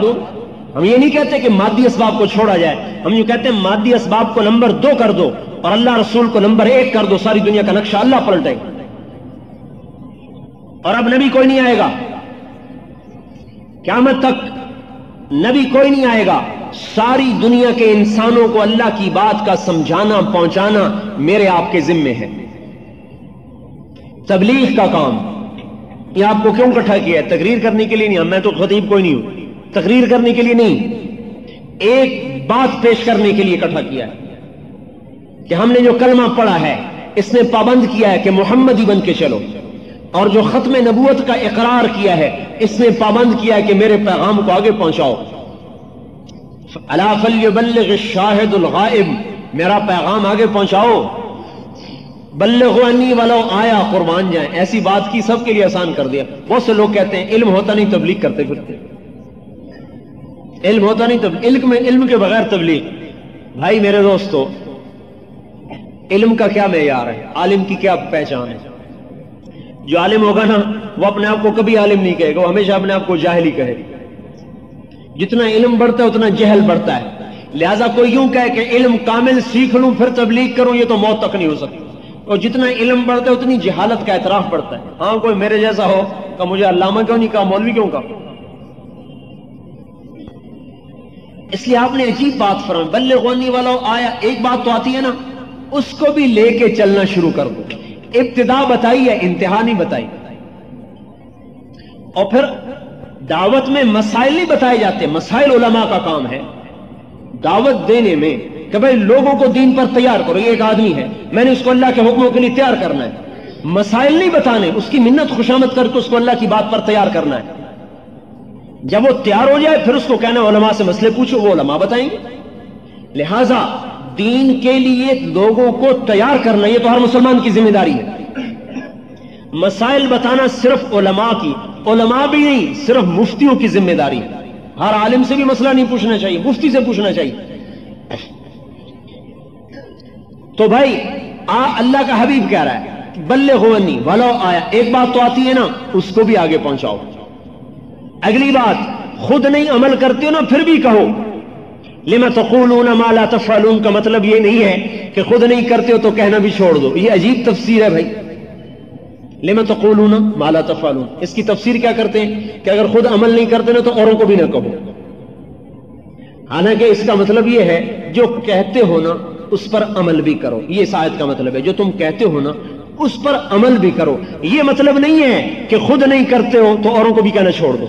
ہم یہ نہیں کہتے کہ مادی اسباب کو چھوڑا جائے۔ ہم یہ کہتے ہیں مادی اسباب کو نمبر دو کر دو اور اللہ رسول کو نمبر ایک کر دو، ساری دنیا کا نقشہ اللہ پلٹے۔ اور اب نبی کوئی نہیں آئے گا۔ قیامت تک نبی کوئی نہیں آئے گا۔ ساری دنیا کے انسانوں کو اللہ کی بات کا سمجھانا، پہنچانا میرے آپ کے ذمے ہے۔ تبلیغ کا کام۔ یہ آپ کو کیوں کٹھا کیا ہے؟ تقریر کرنے کے لیے نہیں، میں تو خطیب کوئی نہیں ہوں۔ تقریر کرنے کے لیے نہیں۔ ایک بات پیش کرنے کے لیے اکٹھا کیا ہے کہ ہم نے جو کلمہ پڑھا ہے، اس نے پابند کیا ہے کہ محمد ہی بن کے چلو۔ اور جو ختم نبوت کا اقرار کیا ہے، اس نے پابند کیا ہے کہ میرے پیغام کو آگے پہنچاؤ۔ فلیبلغ الشاہد الغائب، میرا پیغام آگے پہنچاؤ۔ بلغ انی ولو آیا، قربان جائیں۔ ایسی بات کی سب کے لیے آسان کر دیا۔ بہت سے لوگ کہتے ہیں، علم ہوتا نہیں، تبلیغ کرتے پھرتے۔ علم ہوتا نہیں، تب، علم میں، علم کے بغیر تبلیغ۔ بھائی میرے دوستو، علم کا کیا معیار ہے؟ عالم کی کیا پہچان ہے؟ جو عالم ہوگا نا، وہ اپنے آپ کو کبھی عالم نہیں کہے گا، وہ ہمیشہ اپنے آپ کو جاہل ہی کہے جتنا علم بڑھتا ہے، اتنا جہل بڑھتا ہے۔ لہذا کوئی یوں کہے کہ علم کامل سیکھ لوں، پھر تبلیغ کروں، یہ تو موت تک نہیں ہو سکتی۔ اور جتنا علم بڑھتا ہے، اتنی جہالت کا اعتراف بڑھتا ہے۔ ہاں کوئی میرے جیسا ہو کہ مجھے علامہ کیوں نہیں کہا، مولوی کیوں کہا؟ اس لیے آپ نے عجیب بات فرمائی۔ بلے غنی والا آیا، ایک بات تو آتی ہے نا، اس کو بھی لے کے چلنا شروع کر دو۔ ابتدا بتائی ہے انتہا نہیں بتائی؟ اور پھر دعوت میں مسائل نہیں بتائے جاتے، مسائل علماء کا کام ہے۔ دعوت دینے میں کہ بھائی لوگوں کو دین پر تیار کرو، یہ ایک آدمی ہے، میں نے اس کو اللہ کے حکموں کے لیے تیار کرنا ہے۔ مسائل نہیں بتانے، اس کی منت خوشامد کر کے اس کو اللہ کی بات پر تیار کرنا ہے۔ جب وہ تیار ہو جائے، پھر اس کو کہنا، علماء سے مسئلے پوچھو، وہ علماء بتائیں گے۔ لہذا دین کے لیے لوگوں کو تیار کرنا، یہ تو ہر مسلمان کی ذمہ داری ہے۔ مسائل بتانا صرف علماء کی علماء بھی نہیں، صرف مفتیوں کی ذمہ داری۔ ہے ہر عالم سے بھی مسئلہ نہیں پوچھنا چاہیے، مفتی سے پوچھنا چاہیے۔ تو بھائی، آ، اللہ کا حبیب کہہ رہا ہے بلے غنی ولو آیا، ایک بات تو آتی ہے نا، اس کو بھی آگے پہنچاؤ۔ اگلی بات، خود نہیں عمل کرتے ہو نا، پھر بھی کہو۔ لما تقولون ما لا تفعلون کا مطلب یہ نہیں ہے کہ خود نہیں کرتے ہو تو کہنا بھی چھوڑ دو۔ یہ عجیب تفسیر ہے بھائی۔ لما تقولون ما لا تفعلون؟ اس کی تفسیر کیا کرتے ہیں؟ کہ اگر خود عمل نہیں کرتے نا تو اوروں کو بھی نہ کہو۔ حالانکہ اس کا مطلب یہ ہے، جو کہتے ہو نا، اس پر عمل بھی کرو۔ یہ شاید کا مطلب ہے۔ جو تم کہتے ہو نا، اس پر عمل بھی کرو۔ یہ مطلب نہیں ہے کہ خود نہیں کرتے ہو تو اوروں کو بھی کہنا چھوڑ دو۔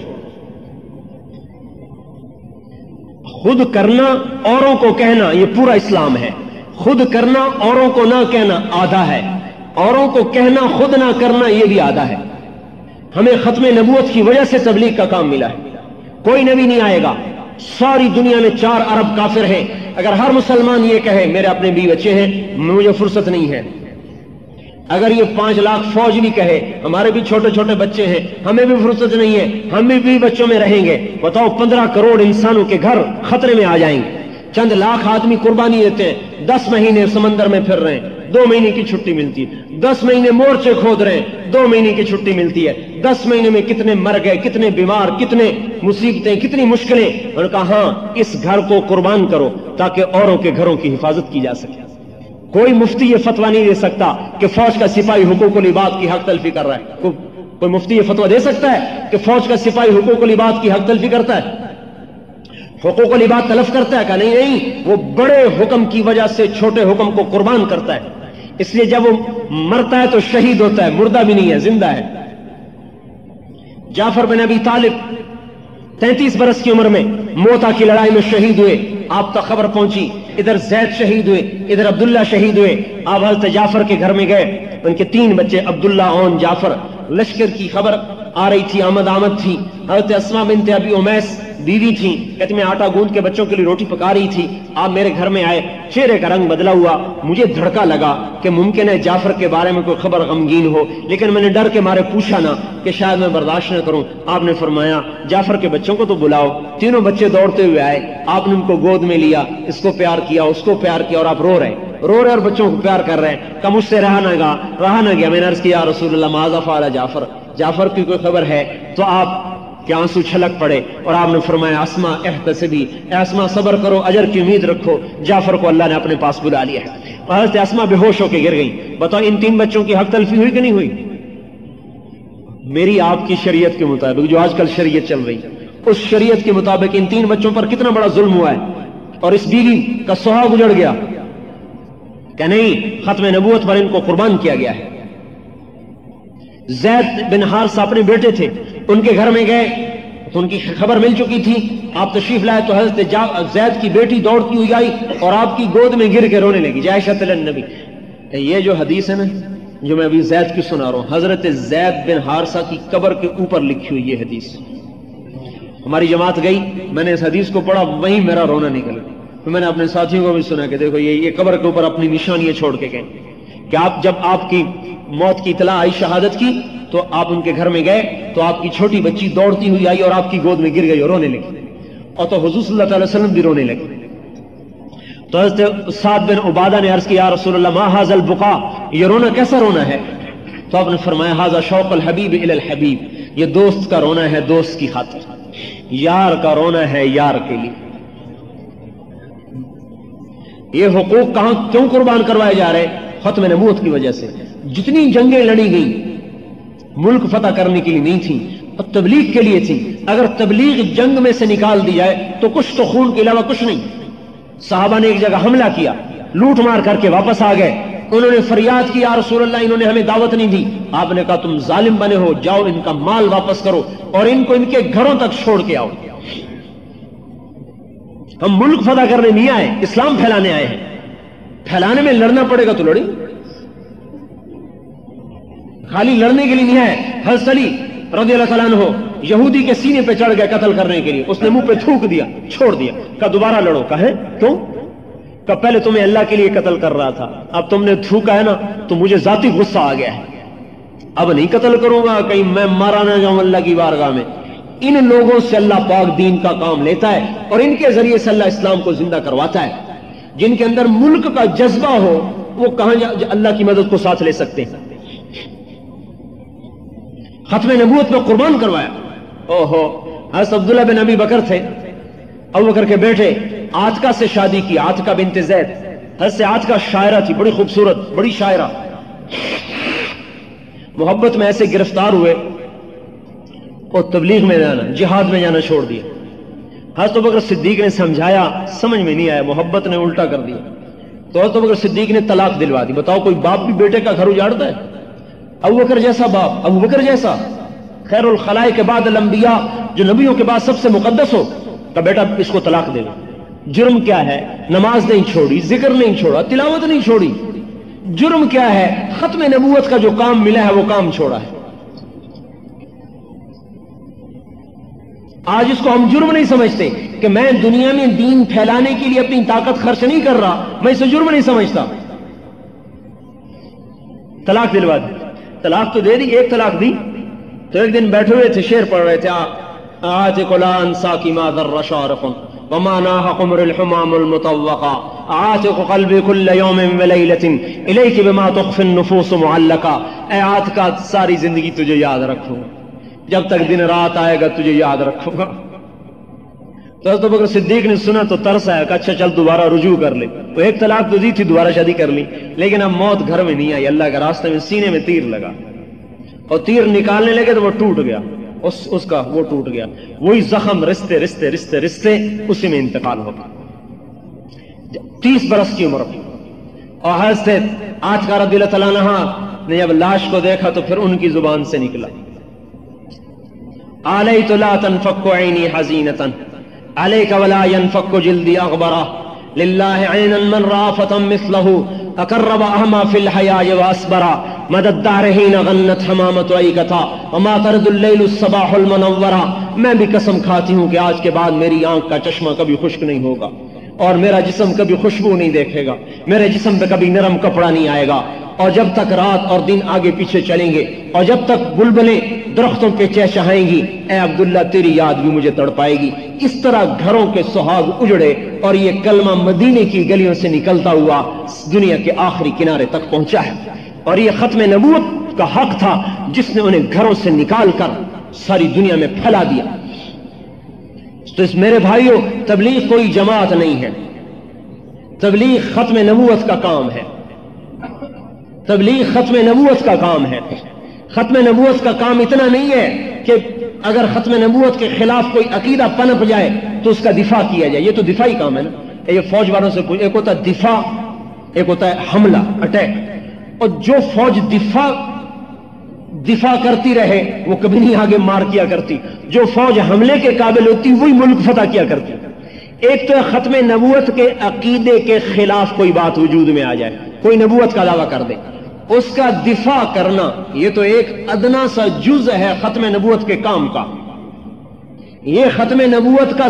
خود کرنا اوروں کو کہنا، یہ پورا اسلام ہے۔ خود کرنا اوروں کو نہ کہنا، آدھا ہے۔ اوروں کو کہنا خود نہ کرنا یہ بھی آدھا ہے۔ ہمیں ختم نبوت کی وجہ سے تبلیغ کا کام ملا ہے۔ کوئی نبی نہیں آئے گا۔ ساری دنیا میں چار ارب کافر ہیں۔ اگر ہر مسلمان یہ کہے، میرے اپنے بھی بچے ہیں، مجھے فرصت نہیں ہے۔ اگر یہ پانچ لاکھ فوج بھی کہے، ہمارے بھی چھوٹے چھوٹے بچے ہیں، ہمیں بھی فرصت نہیں ہے۔ ہم بھی بھی بچوں میں رہیں گے۔ بتاؤ، پندرہ کروڑ انسانوں کے گھر خطرے میں آ جائیں گے۔ چند لاکھ آدمی قربانی دیتے ہیں۔ دس مہینے سمندر میں پھر رہے ہیں۔ دو مہینے کی چھٹی ملتی ہے۔ دس مہینے مورچے کھود رہے ہیں، دو مہینے کی چھٹی ملتی ہے۔ دس مہینے میں کتنے مر گئے، کتنے بیمار، کتنے مصیبتیں، کتنی مشکلیں۔ انہوں نے کہا ہاں اس گھر کو قربان کرو تاکہ اوروں کے گھروں کی حفاظت کی جا سکے۔ کوئی مفتی یہ فتوا نہیں دے سکتا کہ فوج کا سپاہی حقوق العباد کی حق تلفی کر رہا ہے۔ کوئی مفتی یہ فتوا دے سکتا ہے کہ فوج کا سپاہی حقوق العباد کی حق تلفی کرتا ہے؟ حقوق العباد تلف کرتا ہے کہ نہیں؟ نہیں، وہ بڑے حکم کی وجہ سے چھوٹے حکم کو قربان کرتا ہے۔ اس لیے جب وہ مرتا ہے تو شہید ہوتا ہے، مردہ بھی نہیں ہے، زندہ ہے۔ جعفر بن ابی طالب تینتیس برس کی عمر میں موتا کی لڑائی میں شہید ہوئے۔ آپ تک خبر پہنچی، ادھر زید شہید ہوئے، ادھر عبداللہ شہید ہوئے۔ آپ حضرت جعفر کے گھر میں گئے۔ ان کے تین بچے، عبداللہ اون جعفر۔ لشکر کی خبر آ رہی تھی، آمد آمد تھی۔ حضرت اسما بنت ابی امیس بیوی تھی، کہتے میں آٹا گوند کے بچوں کے لیے روٹی پکا رہی تھی۔ آپ میرے گھر میں آئے، چہرے کا رنگ بدلا ہوا۔ مجھے دھڑکا لگا کہ ممکن ہے جعفر کے بارے میں کوئی خبر غمگین ہو، لیکن میں نے ڈر کے مارے پوچھا نہ کہ شاید میں برداشت نہ کروں۔ آپ نے فرمایا، جعفر کے بچوں کو تو بلاؤ۔ تینوں بچے دوڑتے ہوئے آئے۔ آپ نے ان کو گود میں لیا، اس کو پیار کیا، اس کو پیار کیا اور آپ رو رہے رو رہے اور بچوں کو پیار کر رہے ہیں۔ کہ مجھ سے رہا نہ گا، رہا نہ گیا۔ میں نے عرض کیا رسول اللہ معاذ فعل جعفر؟ جعفر کی کوئی خبر ہے تو آپ کے آنسو چھلک پڑے اور آپ نے فرمایا اسما احتسبی، اے اسما صبر کرو، اجر کی امید رکھو، جعفر کو اللہ نے اپنے پاس بلا لیا ہے۔ حضرت اسما بے ہوش ہو کے گر گئی بتاؤ، ان تین بچوں کی حق تلفی ہوئی کہ نہیں ہوئی؟ میری آپ کی شریعت کے مطابق، جو آج کل شریعت چل رہی اس شریعت کے مطابق ان تین بچوں پر کتنا بڑا ظلم ہوا ہے۔ اور اس بیوی کا سہاگ اجڑ گیا۔ کہ نہیں، ختم نبوت پر ان کو قربان کیا گیا ہے۔ زید بن حارث اپنے بیٹے تھے۔ ان کے گھر میں گئے تو ان کی خبر مل چکی تھی۔ آپ تشریف لائے تو حضرت زید کی بیٹی دوڑتی ہوئی آئی اور آپ کی گود میں گر کے رونے لگی۔ جائشت النبی۔ یہ جو حدیث ہے نا، جو میں ابھی زید کی سنا رہا ہوں، حضرت زید بن حارثہ کی قبر کے اوپر لکھی ہوئی یہ حدیث۔ ہماری جماعت گئی، میں نے اس حدیث کو پڑھا، وہیں میرا رونا نکل گیا میں نے اپنے ساتھیوں کو بھی سنا کہ دیکھو، یہ یہ قبر کے اوپر اپنی نشانیاں چھوڑ کے گئے۔ کہ آپ جب آپ کی موت کی اطلاع آئی شہادت کی، تو آپ ان کے گھر میں گئے، تو آپ کی چھوٹی بچی دوڑتی ہوئی آئی اور آپ کی گود میں گر گئی اور رونے لگی۔ اور تو حضور صلی اللہ تعالی وسلم بھی رونے لگے۔ تو حضرت سعد بن عبادہ نے عرض کیا رسول اللہ، ما حاض البقا یہ رونا کیسا رونا ہے؟ تو آپ نے فرمایا حاضر شوق الحبیب الحبیب۔ یہ دوست کا رونا ہے دوست کی خاطر۔ یار کا رونا ہے یار کے لیے۔ یہ حقوق کہاں، کیوں قربان کروائے جا رہے؟ ختم نبوت کی وجہ سے۔ جتنی جنگیں لڑی گئی ملک فتح کرنے کے لیے نہیں تھی، اور تبلیغ کے لیے تھی۔ اگر تبلیغ جنگ میں سے نکال دی جائے، تو کچھ تو خون کے علاوہ کچھ نہیں۔ صحابہ نے ایک جگہ حملہ کیا، لوٹ مار کر کے واپس آ گئے۔ انہوں نے فریاد کی، یا رسول اللہ، انہوں نے ہمیں دعوت نہیں دی۔ آپ نے کہا، تم ظالم بنے ہو، جاؤ ان کا مال واپس کرو اور ان کو ان کے گھروں تک چھوڑ کے آؤ۔ ہم ملک فتح کرنے نہیں آئے، اسلام پھیلانے آئے ہیں۔ پھیلانے میں لڑنا پڑے گا تو لڑی خالی لڑنے کے لیے نہیں ہے۔ حضرت علی رضی اللہ تعالیٰ عنہ یہودی کے سینے پہ چڑھ گئے قتل کرنے کے لیے۔ اس نے منہ پہ تھوک دیا، چھوڑ دیا۔ کہ دوبارہ لڑو۔ کہے کیوں؟ کہ پہلے تمہیں اللہ کے لیے قتل کر رہا تھا۔ اب تم نے تھوکا ہے نا، تو مجھے ذاتی غصہ آ گیا ہے۔ اب نہیں قتل کروں گا، کہیں میں مارا نہ جاؤں اللہ کی بارگاہ میں۔ ان لوگوں سے اللہ پاک دین کا کام لیتا ہے اور ان کے ذریعے سے اللہ اسلام کو زندہ کرواتا ہے۔ جن کے اندر ملک کا جذبہ ہو، وہ کہاں اللہ کی مدد کو ساتھ لے سکتے ہیں؟ ختم نبوت میں قربان کروایا۔ او ہو حضرت عبداللہ بن ابی بکر تھے۔ ابو بکر کے بیٹے آتکا سے شادی کی، آتکا بنت زید۔ حضرت سے آتکا شاعرہ تھی، بڑی خوبصورت، بڑی شاعرہ۔ محبت میں ایسے گرفتار ہوئے اور تبلیغ میں جانا جہاد میں جانا چھوڑ دیا۔ ہاں حضرت بکر صدیق نے سمجھایا، سمجھ میں نہیں آیا، محبت نے الٹا کر دیا۔ تو ہاں حضرت بکر صدیق نے طلاق دلوا دی۔ بتاؤ کوئی باپ بھی بیٹے کا گھر اجاڑتا ہے؟ ابو بکر جیسا باپ، ابو بکر جیسا۔ خیر الخلاء کے بعد الانبیاء، جو نبیوں کے بعد سب سے مقدس ہو، کہ بیٹا اس کو طلاق دے جرم کیا ہے؟ نماز نہیں چھوڑی، ذکر نہیں چھوڑا، تلاوت نہیں چھوڑی۔ جرم کیا ہے؟ ختم نبوت کا جو کام ملا ہے، وہ کام چھوڑا ہے۔ آج اس کو ہم جرم نہیں سمجھتے کہ میں دنیا میں دین پھیلانے کے لیے اپنی طاقت خرچ نہیں کر رہا، میں اسے جرم نہیں سمجھتا۔ طلاق دلوا دی۔ طلاق تو دے دی، ایک طلاق دی۔ تو ایک دن بیٹھے ہوئے تھے، شیر پڑھ رہے تھے آج قلان ساکی ما ذر شارق وما ناها قمر الحمام المطوقا عاتق قلبي كل يوم وليلة إليك بما تخفي النفوس معلقا اے عاتقہ ساری زندگی تجھے یاد رکھوں جب تک دن رات آئے گا تجھے یاد رکھوں گا۔ تو حضرت بکر صدیق نے سنا تو ترس آیا کہ اچھا چل دوبارہ رجوع کر لے۔ وہ ایک طلاق تو دی تھی، دوبارہ شادی کر لی۔ لیکن اب موت گھر میں نہیں آئی۔ اللہ کے راستے میں سینے میں تیر لگا۔ اور تیر نکالنے لگے تو وہ ٹوٹ گیا۔ اس اس کا وہ ٹوٹ گیا۔ وہی زخم رستے رستے رستے رستے اسی میں انتقال ہوگا تیس برس کی عمر۔ اور حضرت آج کا رضی اللہ تعالیٰ نے جب لاش کو دیکھا تو پھر ان کی زبان سے نکلا۔ آلیت لا تنفق عینی حزینتا علیک ولا ينفق جلدی اغبرہ للہ عینا من رافتا مثلہ اقرب احما فی الحیا واسبرا مدد دارہین غنت حمامت وعیکتا وما ترد اللیل الصباح المنورا. میں بھی قسم کھاتی ہوں کہ آج کے بعد میری آنکھ کا چشمہ کبھی خشک نہیں ہوگا. اور میرا جسم کبھی خوشبو نہیں دیکھے گا. میرے جسم پہ کبھی نرم کپڑا نہیں آئے گا. اور جب تک رات اور دن آگے پیچھے چلیں گے اور جب تک بلبلیں درختوں پہ چہچہائیں گی، اے عبداللہ، تیری یاد بھی مجھے تڑپائے گی۔ اس طرح گھروں کے سہاگ اجڑے اور یہ کلمہ مدینے کی گلیوں سے نکلتا ہوا دنیا کے آخری کنارے تک پہنچا ہے۔ اور یہ ختم نبوت کا حق تھا جس نے انہیں گھروں سے نکال کر ساری دنیا میں پھیلا دیا۔ تو اس میرے بھائیوں تبلیغ کوئی جماعت نہیں ہے۔ تبلیغ ختم نبوت کا کام ہے۔ تبلیغ ختم نبوت کا کام ہے۔ ختم نبوت کا کام اتنا نہیں ہے کہ اگر ختم نبوت کے خلاف کوئی عقیدہ پنپ جائے تو اس کا دفاع کیا جائے۔ یہ تو دفاعی کام ہے نا۔ یہ فوج والوں سے کوئی ایک ہوتا ہے دفاع، ایک ہوتا ہے حملہ اٹیک اور جو فوج دفاع دفاع کرتی رہے، وہ کبھی نہیں آگے مار کیا کرتی۔ جو فوج حملے کے قابل ہوتی، وہی ملک فتح کیا کرتی۔ ایک تو ختم نبوت کے عقیدے کے خلاف کوئی بات وجود میں آ جائے، کوئی نبوت کا دعویٰ کر دے۔ اس کا دفاع کرنا، یہ تو ایک ادنا سا جز ہے ختم نبوت کے کام کا۔ یہ ختم نبوت کا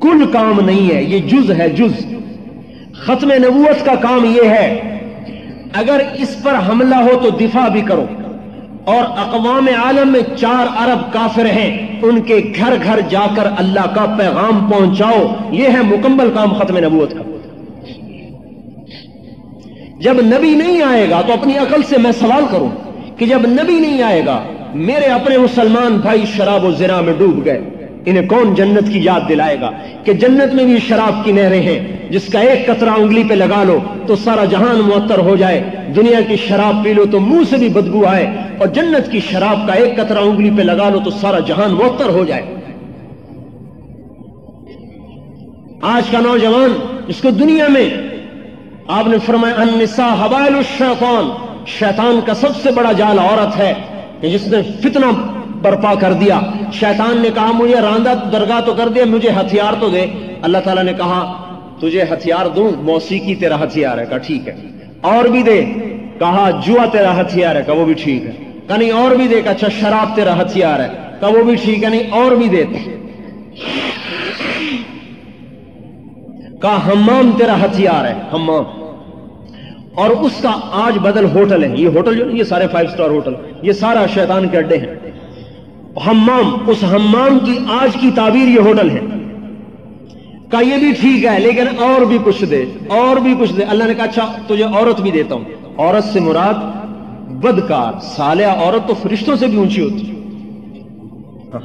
کل کام نہیں ہے، یہ جز ہے جز۔ ختم نبوت کا کام یہ ہے، اگر اس پر حملہ ہو تو دفاع بھی کرو۔ اور اقوام عالم میں چار ارب کافر ہیں، ان کے گھر گھر جا کر اللہ کا پیغام پہنچاؤ۔ یہ ہے مکمل کام ختم نبوت کا۔ جب نبی نہیں آئے گا تو اپنی عقل سے میں سوال کروں کہ جب نبی نہیں آئے گا، میرے اپنے مسلمان بھائی شراب و زنا میں ڈوب گئے۔ انہیں کون جنت کی یاد دلائے گا کہ جنت میں بھی شراب کی نہریں ہیں، جس کا ایک قطرہ انگلی پہ لگا لو تو سارا جہان معطر ہو جائے۔ دنیا کی شراب پی لو تو منہ سے بھی بدبو آئے۔ اور جنت کی شراب کا ایک قطرہ انگلی پہ لگا لو تو سارا جہان معطر ہو جائے۔ آج کا نوجوان، اس کو دنیا میں آپ نے فرمایا، النساء حوائل الشیطان. شیطان کا سب سے بڑا جال عورت ہے کہ جس نے فتنہ برپا کر دیا. شیطان نے کہا، مجھے راندہ درگاہ تو کر دیا مجھے ہتھیار تو دے. اللہ تعالیٰ نے کہا، تجھے ہتھیار دوں، موسیقی تیرا ہتھیار ہے. کہا، ٹھیک ہے. اور بھی دے. کہا، جوا تیرا ہتھیار ہے. کہا، وہ بھی ٹھیک ہے. کہا، نہیں، اور بھی دے. کہا اچھا شراب تیرا ہتھیار ہے. کہا، وہ بھی ٹھیک ہے. نہیں، اور بھی دے. کہا ہمام تیرا ہتھیار ہے. ہمام اور اس کا آج بدل ہوٹل ہے یہ ہوٹل جو یہ سارے فائیو سٹار ہوٹل، یہ سارا شیطان کے اڈے ہیں۔ ہمام اس ہمام کی آج کی تعبیر یہ ہوٹل ہے۔ کہا یہ بھی ٹھیک ہے، لیکن اور بھی کچھ دے، اور بھی کچھ دے۔ اللہ نے کہا اچھا تجھے عورت بھی دیتا ہوں۔ عورت سے مراد بدکار سالہ عورت تو فرشتوں سے بھی اونچی ہوتی۔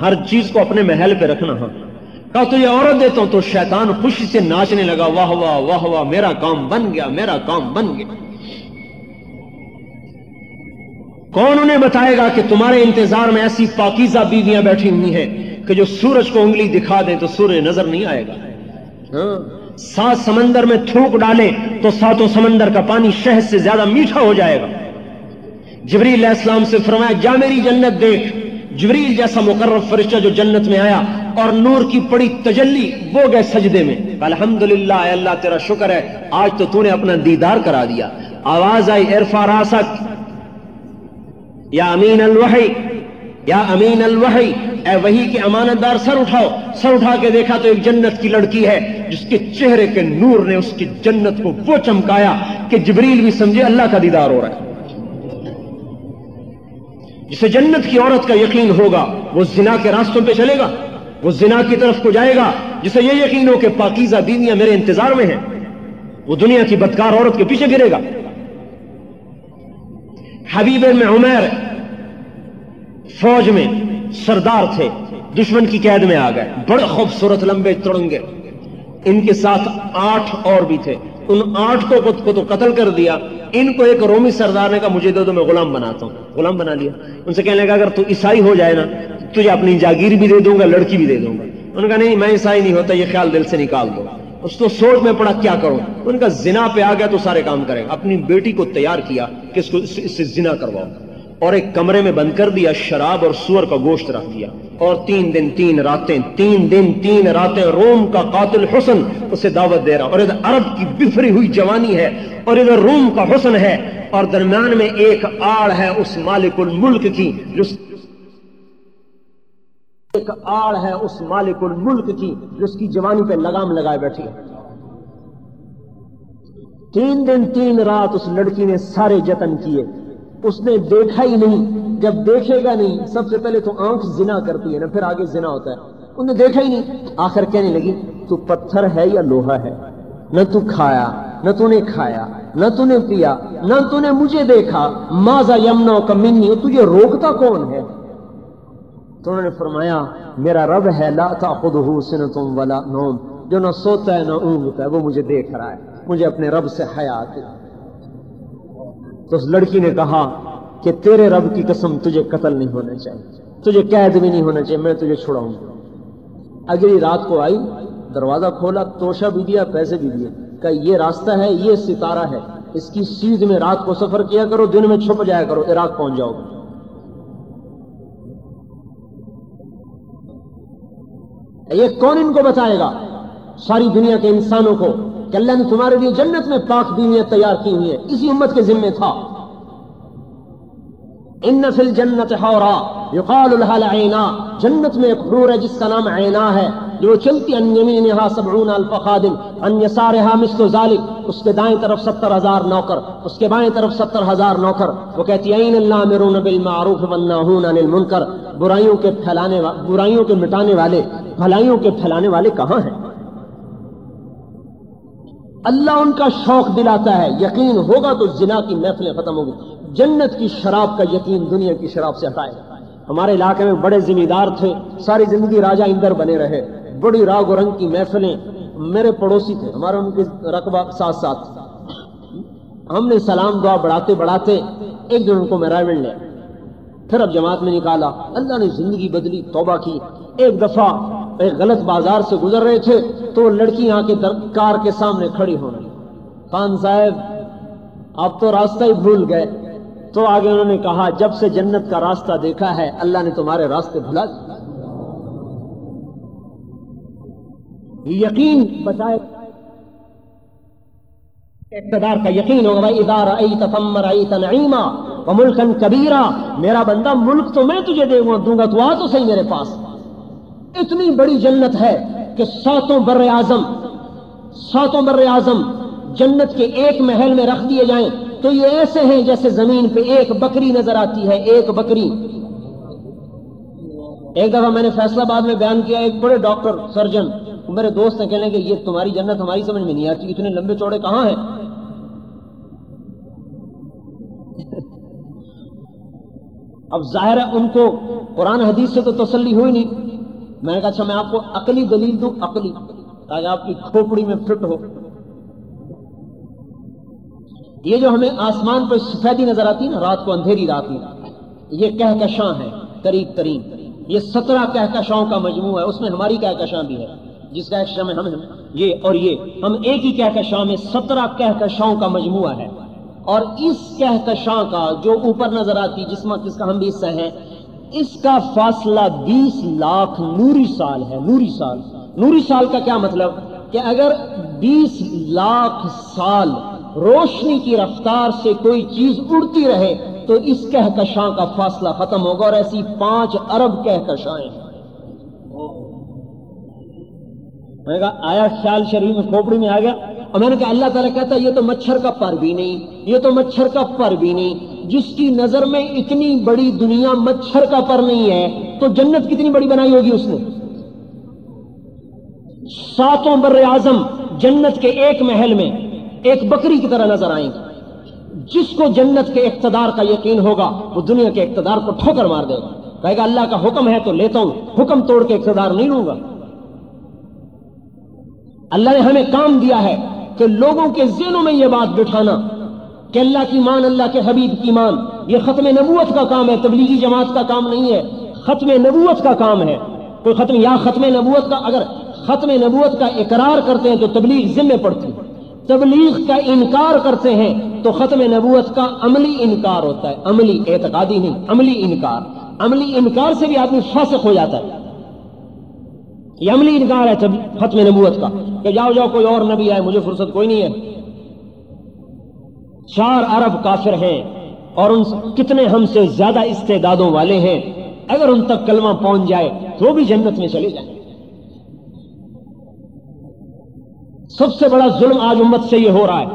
ہر چیز کو اپنے محل پہ رکھنا ہاں۔ کہا تجھے عورت دیتا ہوں تو شیطان خوشی سے ناچنے لگا، واہ واہ واہ واہ، میرا کام بن گیا، میرا کام بن گیا۔ کون انہیں بتائے گا کہ تمہارے انتظار میں ایسی پاکیزہ بیویاں بیٹھی ہوئی ہیں کہ جو سورج کو انگلی دکھا دیں تو سورج نظر نہیں آئے گا؟ ہاں۔ سات سمندر میں تھوک ڈالیں تو ساتوں سمندر کا پانی شہد سے زیادہ میٹھا ہو جائے گا۔ جبریل علیہ السلام سے فرمایا، جا میری جنت دیکھ۔ جبریل جیسا مقرر فرشتہ جو جنت میں آیا اور نور کی پڑی تجلی، وہ گئے سجدے میں۔ الحمدللہ، اے اللہ، تیرا شکر ہے، آج تو تو نے اپنا دیدار کرا دیا۔ آواز آئی ارفا راسک یا امین الوحی، یا امین الوحی، اے وحی کے امانت دار سر اٹھاؤ۔ سر اٹھا کے دیکھا تو ایک جنت کی لڑکی ہے، جس کے چہرے کے نور نے اس کی جنت کو وہ چمکایا کہ جبریل بھی سمجھے اللہ کا دیدار ہو رہا ہے۔ جسے جنت کی عورت کا یقین ہوگا، وہ زنا کے راستوں پہ چلے گا۔ وہ زنا کی طرف کو جائے گا، جسے یہ یقین ہو کہ پاکیزہ بیویاں میرے انتظار میں ہیں، وہ دنیا کی بدکار عورت کے پیچھے گرے گا۔ حبیب میں عمیر فوج میں سردار تھے، دشمن کی قید میں آ گئے۔ بڑے خوبصورت لمبے ترنگے، ان کے ساتھ آٹھ اور بھی تھے۔ ان آٹھ کو کو تو قتل کر دیا۔ ان کو ایک رومی سردار نے کہا، مجھے دو تو میں غلام بناتا ہوں۔ غلام بنا لیا۔ ان سے کہنے لگا، اگر تو عیسائی ہو جائے نا، تجھے اپنی جاگیر بھی دے دوں گا، لڑکی بھی دے دوں گا۔ ان کا نہیں، میں عیسائی نہیں ہوتا، یہ خیال دل سے نکال دو۔ اس کو سوچ میں پڑا، کیا کروں؟ ان کا زنا پہ آ گیا تو سارے کام کرے اپنی بیٹی کو تیار کیا کہ اس کو اس سے زنا کرواؤ۔ اور ایک کمرے میں بند کر دیا، شراب اور سور کا گوشت رکھ دیا۔ اور تین دن، تین راتیں، تین دن، تین راتیں، روم کا قاتل حسن اسے دعوت دے رہا۔ اور ادھر عرب کی بفری ہوئی جوانی ہے، اور ادھر روم کا حسن ہے۔ اور درمیان میں ایک آڑ ہے اس مالک الملک کی، جو ایک آڑ ہے اس مالک الملک کی، جو اس کی جوانی پہ لگام لگائے بیٹھی ہے۔ تین دن، تین رات اس لڑکی نے سارے جتن کیے۔ اس نے دیکھا ہی نہیں۔ جب دیکھے گا نہیں، سب سے پہلے تو آنکھ زنا کرتی ہے نا، پھر آگے زنا ہوتا ہے۔ انہوں نے دیکھا ہی نہیں۔ آخر کہنے لگی، تو پتھر ہے یا لوہا ہے؟ نہ تو کھایا، نہ تو نے کھایا، نہ تو نے پیا، نہ تو نے مجھے دیکھا۔ ماضا یمنا کا منی؟ تجھے روکتا کون ہے؟ تو انہوں نے فرمایا، میرا رب ہے، لا تاخذہ سنتم ولا نوم۔ جو نہ سوتا ہے، نہ اونگتا ہے، وہ مجھے دیکھ رہا ہے، مجھے اپنے رب سے حیا آتی تو اس لڑکی نے کہا کہ تیرے رب کی قسم تجھے قتل نہیں ہونا چاہیے، تجھے قید بھی نہیں ہونا چاہیے، میں تجھے چھڑاؤں گا۔ اگلی رات کو آئی، دروازہ کھولا توشا بھی دیا، پیسے بھی دیے۔ کہ یہ راستہ ہے، یہ ستارہ ہے۔ اس کی سیدھ میں رات کو سفر کیا کرو، دن میں چھپ جایا کرو، عراق پہنچ جاؤ۔ یہ کون ان کو بتائے گا؟ ساری دنیا کے انسانوں کو۔ کہ اللہ نے تمہارے لیے جنت میں پاک بینیاں تیار کی ہوئی ہیں۔ اسی امت کے ذمے تھا۔ ان فی الجنت حورا، یقال لها العینا۔ جنت میں ایک حور ہے جس کا نام عینا ہے، جو چلتی ان یمینها سبعون الف خادم، ان یسارها مثل ذلك اس کے دائیں طرف ستر ہزار نوکر، اس کے بائیں طرف ستر ہزار نوکر۔ وہ کہتی ہے این اللہ امرون بالمعروف والناہون عن المنکر۔ برائیوں کے پھیلانے برائیوں کے مٹانے والے، بھلائیوں کے پھیلانے والے کہاں ہیں؟ اللہ ان کا شوق دلاتا ہے۔ یقین ہوگا تو زنا کی محفلیں ختم ہوگی جنت کی شراب کا یقین دنیا کی شراب سے ہٹائے۔ ہمارے علاقے میں بڑے ذمہ دار تھے۔ ساری زندگی راجہ اندر بنے رہے۔ بڑی راگ و رنگ کی محفلیں میرے پڑوسی تھے۔ ہمارا ان کے رقبہ ساتھ ساتھ۔ ہم نے سلام دعا بڑھاتے بڑھاتے ایک دن ان کو میں رائے لیا پھر اب جماعت میں نکالا۔ اللہ نے زندگی بدلی، توبہ کی۔ ایک دفعہ ایک غلط بازار سے گزر رہے تھے تو لڑکی یہاں کے کار کے سامنے کھڑی ہو ہونے خان صاحب آپ تو راستہ ہی بھول گئے۔ تو آگے انہوں نے کہا، جب سے جنت کا راستہ دیکھا ہے، اللہ نے تمہارے راستے بھلا دی یقین بچائے اقتدار کا یقین ہوگا، بھائی ادار ائی تفمر ائی تنعیما ملکن کبیرا، میرا بندہ ملک تو میں تجھے دے دوں گا، تو آ تو صحیح میرے پاس۔ اتنی بڑی جنت ہے کہ ساتوں بر اعظم، ساتوں بر اعظم جنت کے ایک محل میں رکھ دیے جائیں۔ تو یہ ایسے ہیں جیسے زمین پہ ایک بکری نظر آتی ہے، ایک بکری۔ ایک دفعہ میں نے فیصلہ باد میں بیان کیا، ایک بڑے ڈاکٹر، سرجن، میرے دوست نے کہنے کہ یہ تمہاری جنت ہماری سمجھ میں نہیں آتی، اتنے لمبے چوڑے کہاں ہیں؟ اب ظاہر ہے ان کو قرآن حدیث سے تو تسلی ہوئی نہیں۔ میں نے کہا اچھا میں آپ کو عقلی دلیل دوں، عقلی، تاکہ آپ کی کھوپڑی میں فٹ ہو۔ یہ جو ہمیں آسمان پہ سفیدی نظر آتی نا، رات کو اندھیری رات میں، یہ کہکشاں ہے قریب ترین۔ یہ سترہ کہکشاؤں کا مجموعہ ہے، اس میں ہماری کہکشاں بھی ہے۔ جس کہکشاں میں ہم یہ اور یہ۔ ہم ایک ہی کہکشاں میں سترہ کہکشاؤں کا مجموعہ ہے۔ اور اس کہکشاں کا جو اوپر نظر آتی، جس میں جس کا ہم بھی حصہ ہیں اس کا فاصلہ بیس لاکھ نوری سال ہے، نوری سال۔ نوری سال کا کیا مطلب؟ کہ اگر بیس لاکھ سال روشنی کی رفتار سے کوئی چیز اڑتی رہے، تو اس کہکشاں کا فاصلہ ختم ہوگا اور ایسی پانچ ارب کہکشائیں۔ میں کہا، آیا خیال شریف میں کھوپڑی میں آ گیا۔ اور میں نے کہا، اللہ تعالیٰ کہتا ہے، یہ تو مچھر کا پر بھی نہیں، یہ تو مچھر کا پر بھی نہیں۔ جس کی نظر میں اتنی بڑی دنیا مچھر کا پر نہیں ہے، تو جنت کتنی بڑی بنائی ہوگی اس نے؟ ساتوں بر اعظم جنت کے ایک محل میں ایک بکری کی طرح نظر آئیں گے۔ جس کو جنت کے اقتدار کا یقین ہوگا، وہ دنیا کے اقتدار کو ٹھوکر مار دے گا۔ کہے گا، اللہ کا حکم ہے تو لیتا ہوں، حکم توڑ کے اقتدار نہیں لوں گا۔ اللہ نے ہمیں کام دیا ہے کہ لوگوں کے ذہنوں میں یہ بات بٹھانا۔ کہ اللہ کی مان اللہ کے حبیب کی مان، یہ ختم نبوت کا کام ہے، تبلیغی جماعت کا کام نہیں ہے، ختم نبوت کا کام ہے۔ کوئی ختم، یا ختم نبوت کا، اگر ختم نبوت کا اقرار کرتے ہیں تو تبلیغ ذمے پڑتی تبلیغ کا انکار کرتے ہیں تو ختم نبوت کا عملی انکار ہوتا ہے۔ عملی اعتقادی نہیں، عملی انکار۔ عملی انکار سے بھی آدمی فاسق ہو جاتا ہے۔ یہ عملی انکار ہے ختم نبوت کا۔ کہ جاؤ جاؤ، کوئی اور نبی آئے، مجھے فرصت کوئی نہیں ہے۔ چار ارب کافر ہیں اور ان کتنے ہم سے زیادہ استعدادوں والے ہیں۔ اگر ان تک کلمہ پہنچ جائے تو بھی جنت میں چلے جائیں۔ سب سے بڑا ظلم آج امت سے یہ ہو رہا ہے۔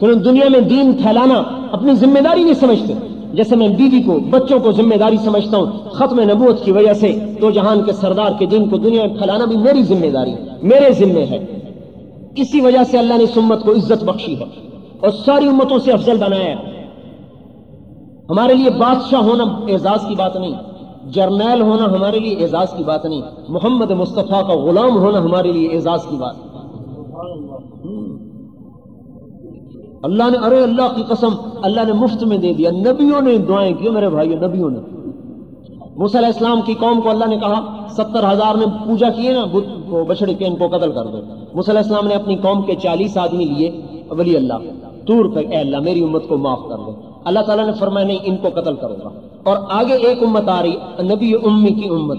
کہ دنیا میں دین پھیلانا اپنی ذمہ داری نہیں سمجھتے۔ جیسے میں بیوی کو، بچوں کو ذمہ داری سمجھتا ہوں، ختم نبوت کی وجہ سے تو جہان کے سردار کے دین کو دنیا میں پھیلانا بھی میری ذمہ داری میرے ذمے ہے۔ اسی وجہ سے اللہ نے سمت کو عزت بخشی ہے۔ اور ساری امتوں سے افضل بنایا ہمارے لیے بادشاہ ہونا اعزاز کی بات نہیں، جرنیل ہونا ہمارے لیے اعزاز کی بات نہیں، محمد مصطفیٰ کا غلام ہونا ہمارے لیے اعزاز کی بات۔ اللہ نے، ارے اللہ کی قسم، اللہ نے مفت میں دے دیا۔ نبیوں نے دعائیں کی میرے بھائی نبیوں نے۔ موسیٰ علیہ السلام کی قوم کو اللہ نے کہا، ستر ہزار نے پوجا کیے نا بچڑے کے ان کو قتل کر دو۔ موسیٰ علیہ السلام نے اپنی قوم کے چالیس آدمی لیے۔ ولی اللہ تور پہ اے اللہ، میری امت کو معاف کر دو اللہ تعالیٰ نے فرمایا، نہیں، ان کو قتل کروں گا۔ اور آگے ایک امت آ رہی، نبی امی کی امت۔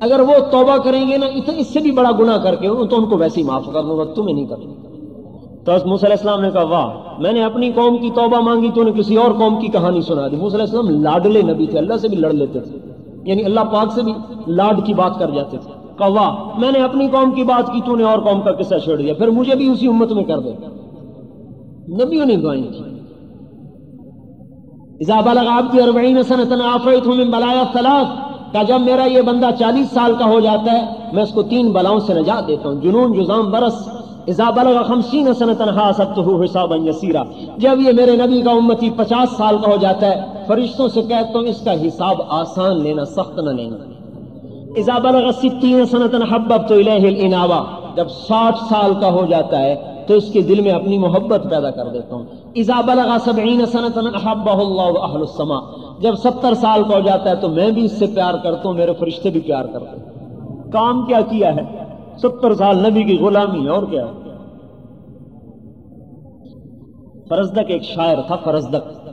اگر وہ توبہ کریں گے نا اس سے بھی بڑا گناہ کر کے، تو ان کو ویسے ہی معاف کر دوں گا، تمہیں نہیں کروں تو موسیٰ علیہ السلام نے کہا، واہ، میں نے اپنی قوم کی توبہ مانگی، تو نے کسی اور قوم کی کہانی سنا دی۔ موسیٰ علیہ السلام لاڈلے نبی تھے، اللہ سے بھی لڑ لیتے تھے۔ یعنی اللہ پاک سے بھی لاڈ کی بات کر جاتے تھے۔ کہا، واہ، میں نے اپنی قوم کی بات کی، تو نے اور قوم کا قصہ چھوڑ دیا، پھر مجھے بھی اسی امت میں کر دے۔ نبیوں نے دعائیں کی اذا بلغ عبدی اربعین سنتن آفیتہم من بلایا ثلاث کہ جب میرا یہ بندہ چالیس سال کا ہو جاتا ہے، میں اس کو تین بلاؤں سے نجات دیتا ہوں۔ جنون، جزام، برس۔ اذا بلغ خمسین سنتن حاسبتہو حسابا یسیرا۔ جب یہ میرے نبی کا امتی پچاس سال کا ہو جاتا ہے، فرشتوں سے کہتا ہوں، اس کا حساب آسان لینا، سخت نہ لینا۔ اذا بلغ ستین سنتن حببت الیہ الاناوا جب ساٹھ سال کا ہو جاتا ہے تو اس کے دل میں اپنی محبت پیدا کر دیتا ہوں۔ اذا بلغ سبعین سنتن احبہ اللہ اہل السماء۔ جب ستر سال کا ہو جاتا ہے تو میں بھی اس سے پیار کرتا ہوں، میرے فرشتے بھی پیار کرتے ہیں۔ کام کیا کیا ہے؟ ستر سال نبی کی غلامی، اور کیا ہے؟ فرزدق ایک شاعر تھا فرزدق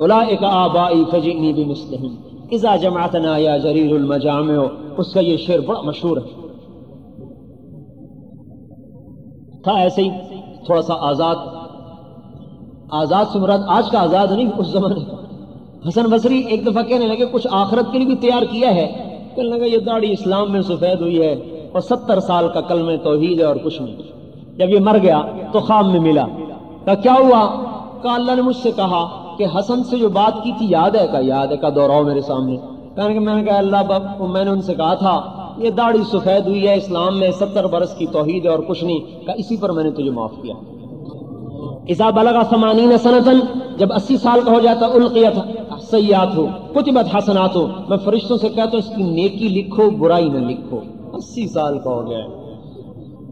اولئک آبائی فجئنی بمثلہم۔ اذا جمعتنا یا جریر المجامع، اس کا یہ شعر بڑا مشہور ہے۔ تھا ایسے ہی، تھوڑا سا آزاد۔ آزاد سے مراد آج کا آزاد نہیں، اس زمانے۔ کا حسن بصری ایک دفعہ کہنے لگے، کچھ آخرت کے لیے بھی تیار کیا ہے۔ کہنے لگا، یہ داڑھی اسلام میں سفید ہوئی ہے اور ستر سال کا کلم توحید ہے اور کچھ نہیں۔ جب یہ مر گیا تو خواب میں ملا۔ کہا، کیا ہوا؟ کہا، اللہ نے مجھ سے کہا کہ حسن سے جو بات کی تھی، یاد ہے؟ کا یاد ہے۔ کا دوہراؤ میرے سامنے۔ کہنے کہ میں نے کہا، اللہ باپ میں نے ان سے کہا تھا یہ داڑھی سفید ہوئی ہے، اسلام میں ستر برس کی توحید ہے اور کچھ نہیں۔ کہا، اسی پر میں نے تجھے معاف کیا۔ اذا بلغ ثمانین سنتن جب اسی سال کا ہو جاتا، القیت سیات ہو، کتبت حسنات ہو۔ میں فرشتوں سے کہتا ہوں، اس کی نیکی لکھو، برائی نہ لکھو۔ اسی سال کا ہو گیا۔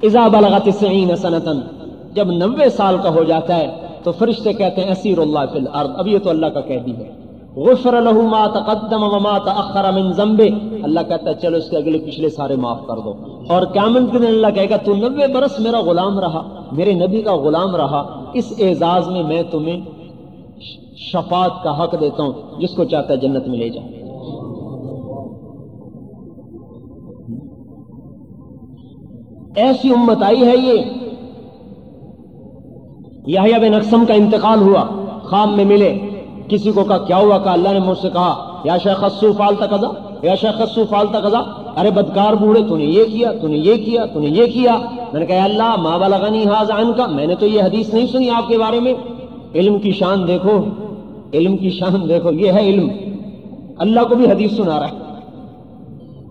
اذا بلغ تسعین سنتن جب نوے سال کا ہو جاتا ہے، تو فرشتے کہتے ہیں، اسیر اللہ فی الارض۔ اب یہ تو اللہ کا کہہ دی ہے۔ غفر له ما تقدم وما تاخر من ذنبه. اللہ کہتا ہے، چلو اس کے اگلے پچھلے سارے معاف کر دو۔ اور قیامت کے دن اللہ کہے گا، تو نوے برس میرا غلام رہا، میرے نبی کا غلام رہا، اس اعزاز میں میں تمہیں شفاعت کا حق دیتا ہوں، جس کو چاہتا ہے جنت میں لے جائے ایسی امت آئی ہے یہ۔ یحییٰ بن اقسم کا انتقال ہوا، خام میں ملے۔ کسی کو کہا، کیا ہوا؟ کہا، اللہ نے مجھ سے کہا، یا شیخ خصو فالتا قضا، یا شیخ خصو فالتا قضا۔ ارے بدکار بوڑھے، تو نے یہ کیا، تو نے یہ کیا، تو نے یہ کیا۔ میں نے کہا اللہ، ما بلغنی حاض عن کا میں نے تو یہ حدیث نہیں سنی آپ کے بارے میں۔ علم کی شان دیکھو، علم کی شان دیکھو، یہ ہے علم۔ اللہ کو بھی حدیث سنا رہا ہے۔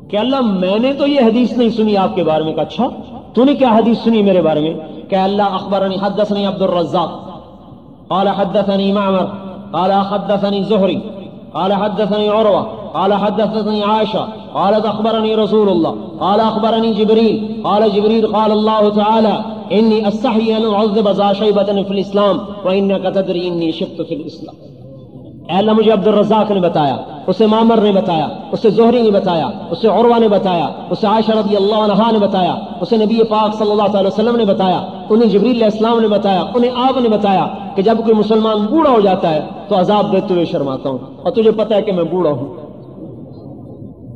کہ اللہ، میں نے تو یہ حدیث نہیں سنی آپ کے بارے میں۔ کہا اچھا تو نے کیا حدیث سنی میرے بارے میں؟ کہ اللہ اخبرنی حدثنی عبد الرزاق قال حدثني معمر۔ قال حدثني زهري قال حدثني عروة قال حدثني عائشة قالت أخبرني رسول الله قال أخبرني جبريل قال جبريل قال الله تعالى إني أستحي أن أعذب ذا شيبة في الإسلام وإنك تدري إني شفت في الإسلام. اللہ مجھے عبد الرزاق بتایا اسے معمر نے بتایا، اسے زہری نے بتایا، اسے عروہ نے بتایا، اسے عائشہ رضی اللہ عنہ نے بتایا، اسے نبی پاک صلی اللہ علیہ وسلم نے بتایا، انہیں جبریل علیہ السلام نے بتایا، انہیں آپ نے بتایا کہ جب کوئی مسلمان بوڑھا ہو جاتا ہے تو عذاب دیتے ہوئے شرماتا ہوں۔ اور تجھے پتہ ہے کہ میں بوڑھا ہوں۔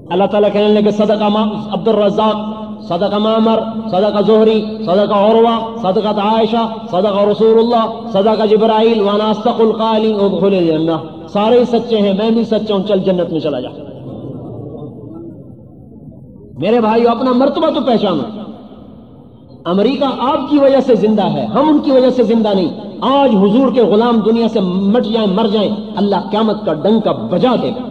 اللہ تعالیٰ کہنے لگے، صدقہ عبد الرزاق صدقہ معمر صدقہ زہری صدقہ عروہ صدقہ عائشہ صدقہ رسول اللہ صدقہ جبرائیل، وانا استق القالی ادخل الجنہ۔ سارے سچے ہیں، میں بھی سچا ہوں، چل جنت میں چلا جا۔ میرے بھائیو، اپنا مرتبہ تو پہچانو۔ امریکہ آپ کی وجہ سے زندہ ہے، ہم ان کی وجہ سے زندہ نہیں۔ آج حضور کے غلام دنیا سے مٹ جائیں، مر جائیں، اللہ قیامت کا ڈنگ کا بجا دے گا۔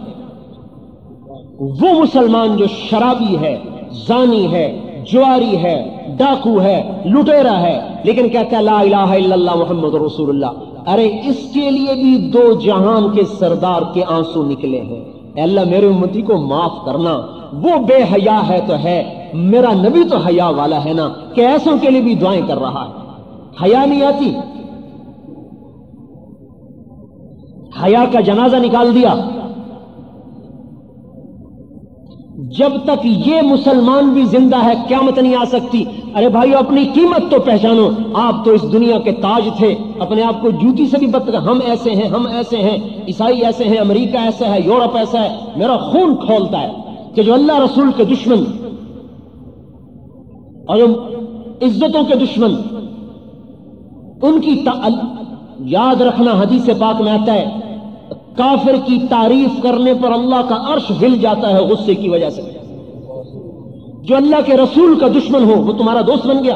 وہ مسلمان جو شرابی ہے زانی ہے، جواری ہے، ڈاکو ہے، لٹیرا ہے، لیکن کہتا ہے لا الہ الا اللہ محمد رسول اللہ۔ ارے، اس کے لیے بھی دو جہان کے سردار کے آنسو نکلے ہیں۔ اے اللہ، میرے امتی کو معاف کرنا، وہ بے حیا ہے تو ہے، میرا نبی تو حیا والا ہے نا، کہ ایسوں کے لیے بھی دعائیں کر رہا ہے۔ حیا نہیں آتی۔ حیا کا جنازہ نکال دیا۔ جب تک یہ مسلمان بھی زندہ ہے، قیامت نہیں آ سکتی۔ ارے بھائی اپنی قیمت تو پہچانو۔ آپ تو اس دنیا کے تاج تھے۔ اپنے آپ کو جوتی سے بھی بت ہم ایسے ہیں، ہم ایسے ہیں۔ عیسائی ایسے ہیں، امریکہ ایسا ہے، یورپ ایسا ہے۔ میرا خون کھولتا ہے کہ جو اللہ رسول کے دشمن اور جو عزتوں کے دشمن، ان کی یاد رکھنا حدیث پاک میں آتا ہے۔ کافر کی تعریف کرنے پر اللہ کا عرش ہل جاتا ہے غصے کی وجہ سے۔ جو اللہ کے رسول کا دشمن ہو، وہ تمہارا دوست بن گیا۔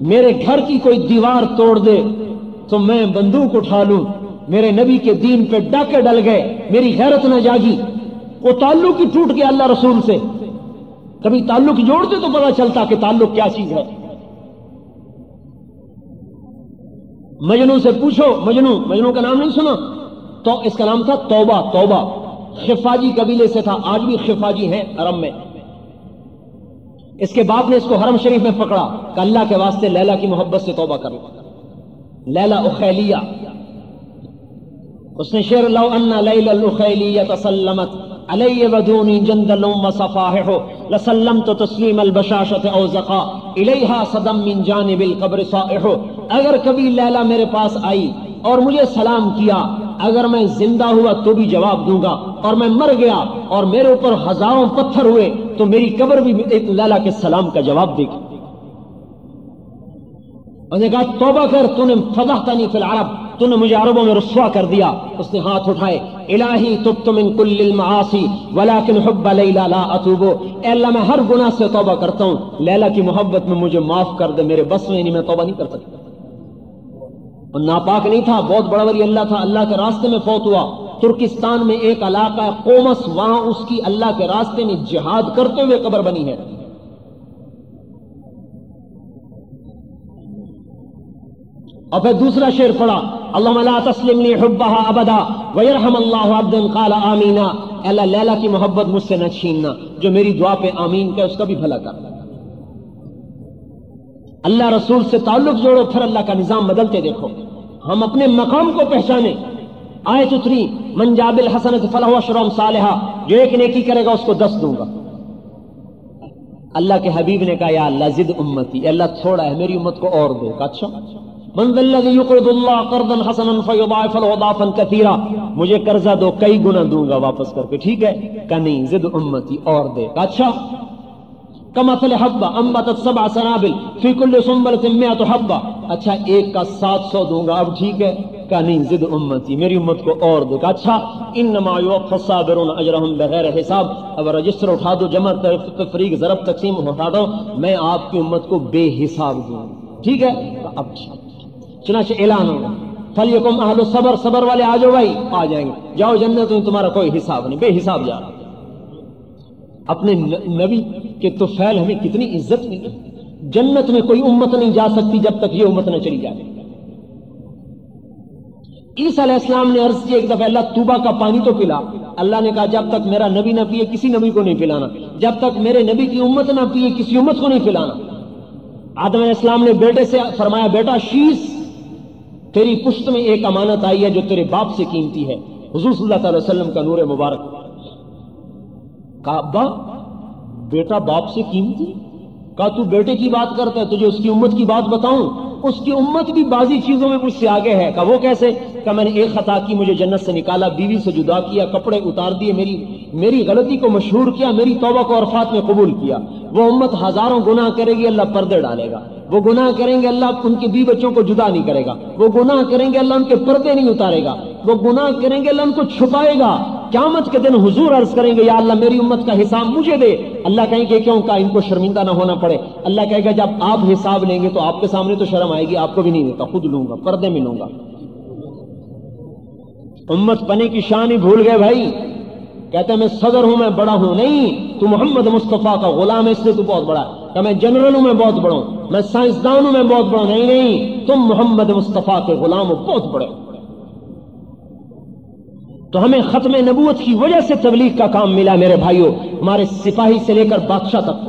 میرے گھر کی کوئی دیوار توڑ دے تو میں بندوق اٹھا لوں۔ میرے نبی کے دین پہ ڈاکے ڈل گئے۔ میری غیرت نہ جاگی۔ وہ تعلق ہی ٹوٹ گیا اللہ رسول سے۔ کبھی تعلق جوڑتے تو پتا چلتا کہ تعلق کیا چیز ہے۔ مجنو سے پوچھو مجنو مجنو کا نام نہیں سنا۔ تو اس کا نام تھا توبہ توبہ۔ خفاجی قبیلے سے تھا، آج بھی خفاجی ہیں حرم میں۔ اس کے باپ نے اس کو حرم شریف میں پکڑا، کہ اللہ کے واسطے لیلا کی محبت سے توبہ کر لیلا اخیلیہ۔ اس نے شیر لو ان لیل الاخیلیہ تسلمت علی ودونی جندل و صفاحہ، لسلمت تسلیم البشاشت او زقا الیہا صدم من جانب القبر صائح۔ اگر کبھی لیلا میرے پاس آئی اور مجھے سلام کیا۔ اگر میں زندہ ہوا تو بھی جواب دوں گا۔ اور میں مر گیا اور میرے اوپر ہزاروں پتھر ہوئے، تو میری قبر بھی ایک لالا کے سلام کا جواب دے گی۔ اس نے کہا، توبہ کر، تو نے فضح فضحتنی فی العرب، تو نے مجھے عربوں میں رسوا کر دیا۔ اس نے ہاتھ اٹھائے، الہی تبت من کل المعاصی، ولیکن حب لیلا لا اتوبو۔ اے اللہ، میں ہر گناہ سے توبہ کرتا ہوں۔ لیلا کی محبت میں مجھے معاف کر دے، میرے بس میں نہیں میں توبہ نہیں کر سکتا۔ اور ناپاک نہیں تھا، بہت بڑا ولی اللہ تھا۔ اللہ کے راستے میں فوت ہوا۔ ترکستان میں ایک علاقہ ہے قومس، وہاں اس کی اللہ کے راستے میں جہاد کرتے ہوئے قبر بنی ہے۔ اور پھر دوسرا شعر پڑا اللہ لا تسلم لی حبہا ابدا ویرحم اللہ عبد قال آمینا اللہ، لیلہ کی محبت مجھ سے نہ چھیننا، جو میری دعا پہ آمین کہ اس کا بھی بھلا کر۔ اللہ رسول سے تعلق جوڑو، پھر اللہ کا نظام بدلتے دیکھو۔ ہم اپنے مقام کو پہچانے آئے اتری منجاب الحسن فلاح اشرم صالحہ جو ایک نیکی کرے گا اس کو دس دوں گا۔ اللہ کے حبیب نے کہا، یا اللہ، زد امتی اللہ، تھوڑا ہے، میری امت کو اور دو اچھا۔ من الذي يقرض الله قرضا حسنا فيضاعف له ضعفا كثيرا مجھے قرضہ دو، کئی گنا دوں گا واپس کر کے، ٹھیک ہے؟ کہ نہیں، زد امتی اور دے۔ اچھا۔ کمثل حبہ انبتت سبع سنابل فی کل سنبلت مئت حبہ اچھا ایک کا سات سو دوں گا، اب ٹھیک ہے؟ کہ نہیں، زد امتی، میری امت کو اور دے کہا اچھا انما یوفى الصابرون اجرهم بغیر حساب۔ اب رجسٹر اٹھا دو، جمع تفریق ضرب تقسیم اٹھا دو۔ میں آپ کی امت کو بے حساب دوں۔ ٹھیک ہے؟ اب ٹھیک۔ چنانچہ اعلان ہوگا فلیکم اہل صبر صبر والے آ جاؤ بھائی، آ جائیں گے۔ جاؤ جنت میں تمہارا کوئی حساب نہیں، بے حساب جا رہا اپنے نبی کے تو فیل ہمیں کتنی عزت ملی۔ جنت میں کوئی امت نہیں جا سکتی جب تک یہ امت نہ چلی جائے۔ عیسیٰ علیہ السلام نے عرض کیا، ایک دفعہ اللہ توبہ کا پانی تو پلا۔ اللہ نے کہا، جب تک میرا نبی نہ پیے، کسی نبی کو نہیں پلانا۔ جب تک میرے نبی کی امت نہ پیے، کسی امت کو نہیں پلانا۔ آدم علیہ السلام نے بیٹے سے فرمایا، بیٹا شیش تیری پشت میں ایک امانت آئی ہے جو تیرے باپ سے قیمتی ہے۔ حضور صلی اللہ تعالی وسلم کا نور مبارک۔ کہا ابا بیٹا باپ سے قیمتی؟ کہا، تو بیٹے کی بات کرتا ہے؟ تجھے اس کی امت کی بات بتاؤں؟ اس کی امت بھی بعضی چیزوں میں مجھ سے آگے ہے. کہ وہ کیسے؟ کہ میں نے ایک خطا کی، مجھے جنت سے نکالا، بیوی سے جدا کیا، کپڑے اتار دیے، میری میری غلطی کو مشہور کیا، میری توبہ کو عرفات میں قبول کیا۔ وہ امت ہزاروں گناہ کرے گی، اللہ پردے ڈالے گا۔ وہ گناہ کریں گے، اللہ ان کے بی بچوں کو جدا نہیں کرے گا۔ وہ گناہ کریں گے، اللہ ان کے پردے نہیں اتارے گا۔ وہ گناہ کریں گے، اللہ ان کو چھپائے گا۔ قیامت کے دن حضور عرض کریں گے، یا اللہ میری امت کا حساب مجھے دے۔ اللہ کہیں گے کیوں؟ کا ان کو شرمندہ نہ ہونا پڑے۔ اللہ کہے گا، جب آپ حساب لیں گے تو آپ کے سامنے تو شرم آئے گی، آپ کو بھی نہیں دیتا، خود لوں گا، پردے میں لوں گا۔ امت پنے کی شان ہی بھول گئے بھائی۔ کہتے ہیں، میں صدر ہوں، میں بڑا ہوں۔ نہیں، تو محمد مصطفیٰ کا غلام ہے، اس سے تو بہت بڑا ہے۔ کہ میں جنرل ہوں، میں بہت بڑا ہوں۔ میں سائنسدان ہوں، میں بہت بڑا ہوں۔ نہیں نہیں، تم محمد مصطفیٰ کے غلام ہو، بہت بڑے تو ہمیں ختم نبوت کی وجہ سے تبلیغ کا کام ملا میرے بھائیوں ہمارے سپاہی سے لے کر بادشاہ تک۔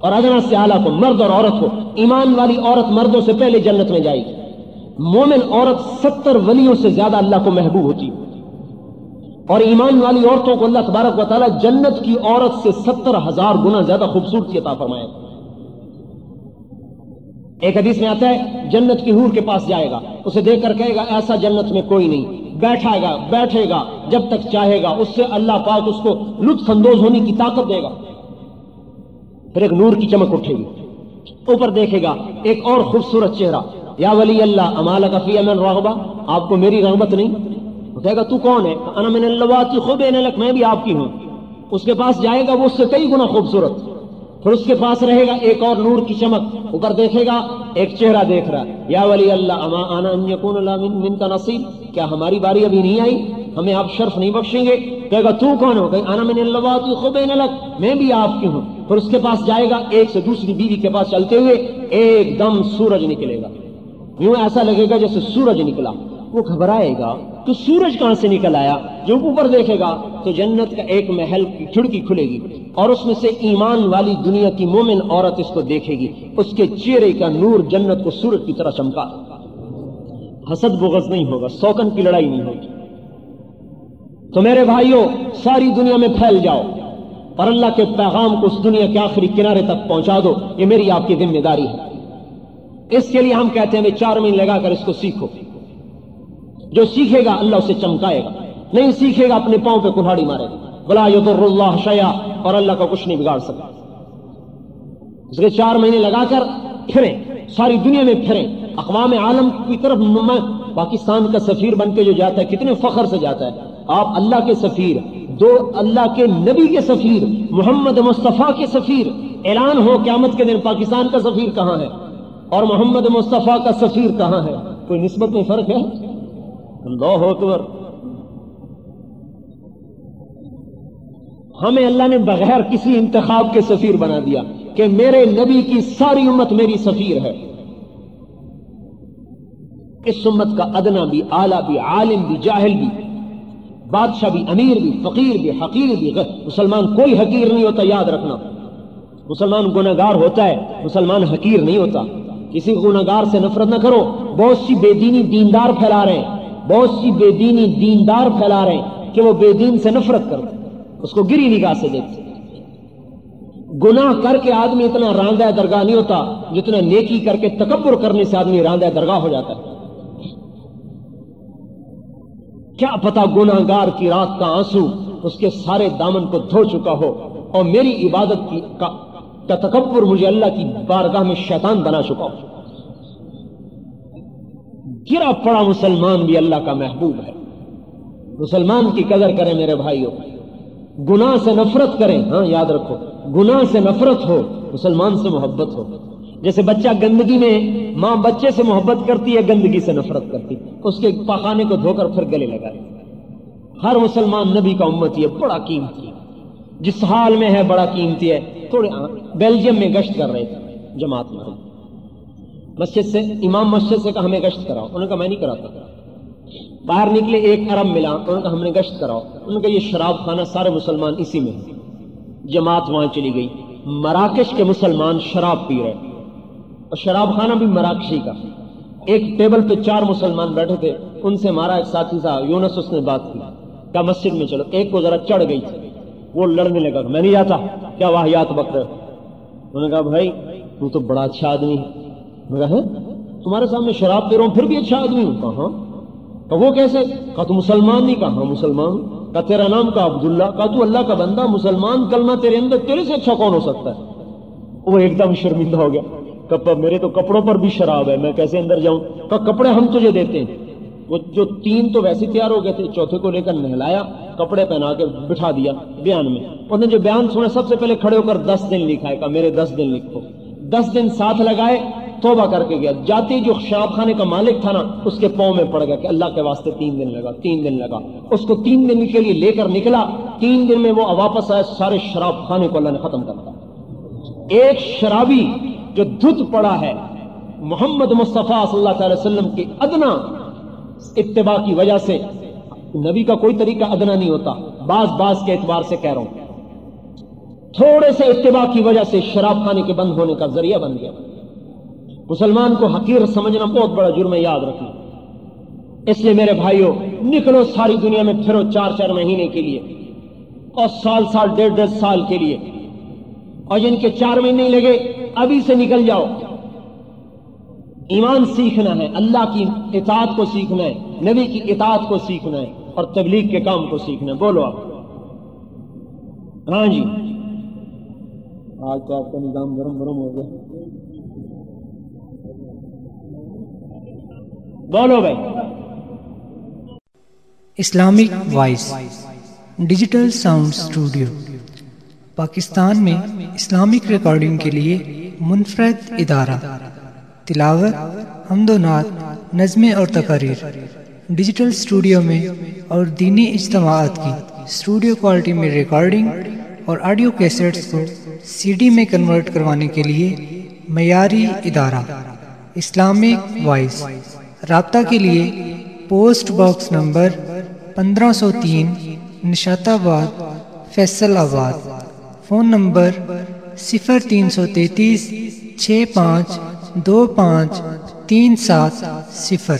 اور ادنا سے اعلیٰ کو مرد اور عورت ہو، ایمان والی عورت مردوں سے پہلے جنت میں جائے گی۔ مومن عورت ستر ولیوں سے زیادہ اللہ کو محبوب ہوتی اور ایمان والی عورتوں کو اللہ تبارک و تعالیٰ جنت کی عورت سے ستر ہزار گنا زیادہ خوبصورتی عطا فرمائے۔ ایک حدیث میں آتا ہے، جنت کی حور کے پاس جائے گا، اسے دیکھ کر کہے گا، ایسا جنت میں کوئی نہیں۔ بیٹھائے گا، بیٹھے گا، جب تک چاہے گا، اس سے اللہ پاک اس کو لطف اندوز ہونے کی طاقت دے گا۔ پھر ایک نور کی چمک اٹھے گی۔ اوپر دیکھے گا، ایک اور خوبصورت چہرہ۔ یا ولی اللہ امال کفی امن رغبہ۔ آپ کو میری رغبت نہیں؟ کہے گا، تو کون ہے؟ انا من اللواتی خوب لک، میں بھی آپ کی ہوں۔ اس کے پاس جائے گا، وہ اس سے کئی گنا خوبصورت۔ پھر اس کے پاس رہے گا ایک اور نور کی چمک اوپر دیکھے گا ایک چہرہ دیکھ رہا یا ولی اللہ اما انا ان یکون اللہ من, من کا نصیب کیا ہماری باری ابھی نہیں آئی؟ ہمیں آپ شرف نہیں بخشیں گے۔ کہے گا تو کون ہو؟ کہ انا من اللواتی خوب لک۔ میں بھی آپ کی ہوں۔ پھر اس کے پاس جائے گا ایک سے دوسری بیوی کے پاس چلتے ہوئے ایک دم سورج نکلے گا۔ یوں ایسا لگے گا جیسے سورج نکلا۔ وہ گھبرائے گا۔ تو سورج کہاں سے نکل آیا؟ جو اوپر دیکھے گا تو جنت کا ایک محل کی کھڑکی کھلے گی اور اس میں سے ایمان والی دنیا کی مومن عورت اس کو دیکھے گی، اس کے چہرے کا نور جنت کو سورج کی طرح چمکا۔ حسد بغض نہیں ہوگا، سوکن کی لڑائی نہیں ہوگی۔ تو میرے بھائیوں ساری دنیا میں پھیل جاؤ، اور اللہ کے پیغام کو اس دنیا کے آخری کنارے تک پہنچا دو، یہ میری آپ کی ذمہ داری ہے۔ اس کے لیے ہم کہتے ہیں چار مہینے لگا کر اس کو سیکھو۔ جو سیکھے گا اللہ اسے چمکائے گا۔ نہیں سیکھے گا اپنے پاؤں پہ کلاڑی مارے گا۔ بلا یدر اللہ شیا اور اللہ کا کچھ نہیں بگاڑ سکتا۔ اس کے چار مہینے لگا کر پھریں، ساری دنیا میں پھریں۔ اقوام عالم کی طرف پاکستان کا سفیر بن کے جو جاتا ہے، کتنے فخر سے جاتا ہے۔ آپ اللہ کے سفیر، دو اللہ کے نبی کے سفیر، محمد مصطفیٰ کے سفیر۔ اعلان ہو قیامت کے دن پاکستان کا سفیر کہاں ہے اور محمد مصطفیٰ کا سفیر کہاں ہے۔ کوئی نسبت میں فرق ہے؟ اللہ اکبر۔ ہمیں اللہ نے بغیر کسی انتخاب کے سفیر بنا دیا کہ میرے نبی کی ساری امت میری سفیر ہے۔ اس امت کا ادنا بھی آلہ بھی، عالم بھی، جاہل بھی، بادشاہ بھی، امیر بھی، فقیر بھی، حقیر بھی۔ مسلمان کوئی حقیر نہیں ہوتا، یاد رکھنا۔ مسلمان گناگار ہوتا ہے، مسلمان حقیر نہیں ہوتا۔ کسی گناگار سے نفرت نہ کرو، بہت سی بے دینی دیندار پھیلا رہے ہیں۔ بہت سی بے دینی دیندار پھیلا رہے ہیں کہ وہ بے دین سے نفرت کرتے اس کو گری نگاہ سے دیکھتے گناہ کر کے آدمی اتنا راندہ درگاہ نہیں ہوتا جتنا نیکی کر کے تکبر کرنے سے آدمی راندہ درگاہ ہو جاتا ہے۔ کیا پتا گناہ گار کی رات کا آنسو اس کے سارے دامن کو دھو چکا ہو اور میری عبادت کی کا, کا تکبر مجھے اللہ کی بارگاہ میں شیطان بنا چکا ہو۔ گرا پڑا مسلمان بھی اللہ کا محبوب ہے۔ مسلمان کی قدر کریں میرے بھائیوں گناہ سے نفرت کریں۔ ہاں یاد رکھو۔ گناہ سے نفرت ہو، مسلمان سے محبت ہو۔ جیسے بچہ گندگی میں ماں بچے سے محبت کرتی ہے، گندگی سے نفرت کرتی اس کے پاخانے کو دھو کر پھر گلے لگا ہر مسلمان نبی کا امتی ہے بڑا قیمتی ہے۔ جس حال میں ہے، بڑا قیمتی ہے۔ تھوڑے ہاں، بیلجیم میں گشت کر رہے تھے، جماعت میں۔ مسجد سے، امام مسجد سے کہا، ہمیں گشت کراؤ۔ انہوں نے کہا، میں نہیں کراتا۔ باہر نکلے، ایک ارب ملا۔ انہوں نے کہا، ہم نے گشت کراؤ۔ انہوں نے کہا، یہ شراب خانہ سارے مسلمان اسی میں جماعت وہاں چلی گئی۔ مراکش کے مسلمان شراب پی رہے۔ اور شراب خانہ بھی مراکشی کا۔ ایک ٹیبل پہ چار مسلمان بیٹھے تھے۔ ان سے ہمارا ایک ساتھی تھا، یونس، اس نے بات کی۔ کہا، مسجد میں چلو۔ ایک کو ذرا چڑھ گئی۔ تھی وہ لڑنے لگا۔ میں نہیں جاتا۔ کیا واحیات بک رہے انہوں نے کہا، بھائی، تو تو بڑا اچھا آدمی ہے۔ میں کہا تمہارے سامنے شراب پی رہا ہوں پھر بھی اچھا آدمی ہوں۔ کہا ہاں کہ وہ کیسے؟ کہا تو مسلمان نہیں کہا۔ ہاں مسلمان۔ کہا تیرا نام کا عبداللہ۔ کہا تو اللہ کا بندہ، مسلمان کلمہ تیرے اندر تیرے سے اچھا کون ہو سکتا ہے؟ وہ ایک دم شرمندہ ہو گیا۔ کہ میرے تو کپڑوں پر بھی شراب ہے، میں کیسے اندر جاؤں؟ کہا، کپڑے ہم تجھے دیتے ہیں۔ وہ جو تین تو ویسے تیار ہو گئے تھے، چوتھے کو لے کر نہلایا، کپڑے پہنا کے بٹھا دیا بیان میں۔ انہوں نے جو بیان سنا، سب سے پہلے کھڑے ہو کر دس دن لکھا ہے۔ کہ میرے دس دن لکھو۔ دس دن ساتھ لگائے، توبہ کر کے گیا۔ جاتی جو شراب خانے کا مالک تھا نا، اس کے پاؤں میں پڑ گیا کہ اللہ کے واسطے تین دن لگا، تین دن لگا۔ اس کو تین دن کے لیے لے کر نکلا۔ تین دن میں وہ واپس آئے، سارے شراب خانے کو اللہ نے ختم کر دیا۔ ایک شرابی جو دھت پڑا ہے، محمد مصطفیٰ صلی اللہ تعالی وسلم کی ادنا، اتباع کی وجہ سے، نبی کا کوئی طریقہ ادنا نہیں ہوتا۔ بعض بعض کے اعتبار سے کہہ رہا ہوں۔ تھوڑے سے اتباع کی وجہ سے شراب خانے کے بند ہونے کا ذریعہ بن گیا۔ مسلمان کو حقیر سمجھنا بہت بڑا جرم ہے، یاد رکھنا اس لیے میرے بھائیوں، نکلو ساری دنیا میں پھرو چار چار مہینے کے لیے اور سال سال، ڈیڑھ ڈیڑھ سال کے لیے۔ اور جن کے چار مہینے لگے، ابھی سے نکل جاؤ۔ ایمان سیکھنا ہے، اللہ کی اطاعت کو سیکھنا ہے، نبی کی اطاعت کو سیکھنا ہے اور تبلیغ کے کام کو سیکھنا ہے۔ بولو آپ۔ ہاں جی۔ آج تو آپ کا نظام گرم گرم ہو گیا۔ بولو بھائی۔ Islamic voice, digital sound studio Pakistan میں اسلامک ریکارڈنگ کے لیے منفرد ادارہ۔ تلاوت، حمد و نعت نظمیں اور تقاریر۔ ڈیجیٹل اسٹوڈیو میں اور دینی اجتماعات کی اسٹوڈیو کوالٹی میں ریکارڈنگ اور آڈیو کیسٹس کو سی ڈی میں کنورٹ کروانے کے لیے معیاری ادارہ، اسلامک وائس۔ رابطہ کے لیے پوسٹ باکس نمبر پندرہ سو تین نشات آباد فیصل آباد۔ فون نمبر صفر تین سو تینتیس، چھ پانچ، دو پانچ، تین سات صفر۔